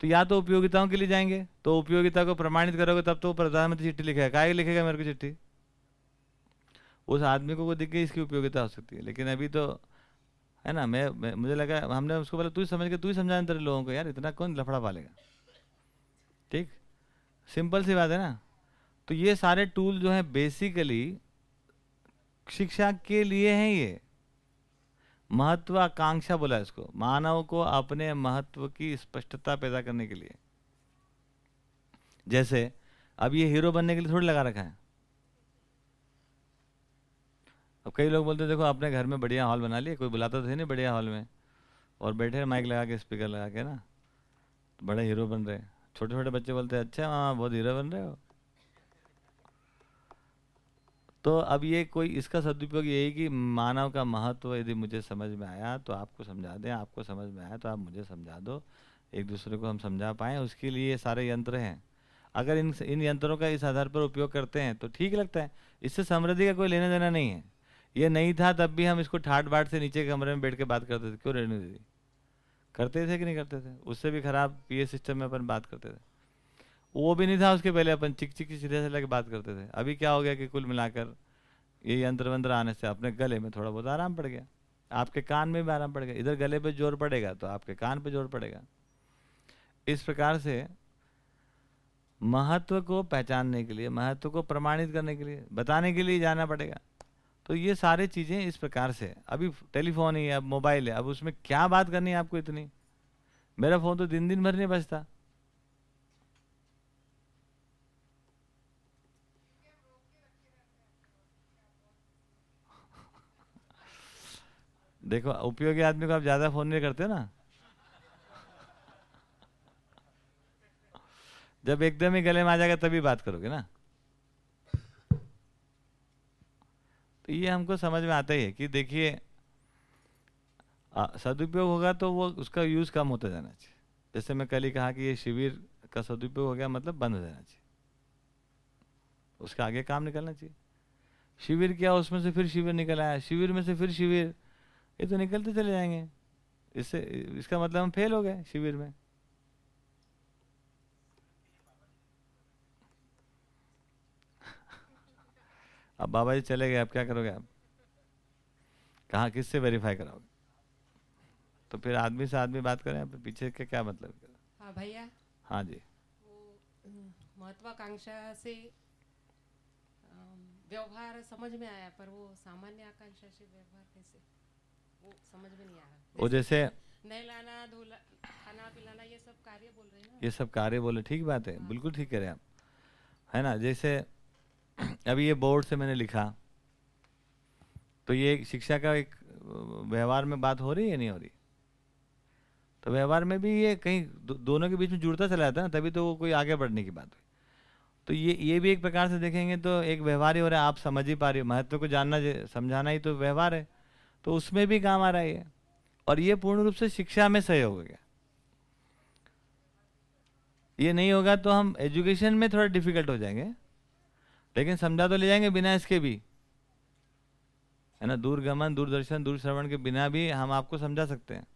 तो या तो उपयोगिताओं के लिए जाएँगे तो उपयोगिता को प्रमाणित करोगे तब तो प्रधानमंत्री चिट्ठी लिखेगा। काय लिखेगा मेरे को चिट्ठी? उस आदमी को, को दिख गई इसकी उपयोगिता हो सकती है। लेकिन अभी तो है ना मैं, मैं मुझे लगा हमने उसको बोला तू ही समझ के तू ही समझा तेरे लोगों को यार इतना कौन लफड़ा पालेगा? ठीक? सिंपल सी बात है ना? तो ये सारे टूल जो हैं बेसिकली शिक्षा के लिए हैं ये। महत्वाकांक्षा बोला इसको, मानव को अपने महत्व की स्पष्टता पैदा करने के लिए। जैसे, अब ये हीरो बनने के लिए थोड़ी लगा रखा है। अब कई लोग बोलते देखो अपने घर में बढ़िया हॉल बना लिए कोई बुलाता तो है नहीं बढ़िया हॉल में। और बैठे माइक लगा के, स्पीकर लगा के, ना। तो बड़े हीरो बन रहे छोटे छोटे बच्चे बोलते हैं अच्छा मामा बहुत हीरो बन रहे हो। तो अब ये कोई, इसका सदुपयोग यही कि मानव का महत्व यदि मुझे समझ में आया तो आपको समझा दें, आपको समझ में आया तो आप मुझे समझा दो, एक दूसरे को हम समझा पाएँ, उसके लिए ये सारे यंत्र हैं। अगर इन इन यंत्रों का इस आधार पर उपयोग करते हैं तो ठीक लगता है, इससे समृद्धि का कोई लेना देना नहीं है। ये नहीं था तब भी हम इसको ठाट बाट से नीचे कमरे में बैठ के बात करते थे, क्यों रेणु दीदी करते थे कि नहीं करते थे? उससे भी खराब पीए सिस्टम में अपन बात करते थे। वो भी नहीं था उसके पहले, अपन चिक चिक सीधे से लगे बात करते थे। अभी क्या हो गया कि कुल मिलाकर ये यंत्र वंत्र आने से अपने गले में थोड़ा बहुत आराम पड़ गया। आपके कान में भी आराम पड़ गया। इधर गले पे ज़ोर पड़ेगा तो आपके कान पे ज़ोर पड़ेगा। इस प्रकार से महत्व को पहचानने के लिए, महत्व को प्रमाणित करने के लिए, बताने के लिए जाना पड़ेगा। तो ये सारे चीज़ें इस प्रकार से। अभी टेलीफोन ही है, अब मोबाइल है, अब उसमें क्या बात करनी है आपको इतनी? मेरा फ़ोन तो दिन दिन भर नहीं बजता। देखो, उपयोगी आदमी को आप ज़्यादा फ़ोन नहीं करते ना। जब एकदम ही गले में आ जाएगा, तभी बात करोगे ना। तो ये हमको समझ में आता ही है कि देखिए सदुपयोग होगा तो वो उसका यूज़ कम होता जाना चाहिए। जैसे मैं कल ही कहा कि ये शिविर का सदुपयोग हो गया मतलब बंद हो जाना चाहिए। उसका आगे काम निकलना चाहिए। शिविर किया, उसमें से फिर शिविर निकल आया। शिविर में से फिर शिविर। ये तो निकलते चले जाएँगे। इससे इसका मतलब हम फेल हो गए शिविर में। अब बाबा जी चले गए अब क्या करोगे आप? कहाँ किससे वेरीफाई कराओगे तो फिर आदमी से आदमी बात करें फिर पीछे के क्या मतलब? हाँ भैया। हाँ जी। महत्वाकांक्षा से व्यवहार समझ में आया पर वो सामान्य आकांक्षा से व्यवहार कैसे? वो समझ में नहीं आ रहा। वो जैसे नहलाना धोला खाना पिलाना ये सब कार्य बोल रहे हैं ये सब कार्य बोले ठीक बात है बिल्कुल ठीक कह रहे आप। है ना जैसे अभी ये बोर्ड से मैंने लिखा। तो ये शिक्षा का एक व्यवहार में बात हो रही है नहीं हो रही? तो व्यवहार में भी ये कहीं दो, दोनों के बीच में जुड़ता चला जाता है ना तभी तो वो कोई आगे बढ़ने की बात हुई। तो ये ये भी एक प्रकार से देखेंगे तो एक व्यवहार ही हो रहा है आप समझ ही पा रही हो। महत्व को जानना समझाना ही तो व्यवहार है। तो उसमें भी काम आ रहा है और ये पूर्ण रूप से शिक्षा में सहयोग हो गया। ये नहीं होगा तो हम एजुकेशन में थोड़ा डिफ़िकल्ट हो जाएँगे। लेकिन समझा तो ले जाएँगे बिना इसके भी। है ना? दूरगमन, दूरदर्शन दूर श्रवण के बिना भी हम आपको समझा सकते हैं।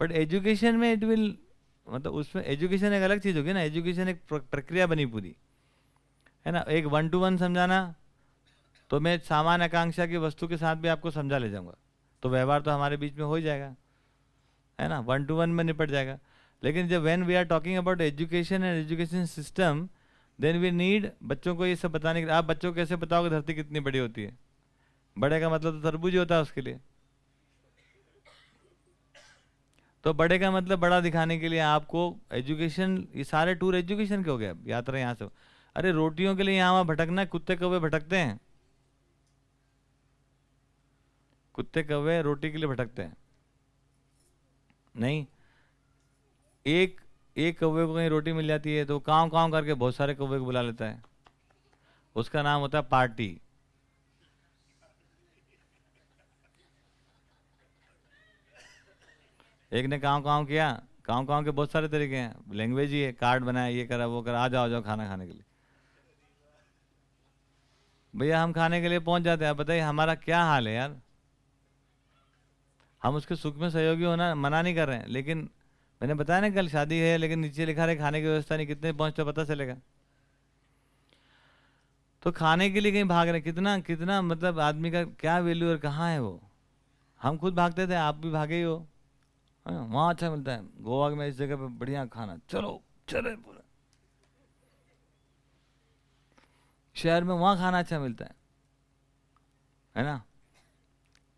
बट एजुकेशन में इट विल मतलब उसमें एजुकेशन एक अलग चीज़ होगी ना। एजुकेशन एक प्रक्रिया बनी पूरी। है ना? एक वन टू वन समझाना तो मैं सामान्य आकांक्षा की वस्तु के साथ भी आपको समझा ले जाऊँगा। तो व्यवहार तो हमारे बीच में हो ही जाएगा। है ना? वन टू वन में निपट जाएगा। लेकिन जब when we are talking about education and education system then we need बच्चों को ये सब बताने के आप बच्चों को कैसे बताओगे धरती कितनी बड़ी होती है? बड़े का मतलब तो तरबूज होता है उसके लिए। तो बड़े का मतलब बड़ा दिखाने के लिए आपको एजुकेशन ये सारे टूर एजुकेशन के हो गए यात्रा यहाँ से। अरे रोटियों के लिए यहाँ वहाँ भटकना, कुत्ते कौवे भटकते हैं। कुत्ते कौवे रोटी के लिए भटकते हैं। नहीं। एक एक कौवे को कहीं रोटी मिल जाती है तो काव काव करके बहुत सारे कौवे को बुला लेता है। उसका नाम होता है पार्टी। एक ने काव काव किया। काव काव के बहुत सारे तरीके हैं। लैंग्वेज ही है। कार्ड बनाया, ये करा, वो करा। आ जाओ आ जाओ खाना खाने के लिए। भैया, हम खाने के लिए पहुँच जाते हैं। बताइए, हमारा क्या हाल है यार? हम उसके सुख में सहयोगी होना मना नहीं कर रहे हैं। लेकिन मैंने बताया ना कल शादी है लेकिन नीचे लिखा रहे खाने की व्यवस्था नहीं कितने पहुँचते पता चलेगा। तो खाने के लिए कहीं भाग रहे कितना कितना मतलब आदमी का क्या वैल्यू और कहाँ है वो? हम खुद भागते थे आप भी भागे ही हो। हाँ, वहाँ अच्छा मिलता है। गोवा में इस जगह पे बढ़िया खाना। चलो चले पूरा। शहर में वहाँ खाना अच्छा मिलता है। है ना?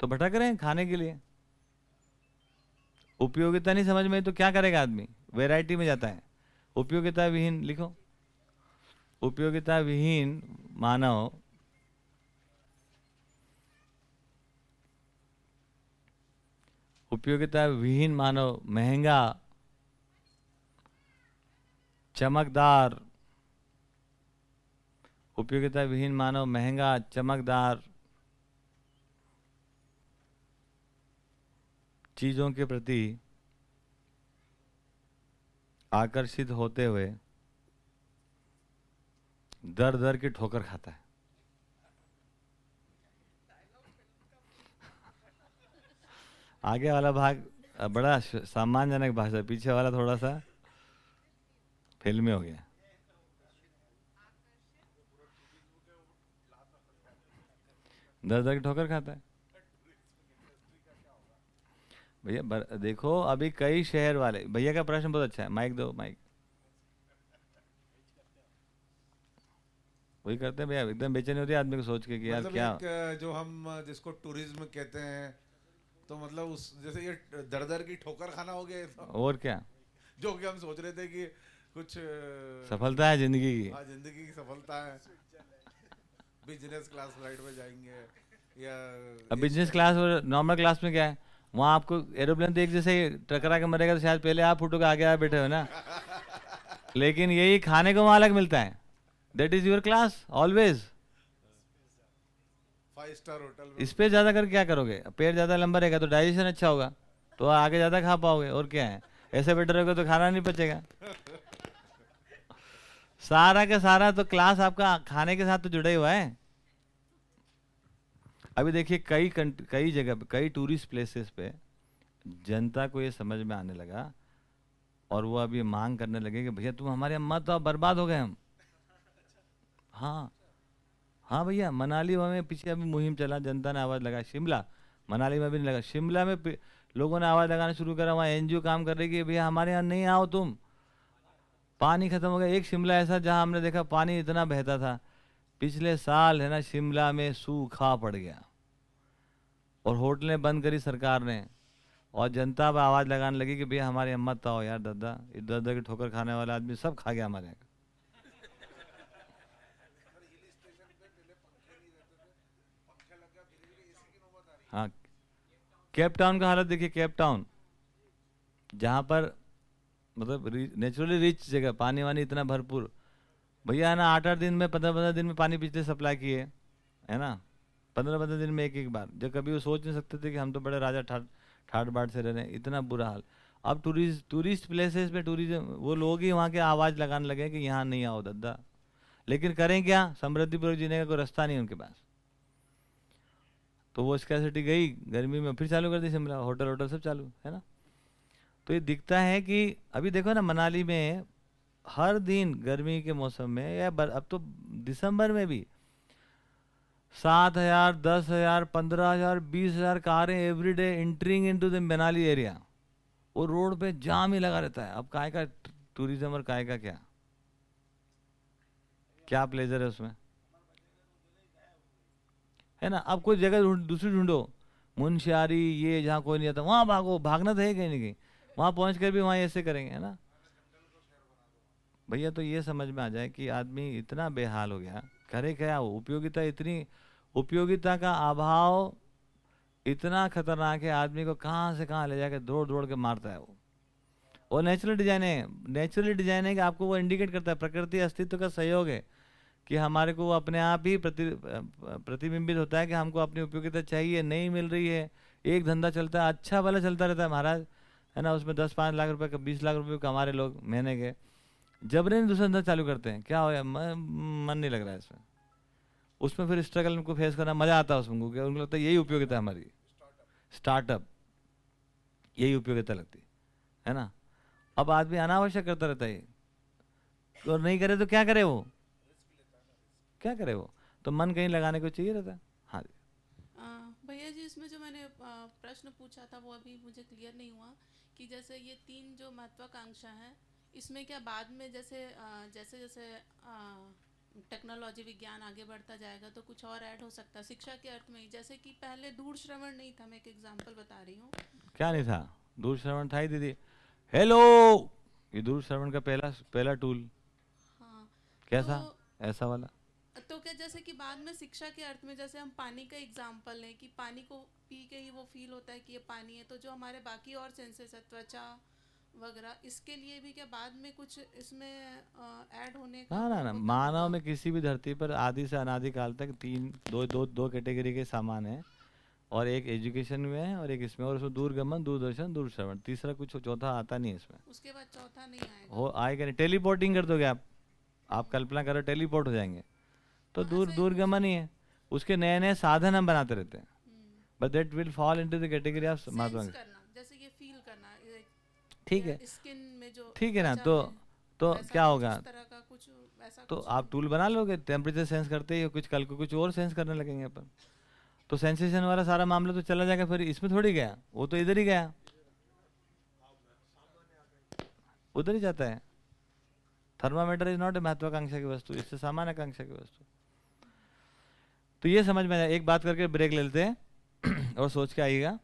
तो भटक रहे हैं खाने के लिए। उपयोगिता नहीं समझ में तो क्या करेगा आदमी? वेराइटी में जाता है। उपयोगिता विहीन, लिखो। उपयोगिता विहीन मानव उपयोगिता विहीन मानव महँगा, चमकदार, उपयोगिता विहीन मानव महँगा, चमकदार चीज़ों के प्रति आकर्षित होते हुए दर दर की ठोकर खाता है। आगे वाला भाग बड़ा सम्मानजनक भाषा पीछे वाला थोड़ा सा फिल्मी हो गया। दर दर की ठोकर खाता है। भैया देखो अभी कई शहर वाले भैया का प्रश्न बहुत अच्छा है। माइक दो माइक। वही करते हैं भैया एकदम बेचैनी होती है आदमी को सोच के कि यार मतलब क्या जो हम जिसको टूरिज़्म कहते हैं तो मतलब उस जैसे ये दर दर की ठोकर खाना हो गया तो। और क्या? जो कि हम सोच रहे थे कि कुछ सफलता है ज़िंदगी की। हाँ ज़िंदगी की सफलता है। बिज़नेस क्लास फ़्लाइट में जाएँगे या अब बिज़नेस क्लास और नॉर्मल क्लास में क्या है? वहाँ आपको एरोप्लेन एक जैसे टकरा के मरेगा तो शायद पहले आप फुटोगे आगे आप बैठे हो ना। लेकिन यही खाने को वहाँ अलग मिलता है। That is your class always five star hotel इस पर ज़्यादा कर क्या करोगे? पेट ज़्यादा लंबा रहेगा तो डाइजेशन अच्छा होगा। तो आगे ज़्यादा खा पाओगे और क्या है? ऐसे बैठे रहोगे तो खाना नहीं पचेगा। सारा का सारा तो क्लास आपका खाने के साथ तो जुड़ा हुआ है। अभी देखिए कई कई जगह कई टूरिस्ट प्लेसेस पे जनता को ये समझ में आने लगा और वो अभी मांग करने लगे कि भैया तुम हमारे यहाँ मत आओ बर्बाद हो गए हम। हाँ। हाँ भैया, मनाली में पीछे अभी मुहिम चला, जनता ने आवाज़ लगाई, शिमला। मनाली में भी नहीं लगा। शिमला में लोगों ने आवाज़ लगाना शुरू करा, वहाँ एनजीओ काम कर रही कि भैया हमारे यहाँ नहीं आओ तुम। पानी खत्म हो गया। एक शिमला ऐसा जहाँ हमने देखा पानी इतना बहता था। पिछले साल है ना शिमला में सूखा पड़ गया। और होटलें बंद करी सरकार ने। और जनता पर आवाज़ लगाने लगी कि भैया हमारे यहाँ मत आओ यार दादा। इधर उधर की ठोकर खाने वाला आदमी सब खा गया हमारे हाँ केप टाउन का हालत देखिए, केप टाउन। जहाँ पर मतलब नेचुरली रिच जगह, पानी वानी इतना भरपूर। भैया है ना, आठ आठ दिन में पंद्रह पंद्रह दिन में पानी पिछले सप्लाई किए, है ना? पंद्रह पंद्रह दिन में एक एक बार। जब कभी वो सोच नहीं सकते थे कि हम तो बड़े राजा ठाट ठाट बाट से रह रहे हैं, इतना बुरा हाल। अब टूरिस्ट टूरिस्ट प्लेसेस पे टूरिज़्म, वो लोग ही वहाँ के आवाज़ लगाने लगे कि यहाँ नहीं आओ, दद्दा। लेकिन करें क्या? समृद्धिपूर्वक जीने का कोई रास्ता नहीं उनके पास। तो वो स्कैसिटी गई, गर्मी में फिर चालू कर दी शिमला होटल होटल सब चालू, है ना? तो ये दिखता है कि, अभी देखो ना, मनाली में हर दिन गर्मी के मौसम में या बर, अब तो दिसंबर में भी सात हज़ार दस हज़ार पंद्रह हज़ार बीस हज़ार कारें every day entering into the Manali area वो रोड पे जाम ही लगा रहता है। अब काय का टूरिज़्म और काय का क्या? क्या प्लेजर है उसमें? है ना? अब कोई जगह दूसरी ढूंढो। मुंशियारी ये जहाँ कोई नहीं आता वहाँ भागो। भागना तो है कहीं ना कहीं। वहाँ पहुँच कर भी वहाँ ऐसे करेंगे है ना? भैया तो ये समझ में आ जाए कि आदमी इतना बेहाल हो गया, करे क्या? वो उपयोगिता इतनी, उपयोगिता का अभाव इतना खतरनाक है, आदमी को कहाँ से कहाँ ले जाकर दौड़ दौड़ के मारता है वो। और नेचुरल डिज़ाइन है नेचुरल डिज़ाइन है कि आपको वो इंडिकेट करता है, प्रकृति अस्तित्व का सहयोग है कि हमारे को वो अपने आप ही प्रति, प्रतिबिंबित होता है कि हमको अपनी उपयोगिता चाहिए, नहीं मिल रही है, एक धंधा चलता है अच्छा वाला चलता रहता है, महाराज। है ना, उसमें दस, पाँच लाख रुपए का, बीस लाख रुपए कमा रहे लोग, महीने के। जबरन दूसरा धंधा चालू करते हैं। क्या हो गया? मन नहीं लग रहा है इसमें। उसमें फिर स्ट्रगल उनको फेस करना, मज़ा आता है उसमें उनको उनको लगता है यही उपयोगिता हमारी। स्टार्टअप यही उपयोगिता लगती है। ना? अब आदमी अनावश्यक करता रहता है ये। और नहीं करे तो क्या करे वो? क्या करे वो? तो मन कहीं लगाने को चाहिए रहता हाँ। जी। भैया जी, इसमें जो मैंने प्रश्न पूछा था, वो अभी मुझे क्लियर नहीं हुआ कि जैसे ये तीन जो महत्वाकांक्षा हैं इसमें क्या बाद में जैसे जैसे जैसे टेक्नोलॉजी विज्ञान आगे बढ़ता जाएगा तो कुछ और ऐड हो सकता है शिक्षा के अर्थ में ही। जैसे कि पहले दूर श्रवण नहीं था मैं एक एग्जांपल बता रही हूँ। क्या नहीं था? दूर श्रवण था ही दीदी। हेलो ये दूर श्रवण का पहला पहला टूल हाँ कैसा ऐसा वाला। तो क्या जैसे कि बाद में शिक्षा के अर्थ में जैसे हम पानी का एग्ज़ाम्पल लें कि पानी को पी के ही वो फील होता है कि ये पानी है तो जो हमारे बाकी और सेंसेस है त्वचा वगैरह इसके लिए भी क्या बाद में कुछ इसमें ऐड होने का ना ना ना मानव में किसी भी धरती पर आदि से अनादि काल तक तीन दो दो दो कैटेगरी के सामान है। और एक एजुकेशन में है और एक इसमें और उसमें दूरगमन दूरदर्शन दूर श्रवण तीसरा कुछ चौथा आता नहीं है इसमें। उसके बाद चौथा नहीं आएगा। हो आएगा नहीं टेलीपोर्टिंग कर दोगे आप। आप कल्पना करो टेलीपोर्ट हो जाएँगे। तो दूर दूरगमन ही है। उसके नए नए साधन हम बनाते रहते हैं। But that will fall into the category of Mahatma sense करना जैसे ये फील करना ये ठीक है। स्किन में जो ठीक है ना तो तो क्या होगा? तो आप टूल बना लोगे टेम्परेचर सेंस करते ही कुछ कल को कुछ और सेंस करने लगेंगे अपन। तो सेंसेशन वाला सारा मामला तो चला जाएगा फिर इसमें थोड़ी गया वो तो इधर ही गया। उधर ही जाता है। थर्मामीटर इज़ नॉट ए महत्वाकांक्षा की वस्तु इससे सामान्य आकांक्षा की वस्तु। तो ये समझ में आया एक बात करके ब्रेक ले लेते हैं और सोच के आइएगा।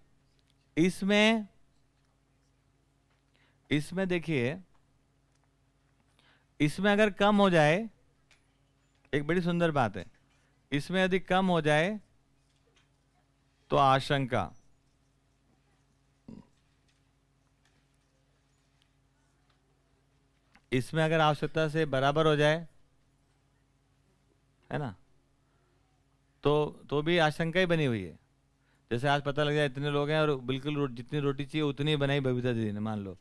इसमें इसमें देखिए, इसमें अगर कम हो जाए, एक बड़ी सुंदर बात है, इसमें यदि कम हो जाए तो आशंका। इसमें अगर आवश्यकता से बराबर हो जाए, है ना तो तो भी आशंका ही बनी हुई है। जैसे आज पता लग जाए इतने लोग हैं और बिल्कुल जितनी रोटी चाहिए उतनी बनाई बबीता दीदी ने मान लो।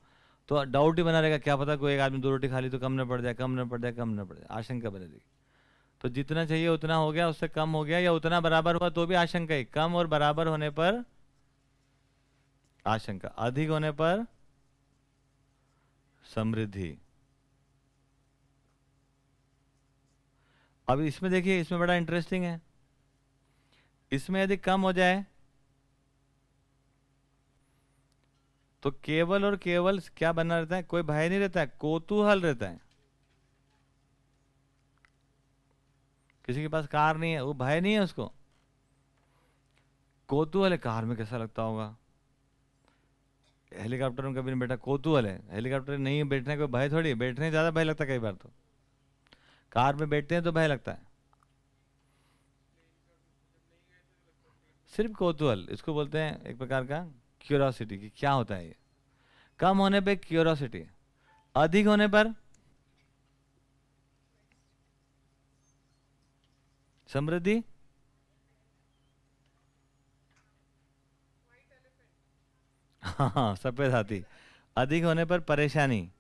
तो डाउट ही बना रहेगा, क्या पता कोई एक आदमी दो रोटी खा ली तो कम न पड़ जाए, कम न पड़ जाए, कम न पड़ जाए, आशंका बने रहेगी। तो जितना चाहिए उतना हो गया, उससे कम हो गया या उतना बराबर हुआ तो भी आशंका ही, कम और बराबर होने पर आशंका, अधिक होने पर समृद्धि। अब इसमें देखिए, इसमें बड़ा इंटरेस्टिंग है। इसमें यदि कम हो जाए तो केवल और केवल क्या बना रहता है? कोई भय नहीं रहता है, कोतूहल रहता है। किसी के पास कार नहीं है, वो भय नहीं है उसको। कोतूहल है, कार में कैसा लगता होगा? हेलीकॉप्टर में कभी नहीं बैठा, कोतूहल है। हेलीकॉप्टर नहीं बैठने का भय थोड़ी बैठने ज़्यादा भय लगता है कई बार तो। कार में बैठते हैं तो भय लगता है। सिर्फ़ कोतूहल, इसको बोलते हैं एक प्रकार का क्यूरोसिटी की क्या होता है ये? कम होने पे क्यूरोसिटी अधिक होने पर? समृद्धि? हाँ सफ़ेद हाथी। अधिक होने पर परेशानी।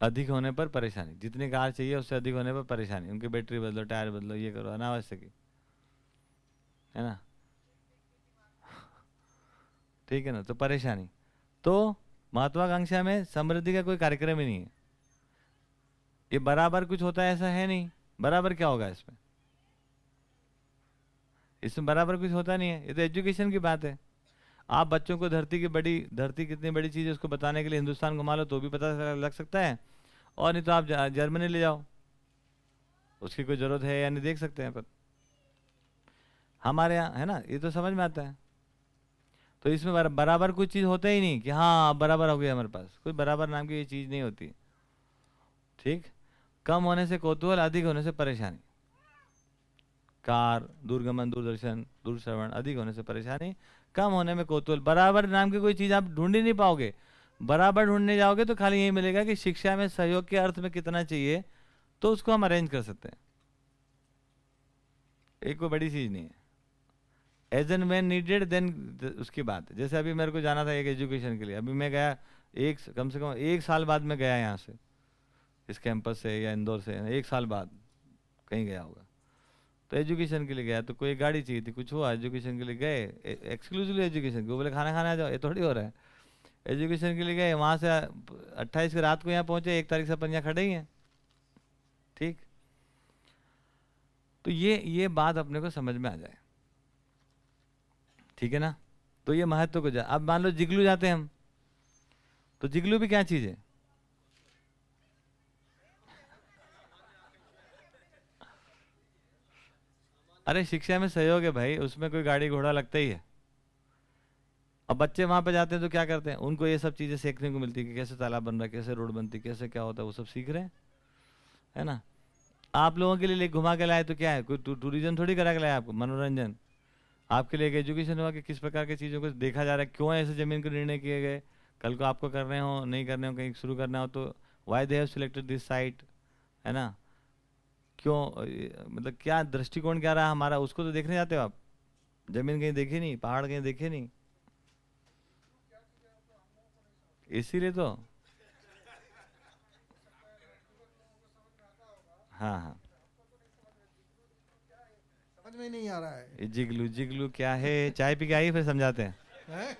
अधिक होने पर परेशानी। जितनी कार चाहिए, उससे अधिक होने पर परेशानी। उनकी बैटरी बदलो, टायर बदलो, ये करो, अनावश्यक। ही है ना? ठीक है ना तो परेशानी। तो महत्वाकांक्षा में समृद्धि का कोई कार्यक्रम ही नहीं है। ये बराबर कुछ होता है ऐसा है नहीं। बराबर क्या होगा इसमें? इसमें बराबर कुछ होता नहीं है। ये तो एजुकेशन की बात है। आप बच्चों को धरती की बड़ी, धरती कितनी बड़ी चीज़ है उसको बताने के लिए हिंदुस्तान घुमा लो तो भी पता लग सकता है। और नहीं तो आप जर्मनी ले जाओ। उसकी कोई ज़रूरत है या नहीं देख सकते हैं पर हमारे यहाँ, है ना? ये तो समझ में आता है। तो इसमें बर- बराबर कोई चीज़ होता ही नहीं कि हाँ बराबर हो गया हमारे पास। कोई बराबर नाम की ये चीज़ नहीं होती। ठीक? कम होने से कौतूहल, अधिक होने से परेशानी। कार, दूरगमन, दूरदर्शन, दूरश्रवण, अधिक होने से परेशानी। कम होने में कौतूहल। बराबर नाम की कोई चीज़ आप ढूंढ ही नहीं पाओगे। बराबर ढूँढने जाओगे तो खाली यही मिलेगा कि शिक्षा में सहयोग के अर्थ में कितना चाहिए तो उसको हम अरेंज कर सकते हैं। एक कोई बड़ी चीज़ नहीं है। As an man needed then उसकी बात जैसे अभी मेरे को जाना था एक एजुकेशन के लिए। अभी मैं गया एक, कम से कम एक साल बाद मैं गया यहाँ से। इस कैंपस से या इंदौर से, एक साल बाद कहीं गया होगा। तो एजुकेशन के लिए गया। तो कोई गाड़ी चाहिए थी, कुछ हुआ? एजुकेशन के लिए गए। एक्सक्लूसिवली एजुकेशन को बोले, खाना खाने आ जाओ। ये थोड़ी हो रहा है। एजुकेशन के लिए गए। वहाँ से अट्ठाईस की रात को यहाँ पहुँचे। एक तारीख से अपन यहाँ खड़े ही हैं। ठीक? तो ये ये बात अपने को समझ में आ जाए। ठीक है ना? तो ये महत्व को जा अब मान लो जिगलू जाते हैं हम। तो जिगलू भी क्या चीज़ है? अरे शिक्षा में सहयोग है भाई, उसमें कोई गाड़ी घोड़ा लगता ही है। अब बच्चे वहाँ पे जाते हैं तो क्या करते हैं? उनको ये सब चीज़ें सीखने को मिलती है कि कैसे तालाब बन रहा है, कैसे रोड बनती कैसे क्या होता है, वो सब सीख रहे हैं। है ना? आप लोगों के लिए घुमा के लाए तो क्या है? कोई टूरिज़्म थोड़ी करा के लाए आपको? मनोरंजन। आपके लिए एक एजुकेशन हुआ कि किस प्रकार की चीज़ों को देखा जा रहा है? क्यों ऐसे ज़मीन के निर्णय किए गए? कल को आपको करने हो, नहीं करने हो, कहीं शुरू करना हो तो why they have selected this site है ना? क्यों मतलब क्या दृष्टिकोण क्या रहा हमारा? उसको तो देखने जाते हो आप? ज़मीन कहीं देखी नहीं, पहाड़ कहीं देखे नहीं? इसीलिए तो। हाँ हाँ। समझ में नहीं आ रहा है। जिगलू जिगलू क्या है? चाय पी के आइए फिर समझाते हैं। हैं?